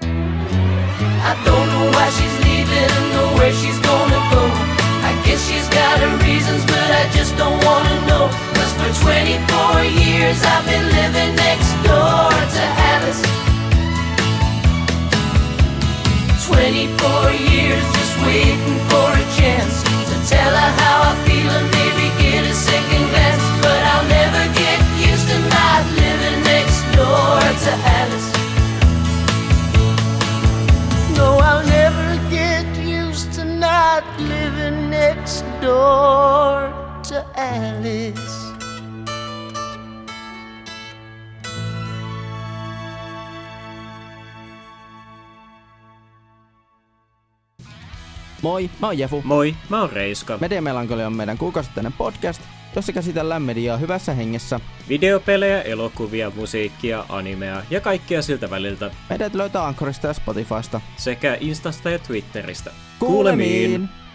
I don't know why she's leaving or where she's gonna I just don't wanna know. Cause for 24 years I've been living next door to Alice. 24 years just waiting for a chance to tell her how I feel and maybe get a second glance. But I'll never get used to not living next door to Alice. No, I'll never get used to not living next door Alice. Moi, mä oon Jefu. Moi, mä oon Reiska. Mediamelankolia on meidän kuukausittainen podcast, jossa käsitellään mediaa hyvässä hengessä. Videopelejä, elokuvia, musiikkia, animea ja kaikkea siltä väliltä. Meidät löytää Ankorista ja Spotifysta. Sekä Instasta ja Twitteristä. Kuulemiin! Kuulemiin.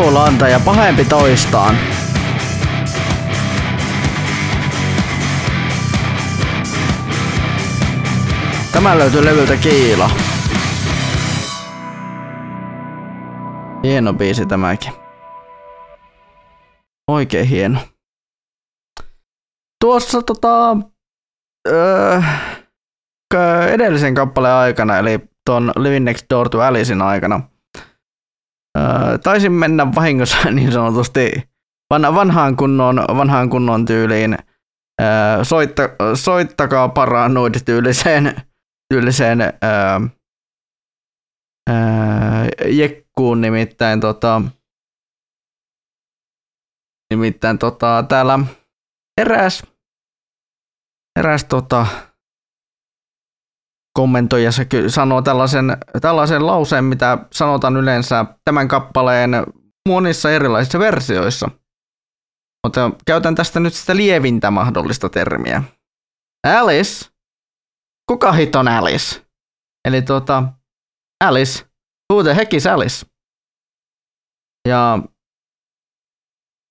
Apulanta ja pahempi toistaan. Tämä löytyy levyltä Kiila. Hieno biisi tämäkin. Oikein hieno. Tuossa tota, öö, edellisen kappaleen aikana, eli tuon Living Next Door to Alicein aikana, taisin mennä vahingossa <laughs> niin sanotusti vanha, vanhaan, kunnon, vanhaan kunnon tyyliin. Soitta, soittakaa paranoid tyyliseen, tyyliseen öö, öö, jekkuun nimittäin tota, nimittäin tota, täällä eräs, eräs tota, kommentoija se sanoo tällaisen, tällaisen lauseen, mitä sanotaan yleensä tämän kappaleen monissa erilaisissa versioissa. Mutta käytän tästä nyt sitä lievintä mahdollista termiä. Alice. Kuka hit on Alice? Eli tota, Alice. Who the heck is Alice? Ja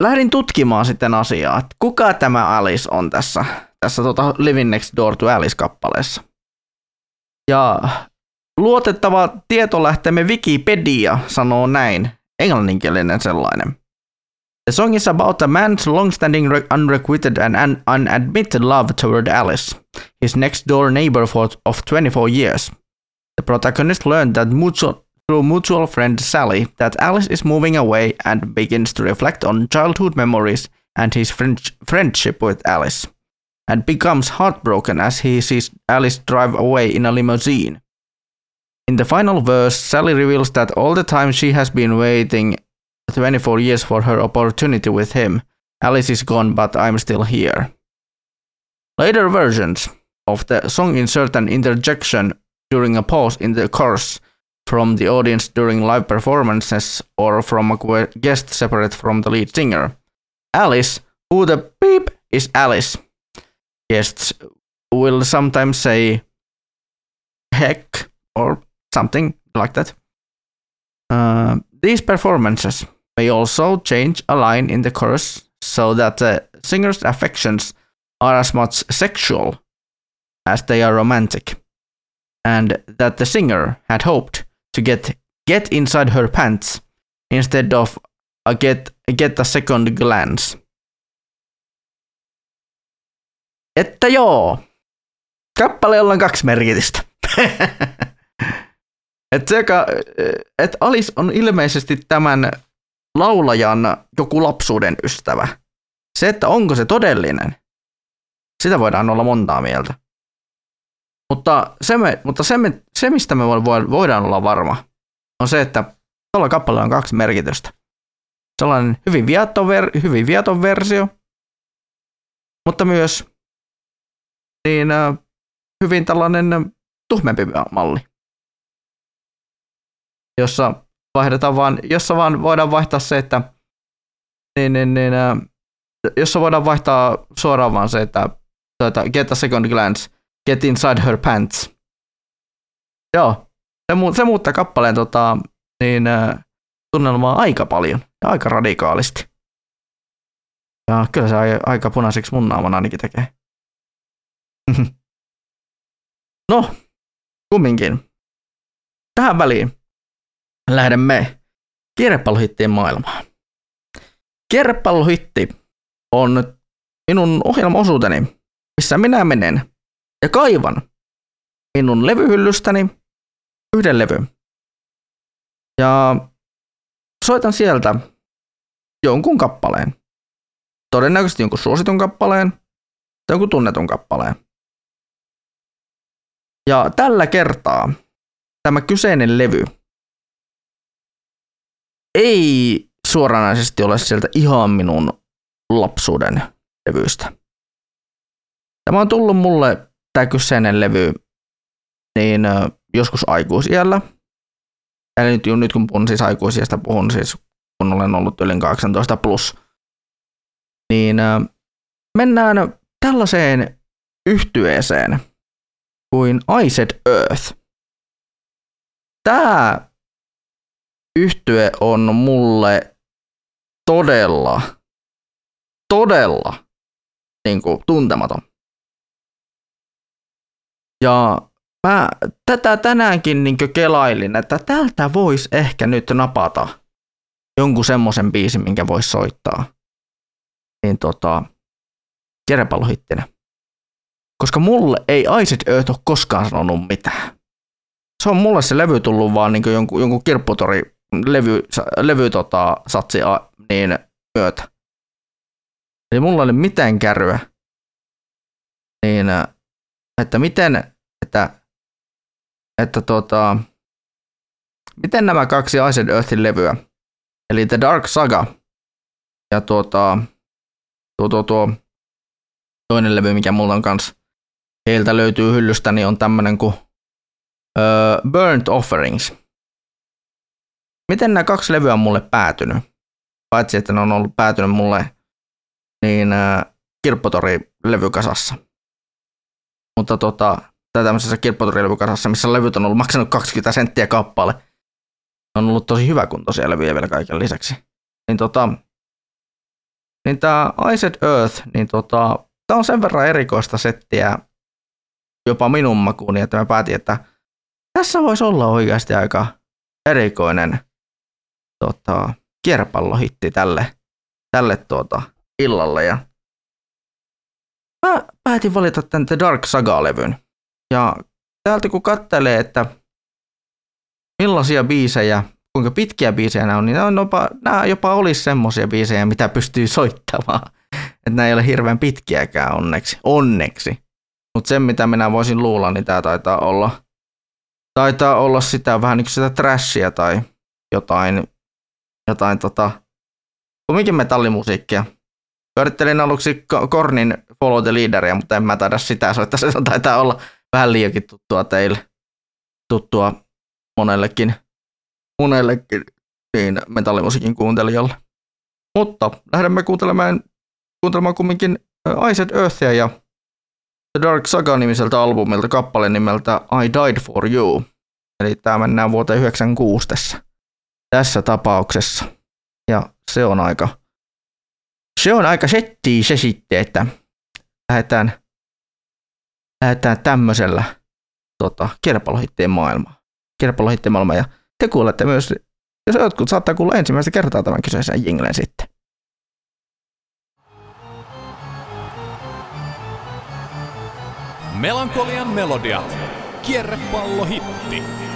lähdin tutkimaan sitten asiaa, että kuka tämä Alice on tässä, tässä tota Living Next Door to Alice-kappaleessa. Ja luotettava tietolähteemme Wikipedia sanoo näin, englanninkielinen sellainen. The song is about a man's long-standing re- unrequited and un- unadmitted love toward Alice, his next-door neighbor for of 24 years. The protagonist learned that mutual, through mutual friend Sally that Alice is moving away and begins to reflect on childhood memories and his friend- friendship with Alice, and becomes heartbroken as he sees Alice drive away in a limousine. In the final verse, Sally reveals that all the time she has been waiting 24 years for her opportunity with him, Alice is gone, but I'm still here. Later versions of the song insert an interjection during a pause in the chorus from the audience during live performances or from a guest separate from the lead singer. Alice, who the beep is Alice. Guests will sometimes say heck or something like that. Uh, these performances may also change a line in the chorus so that the singer's affections are as much sexual as they are romantic, and that the singer had hoped to get get inside her pants instead of a get get a second glance. Että joo, kappaleella on kaksi merkitystä. <laughs> Et sekä, et Alice on ilmeisesti tämän laulajan joku lapsuuden ystävä. Se, että onko se todellinen, sitä voidaan olla montaa mieltä. Mutta se, me, mutta se, me, se mistä me vo- voidaan olla varma, on se, että tuolla kappaleella on kaksi merkitystä. Sellainen hyvin viaton, ver, hyvin viaton versio, mutta myös niin, hyvin tällainen tuhmempi malli jossa vaihdetaan vaan, jossa vaan voidaan vaihtaa se, että niin, niin, niin, jossa voidaan vaihtaa suoraan vaan se, että tuota, get a second glance, get inside her pants. Joo, se, mu- se muuttaa kappaleen tota, niin, tunnelmaa aika paljon ja aika radikaalisti. Ja kyllä se ai- aika punaiseksi mun naaman ainakin tekee. No, kumminkin. Tähän väliin lähdemme kierrepallohittien maailmaan. Kierrepallohitti on minun ohjelmaosuuteni, missä minä menen ja kaivan minun levyhyllystäni yhden levyn. Ja soitan sieltä jonkun kappaleen. Todennäköisesti jonkun suositun kappaleen tai jonkun tunnetun kappaleen. Ja tällä kertaa tämä kyseinen levy ei suoranaisesti ole sieltä ihan minun lapsuuden levyistä. Tämä on tullut mulle, tämä kyseinen levy, niin joskus aikuisiellä. Eli nyt, nyt kun puhun siis aikuisiästä, puhun siis kun olen ollut yli 18 plus. Niin mennään tällaiseen yhtyeeseen kuin Said Earth. Tämä yhtye on mulle todella, todella niin kuin, tuntematon. Ja mä tätä tänäänkin niin kelailin, että tältä voisi ehkä nyt napata jonkun semmoisen biisin, minkä voisi soittaa. Niin tota, kerpallohittinä. Koska mulle ei Aiset Earth ole koskaan sanonut mitään. Se on mulle se levy tullut vaan niin jonkun, jonkun kirpputori levy, levy tota, satsi a, niin myötä. Eli mulla oli mitään kärryä. Niin, että miten, että, että tota, miten nämä kaksi Ice Earthin levyä, eli The Dark Saga ja tuota, tuo, tuo, tuo toinen levy, mikä mulla on kanssa heiltä löytyy hyllystä, niin on tämmönen kuin uh, Burnt Offerings. Miten nämä kaksi levyä on mulle päätynyt? Paitsi, että ne on ollut päätynyt mulle niin uh, Kirppotori-levykasassa. Mutta tota, tai tämmöisessä Kirppotori-levykasassa, missä levyt on ollut maksanut 20 senttiä kappale. Ne on ollut tosi hyvä kuntoisia levyjä vielä kaiken lisäksi. Niin tota, niin tää Iced Earth, niin tota, tää on sen verran erikoista settiä jopa minun makuuni, että mä päätin, että tässä voisi olla oikeasti aika erikoinen tota, kierpallohitti tälle, tälle tuota, illalle. Ja mä päätin valita tämän The Dark Saga-levyn. Ja täältä kun katselee, että millaisia biisejä, kuinka pitkiä biisejä nämä on, niin nämä, on jopa, nämä jopa olisi semmoisia biisejä, mitä pystyy soittamaan. <laughs> Että nämä ei ole hirveän pitkiäkään onneksi. Onneksi. Mutta sen, mitä minä voisin luulla, niin tämä taitaa olla, taitaa olla sitä vähän niin kuin sitä trashia tai jotain, jotain tota, kumminkin metallimusiikkia. Pyörittelin aluksi Kornin Follow the Leaderia, mutta en mä taida sitä soittaa. Se taitaa olla vähän liiankin tuttua teille. Tuttua monellekin, monellekin niin metallimusiikin kuuntelijalle. Mutta lähdemme kuuntelemaan, kuuntelemaan kumminkin Iced Earthia ja The Dark Saga-nimiseltä albumilta kappale nimeltä I Died For You. Eli tämä mennään vuoteen 96 tässä, tässä tapauksessa. Ja se on aika, se on aika settiä se sitten, että lähdetään, lähdetään tämmöisellä tota, kerpalohittien maailmaan. Kerpalohittien maailmaan. Ja te kuulette myös, jos jotkut saattaa kuulla ensimmäistä kertaa tämän kyseisen jinglen sitten. Melankolian melodiat. Kierrepallohitti. I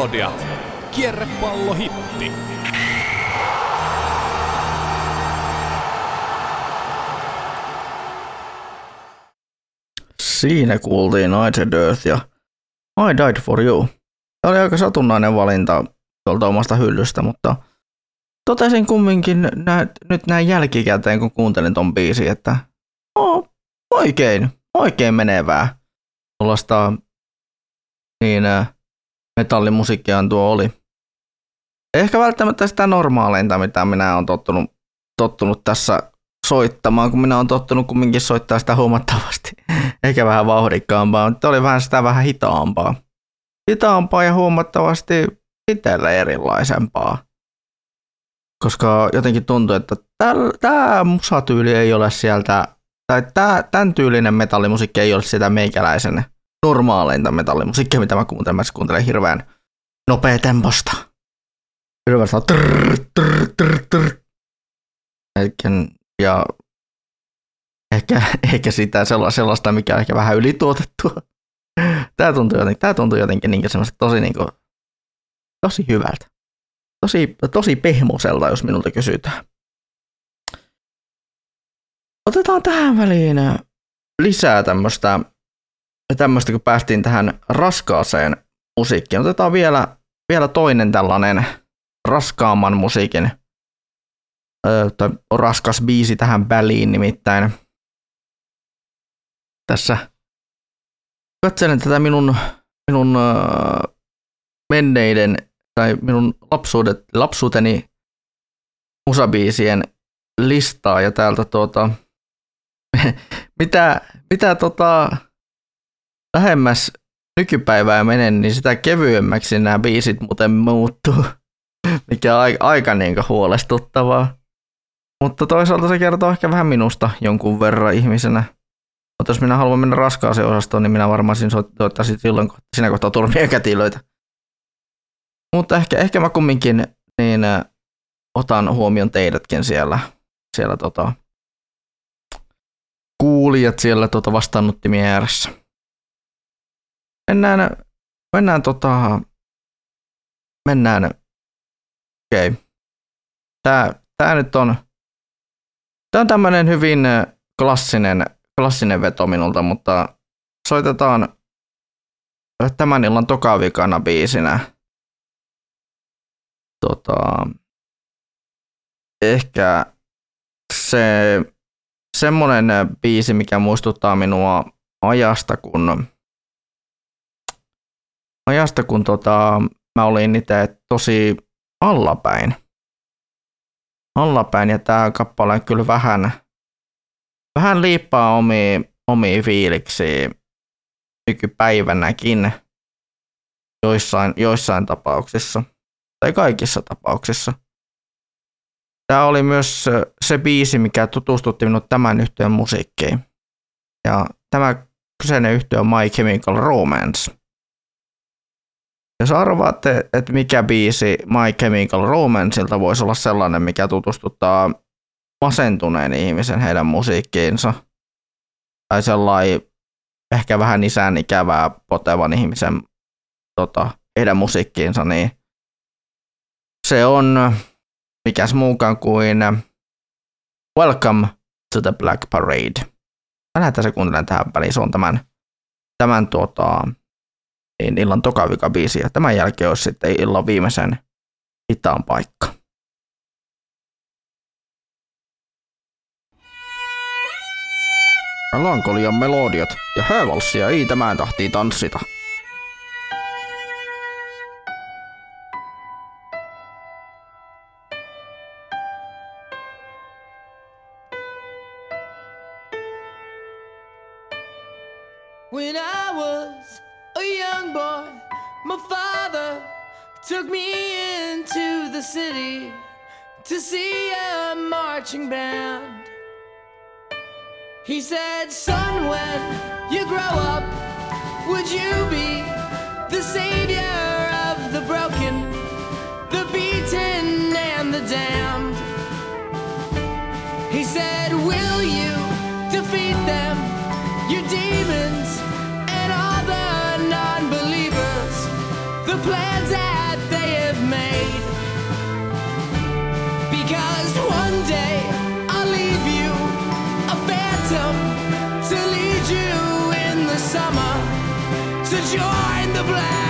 melodiat. Kierrepallohitti. Siinä kuultiin Night and Earth ja I Died For You. Tämä oli aika satunnainen valinta tuolta omasta hyllystä, mutta totesin kumminkin nä, nyt näin jälkikäteen, kun kuuntelin ton biisin, että oh, oikein, oikein menevää. Tuollaista niin äh, metallimusiikkiaan tuo oli. Ehkä välttämättä sitä normaaleinta, mitä minä olen tottunut, tottunut tässä soittamaan, kun minä olen tottunut kumminkin soittaa sitä huomattavasti. <laughs> Ehkä vähän vauhdikkaampaa, mutta oli vähän sitä vähän hitaampaa. Hitaampaa ja huomattavasti itselle erilaisempaa. Koska jotenkin tuntuu, että tämä musatyyli ei ole sieltä, tai tämän tyylinen metallimusiikki ei ole sitä meikäläisen normaaleinta metallimusiikkia, mitä mä kuuntelen. Mä kuuntelen hirveän nopea temposta. Hirveän saa trrr, trrr, trrr, trrr. Ja ehkä, ehkä sitä sellaista, mikä on ehkä vähän ylituotettua. Tämä tuntuu jotenkin, tämä tuntuu jotenkin niin semmoista tosi, niin kuin, tosi hyvältä. Tosi, tosi pehmoselta, jos minulta kysytään. Otetaan tähän väliin lisää tämmöistä, tämmöistä kun päästiin tähän raskaaseen musiikkiin. Otetaan vielä, vielä toinen tällainen raskaamman musiikin ö, tai raskas biisi tähän väliin nimittäin. Tässä katselen tätä minun, minun ö, menneiden tai minun lapsuudet, lapsuuteni musabiisien listaa ja täältä tuota, <laughs> mitä, mitä tota, lähemmäs nykypäivää menen, niin sitä kevyemmäksi nämä biisit muuten muuttuu, <laughs> mikä on aika, aika niin huolestuttavaa. Mutta toisaalta se kertoo ehkä vähän minusta jonkun verran ihmisenä. Mutta jos minä haluan mennä raskaaseen osastoon, niin minä varmaan soittaisin silloin sinä kohtaa turmia kätilöitä. Mutta ehkä, ehkä mä kumminkin niin, äh, otan huomioon teidätkin siellä, siellä tota, kuulijat siellä tota vastaanottimien ääressä. Mennään, mennään tota, mennään, okei. Okay. Tää, tää nyt on, tää on tämmönen hyvin äh, klassinen, klassinen veto minulta, mutta soitetaan tämän illan tokavikana biisinä tota, ehkä se semmoinen biisi, mikä muistuttaa minua ajasta, kun ajasta, kun tota, mä olin itse tosi allapäin. Allapäin ja tämä kappale kyllä vähän, vähän liippaa omia, omia fiiliksiä nykypäivänäkin joissain, joissain tapauksissa tai kaikissa tapauksissa. Tämä oli myös se biisi, mikä tutustutti minut tämän yhtiön musiikkiin. Ja tämä kyseinen yhtiö on My Chemical Romance. Jos arvaatte, että mikä biisi My Chemical Romanceilta voisi olla sellainen, mikä tutustuttaa masentuneen ihmisen heidän musiikkiinsa, tai sellainen ehkä vähän isän ikävää potevan ihmisen tota, heidän musiikkiinsa, niin se on mikäs muukaan kuin Welcome to the Black Parade. Mä lähdetään se kuuntelemaan tähän väliin. Se on tämän, tämän tuota, niin illan tokavika biisi. Ja tämän jälkeen olisi sitten illan viimeisen hitaan paikka. Melankolian melodiat ja häävalssia ei tämän tahtii tanssita. Took me into the city to see a marching band. He said, Son, when you grow up, would you be the savior of the broken, the beaten, and the damned? join the black.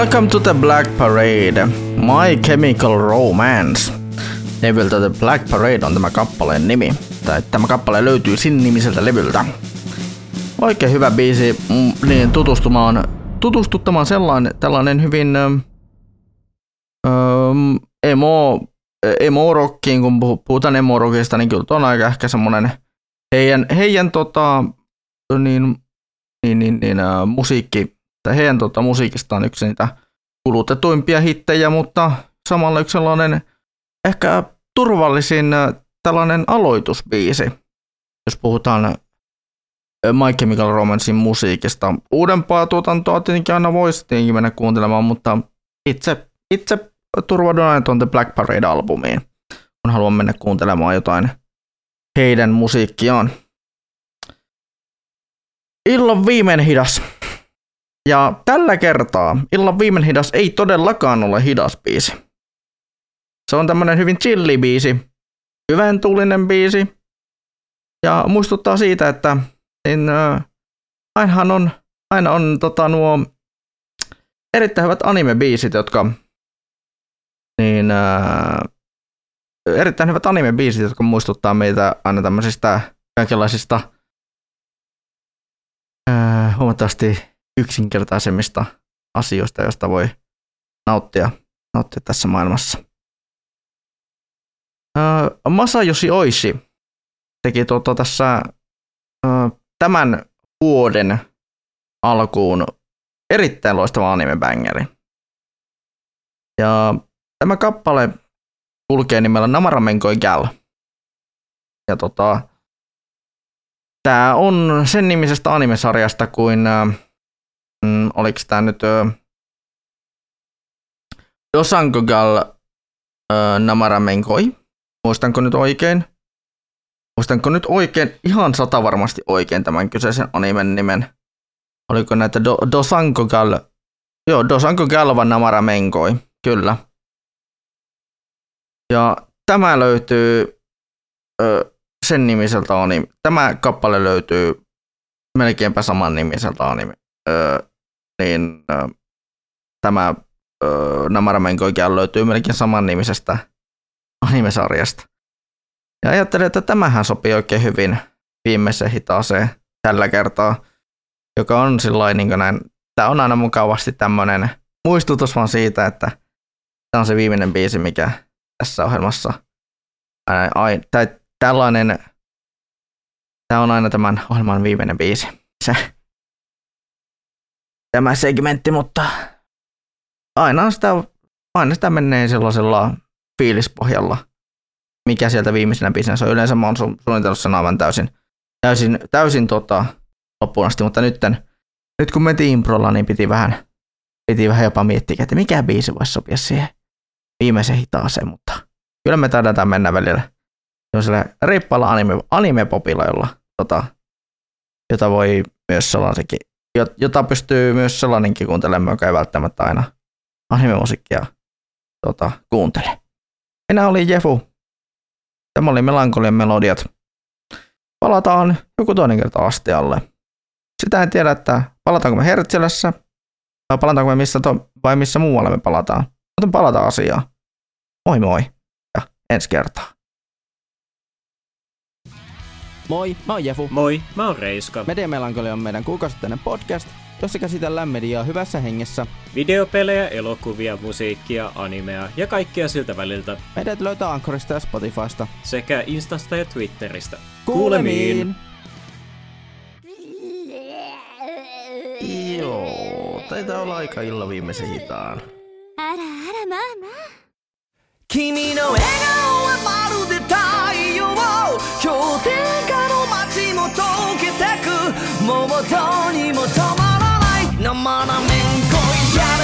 Welcome to the Black Parade, My Chemical Romance. Levyltä The Black Parade on tämä kappaleen nimi, tai tämä kappale löytyy sin nimiseltä levyltä. Oikein hyvä biisi, mm, niin tutustumaan, tutustuttamaan sellainen, tällainen hyvin öö, emo, äh, emo-rockiin, kun puhutaan emo-rockista, niin kyllä on aika ehkä semmoinen heidän, heidän tota, niin, niin, niin, niin, niin, musiikki, että heidän tuota, musiikista on yksi niitä kulutetuimpia hittejä, mutta samalla yksi sellainen ehkä turvallisin tällainen aloitusbiisi, jos puhutaan My Chemical Romancein musiikista. Uudempaa tuotantoa tietenkin aina voisi tietenkin mennä kuuntelemaan, mutta itse, itse turvaudun aina tuon The Black Parade-albumiin, kun haluan mennä kuuntelemaan jotain heidän musiikkiaan. Illan viimeinen hidas. Ja tällä kertaa illan viimeinen hidas ei todellakaan ole hidas biisi. Se on tämmönen hyvin chilli biisi, hyvän tuulinen biisi. Ja muistuttaa siitä, että niin, äh, ainahan on, aina on tota, nuo erittäin hyvät anime-biisit, jotka niin, äh, erittäin hyvät anime-biisit, jotka muistuttaa meitä aina tämmöisistä kaikenlaisista äh, huomattavasti yksinkertaisemmista asioista, joista voi nauttia, nauttia tässä maailmassa. Äh, Masayoshi Oishi teki tuota tässä tämän vuoden alkuun erittäin loistava anime-bängeri. Ja tämä kappale kulkee nimellä Namaramenkoi Gal. Ja tota, tää on sen nimisestä animesarjasta kuin, äh, mm, oliko tää nyt äh, Dosanko Gal äh, Namaramenkoi. Muistanko nyt oikein? Muistanko nyt oikein, ihan sata varmasti oikein tämän kyseisen animen nimen. Oliko näitä Do, Dosanko Gal, joo, Dosanko Galva Namaramenkoi, kyllä. Ja tämä löytyy ö, sen nimiseltä anime. Tämä kappale löytyy melkeinpä saman nimiseltä anime. Ö, niin tämä ö, Namaramenkoikin löytyy melkein saman nimisestä animesarjasta. Ja ajattelin, että tämähän sopii oikein hyvin viimeiseen hitaaseen tällä kertaa, joka on sillain, niin näin, tämä on aina mukavasti tämmöinen muistutus vaan siitä, että tämä on se viimeinen biisi, mikä tässä ohjelmassa, ää, ai, tai tällainen, tämä on aina tämän ohjelman viimeinen biisi. Se, tämä segmentti, mutta aina sitä, aina sitä menee sellaisella fiilispohjalla, mikä sieltä viimeisenä se on. Yleensä mä oon su- suunnitellut sen aivan täysin, täysin, täysin tota, loppuun asti, mutta nytten, nyt kun mentiin improlla, niin piti vähän, piti vähän jopa miettiä, että mikä biisi voisi sopia siihen viimeisen hitaaseen, mutta kyllä me taidetaan mennä välillä sellaisella reippaalla anime, anime-popilla, jolla, tota, jota voi myös sellaisenkin, jota pystyy myös sellainenkin kuuntelemaan, joka ei välttämättä aina anime-musiikkia tota, kuuntele. Minä olin Jefu. Tämä oli Melankolian melodiat. Palataan joku toinen kerta astialle. Sitä en tiedä, että palataanko me Hertzilässä vai palataanko me missä, to- vai missä muualla me palataan. Mutta palata asiaan. Moi moi ja ensi kertaa. Moi, mä oon Jefu. Moi, mä oon Reiska. Mediamelankoli on meidän kuukausittainen podcast, jossa käsitellään mediaa hyvässä hengessä. Videopelejä, elokuvia, musiikkia, animea ja kaikkea siltä väliltä. Meidät löytää Ankorista ja Spotifysta. Sekä Instasta ja Twitteristä. Kuulemiin! Joo, taitaa olla aika illan viimeisen hitaan. あらあらまあまあ君の笑顔はまるで太 陽氷点下の街も溶けてく。もうどうにも止まらない。生なめんこいやる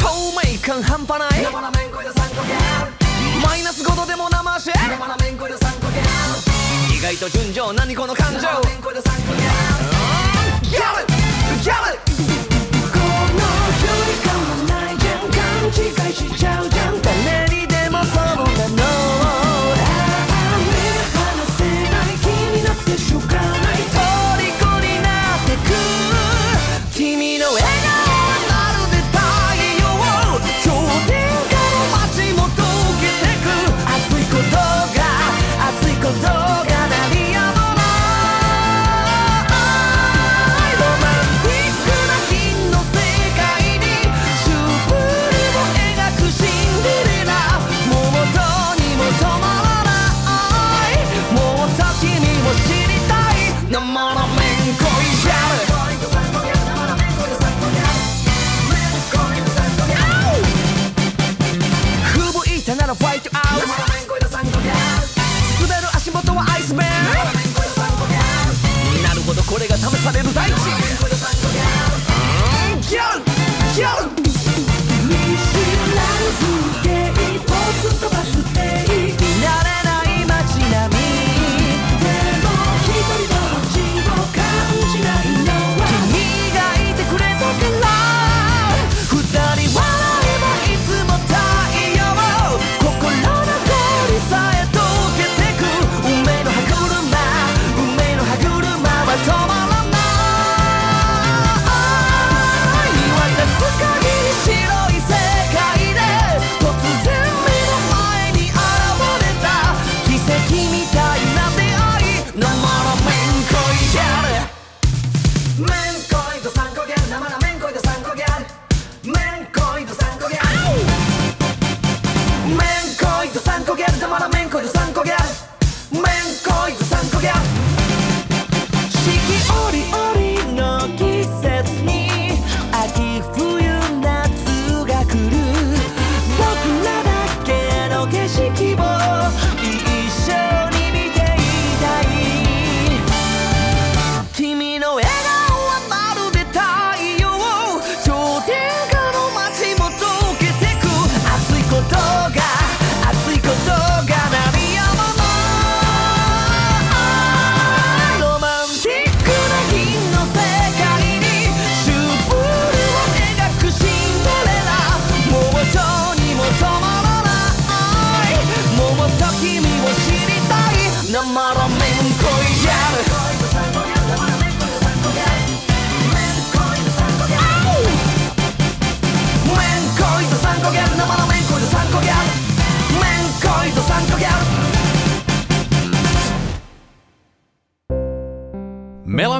透明感半端ない。マイナス5度でも生足意外と純情何この感情。ギャル。ギャル。じゃん勘違い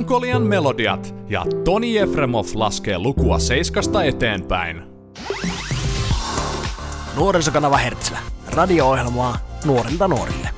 Melankolian melodiat ja Toni Efremov laskee lukua seiskasta eteenpäin. Nuorisokanava Hertzlä. Radio-ohjelmaa nuorilta nuorille.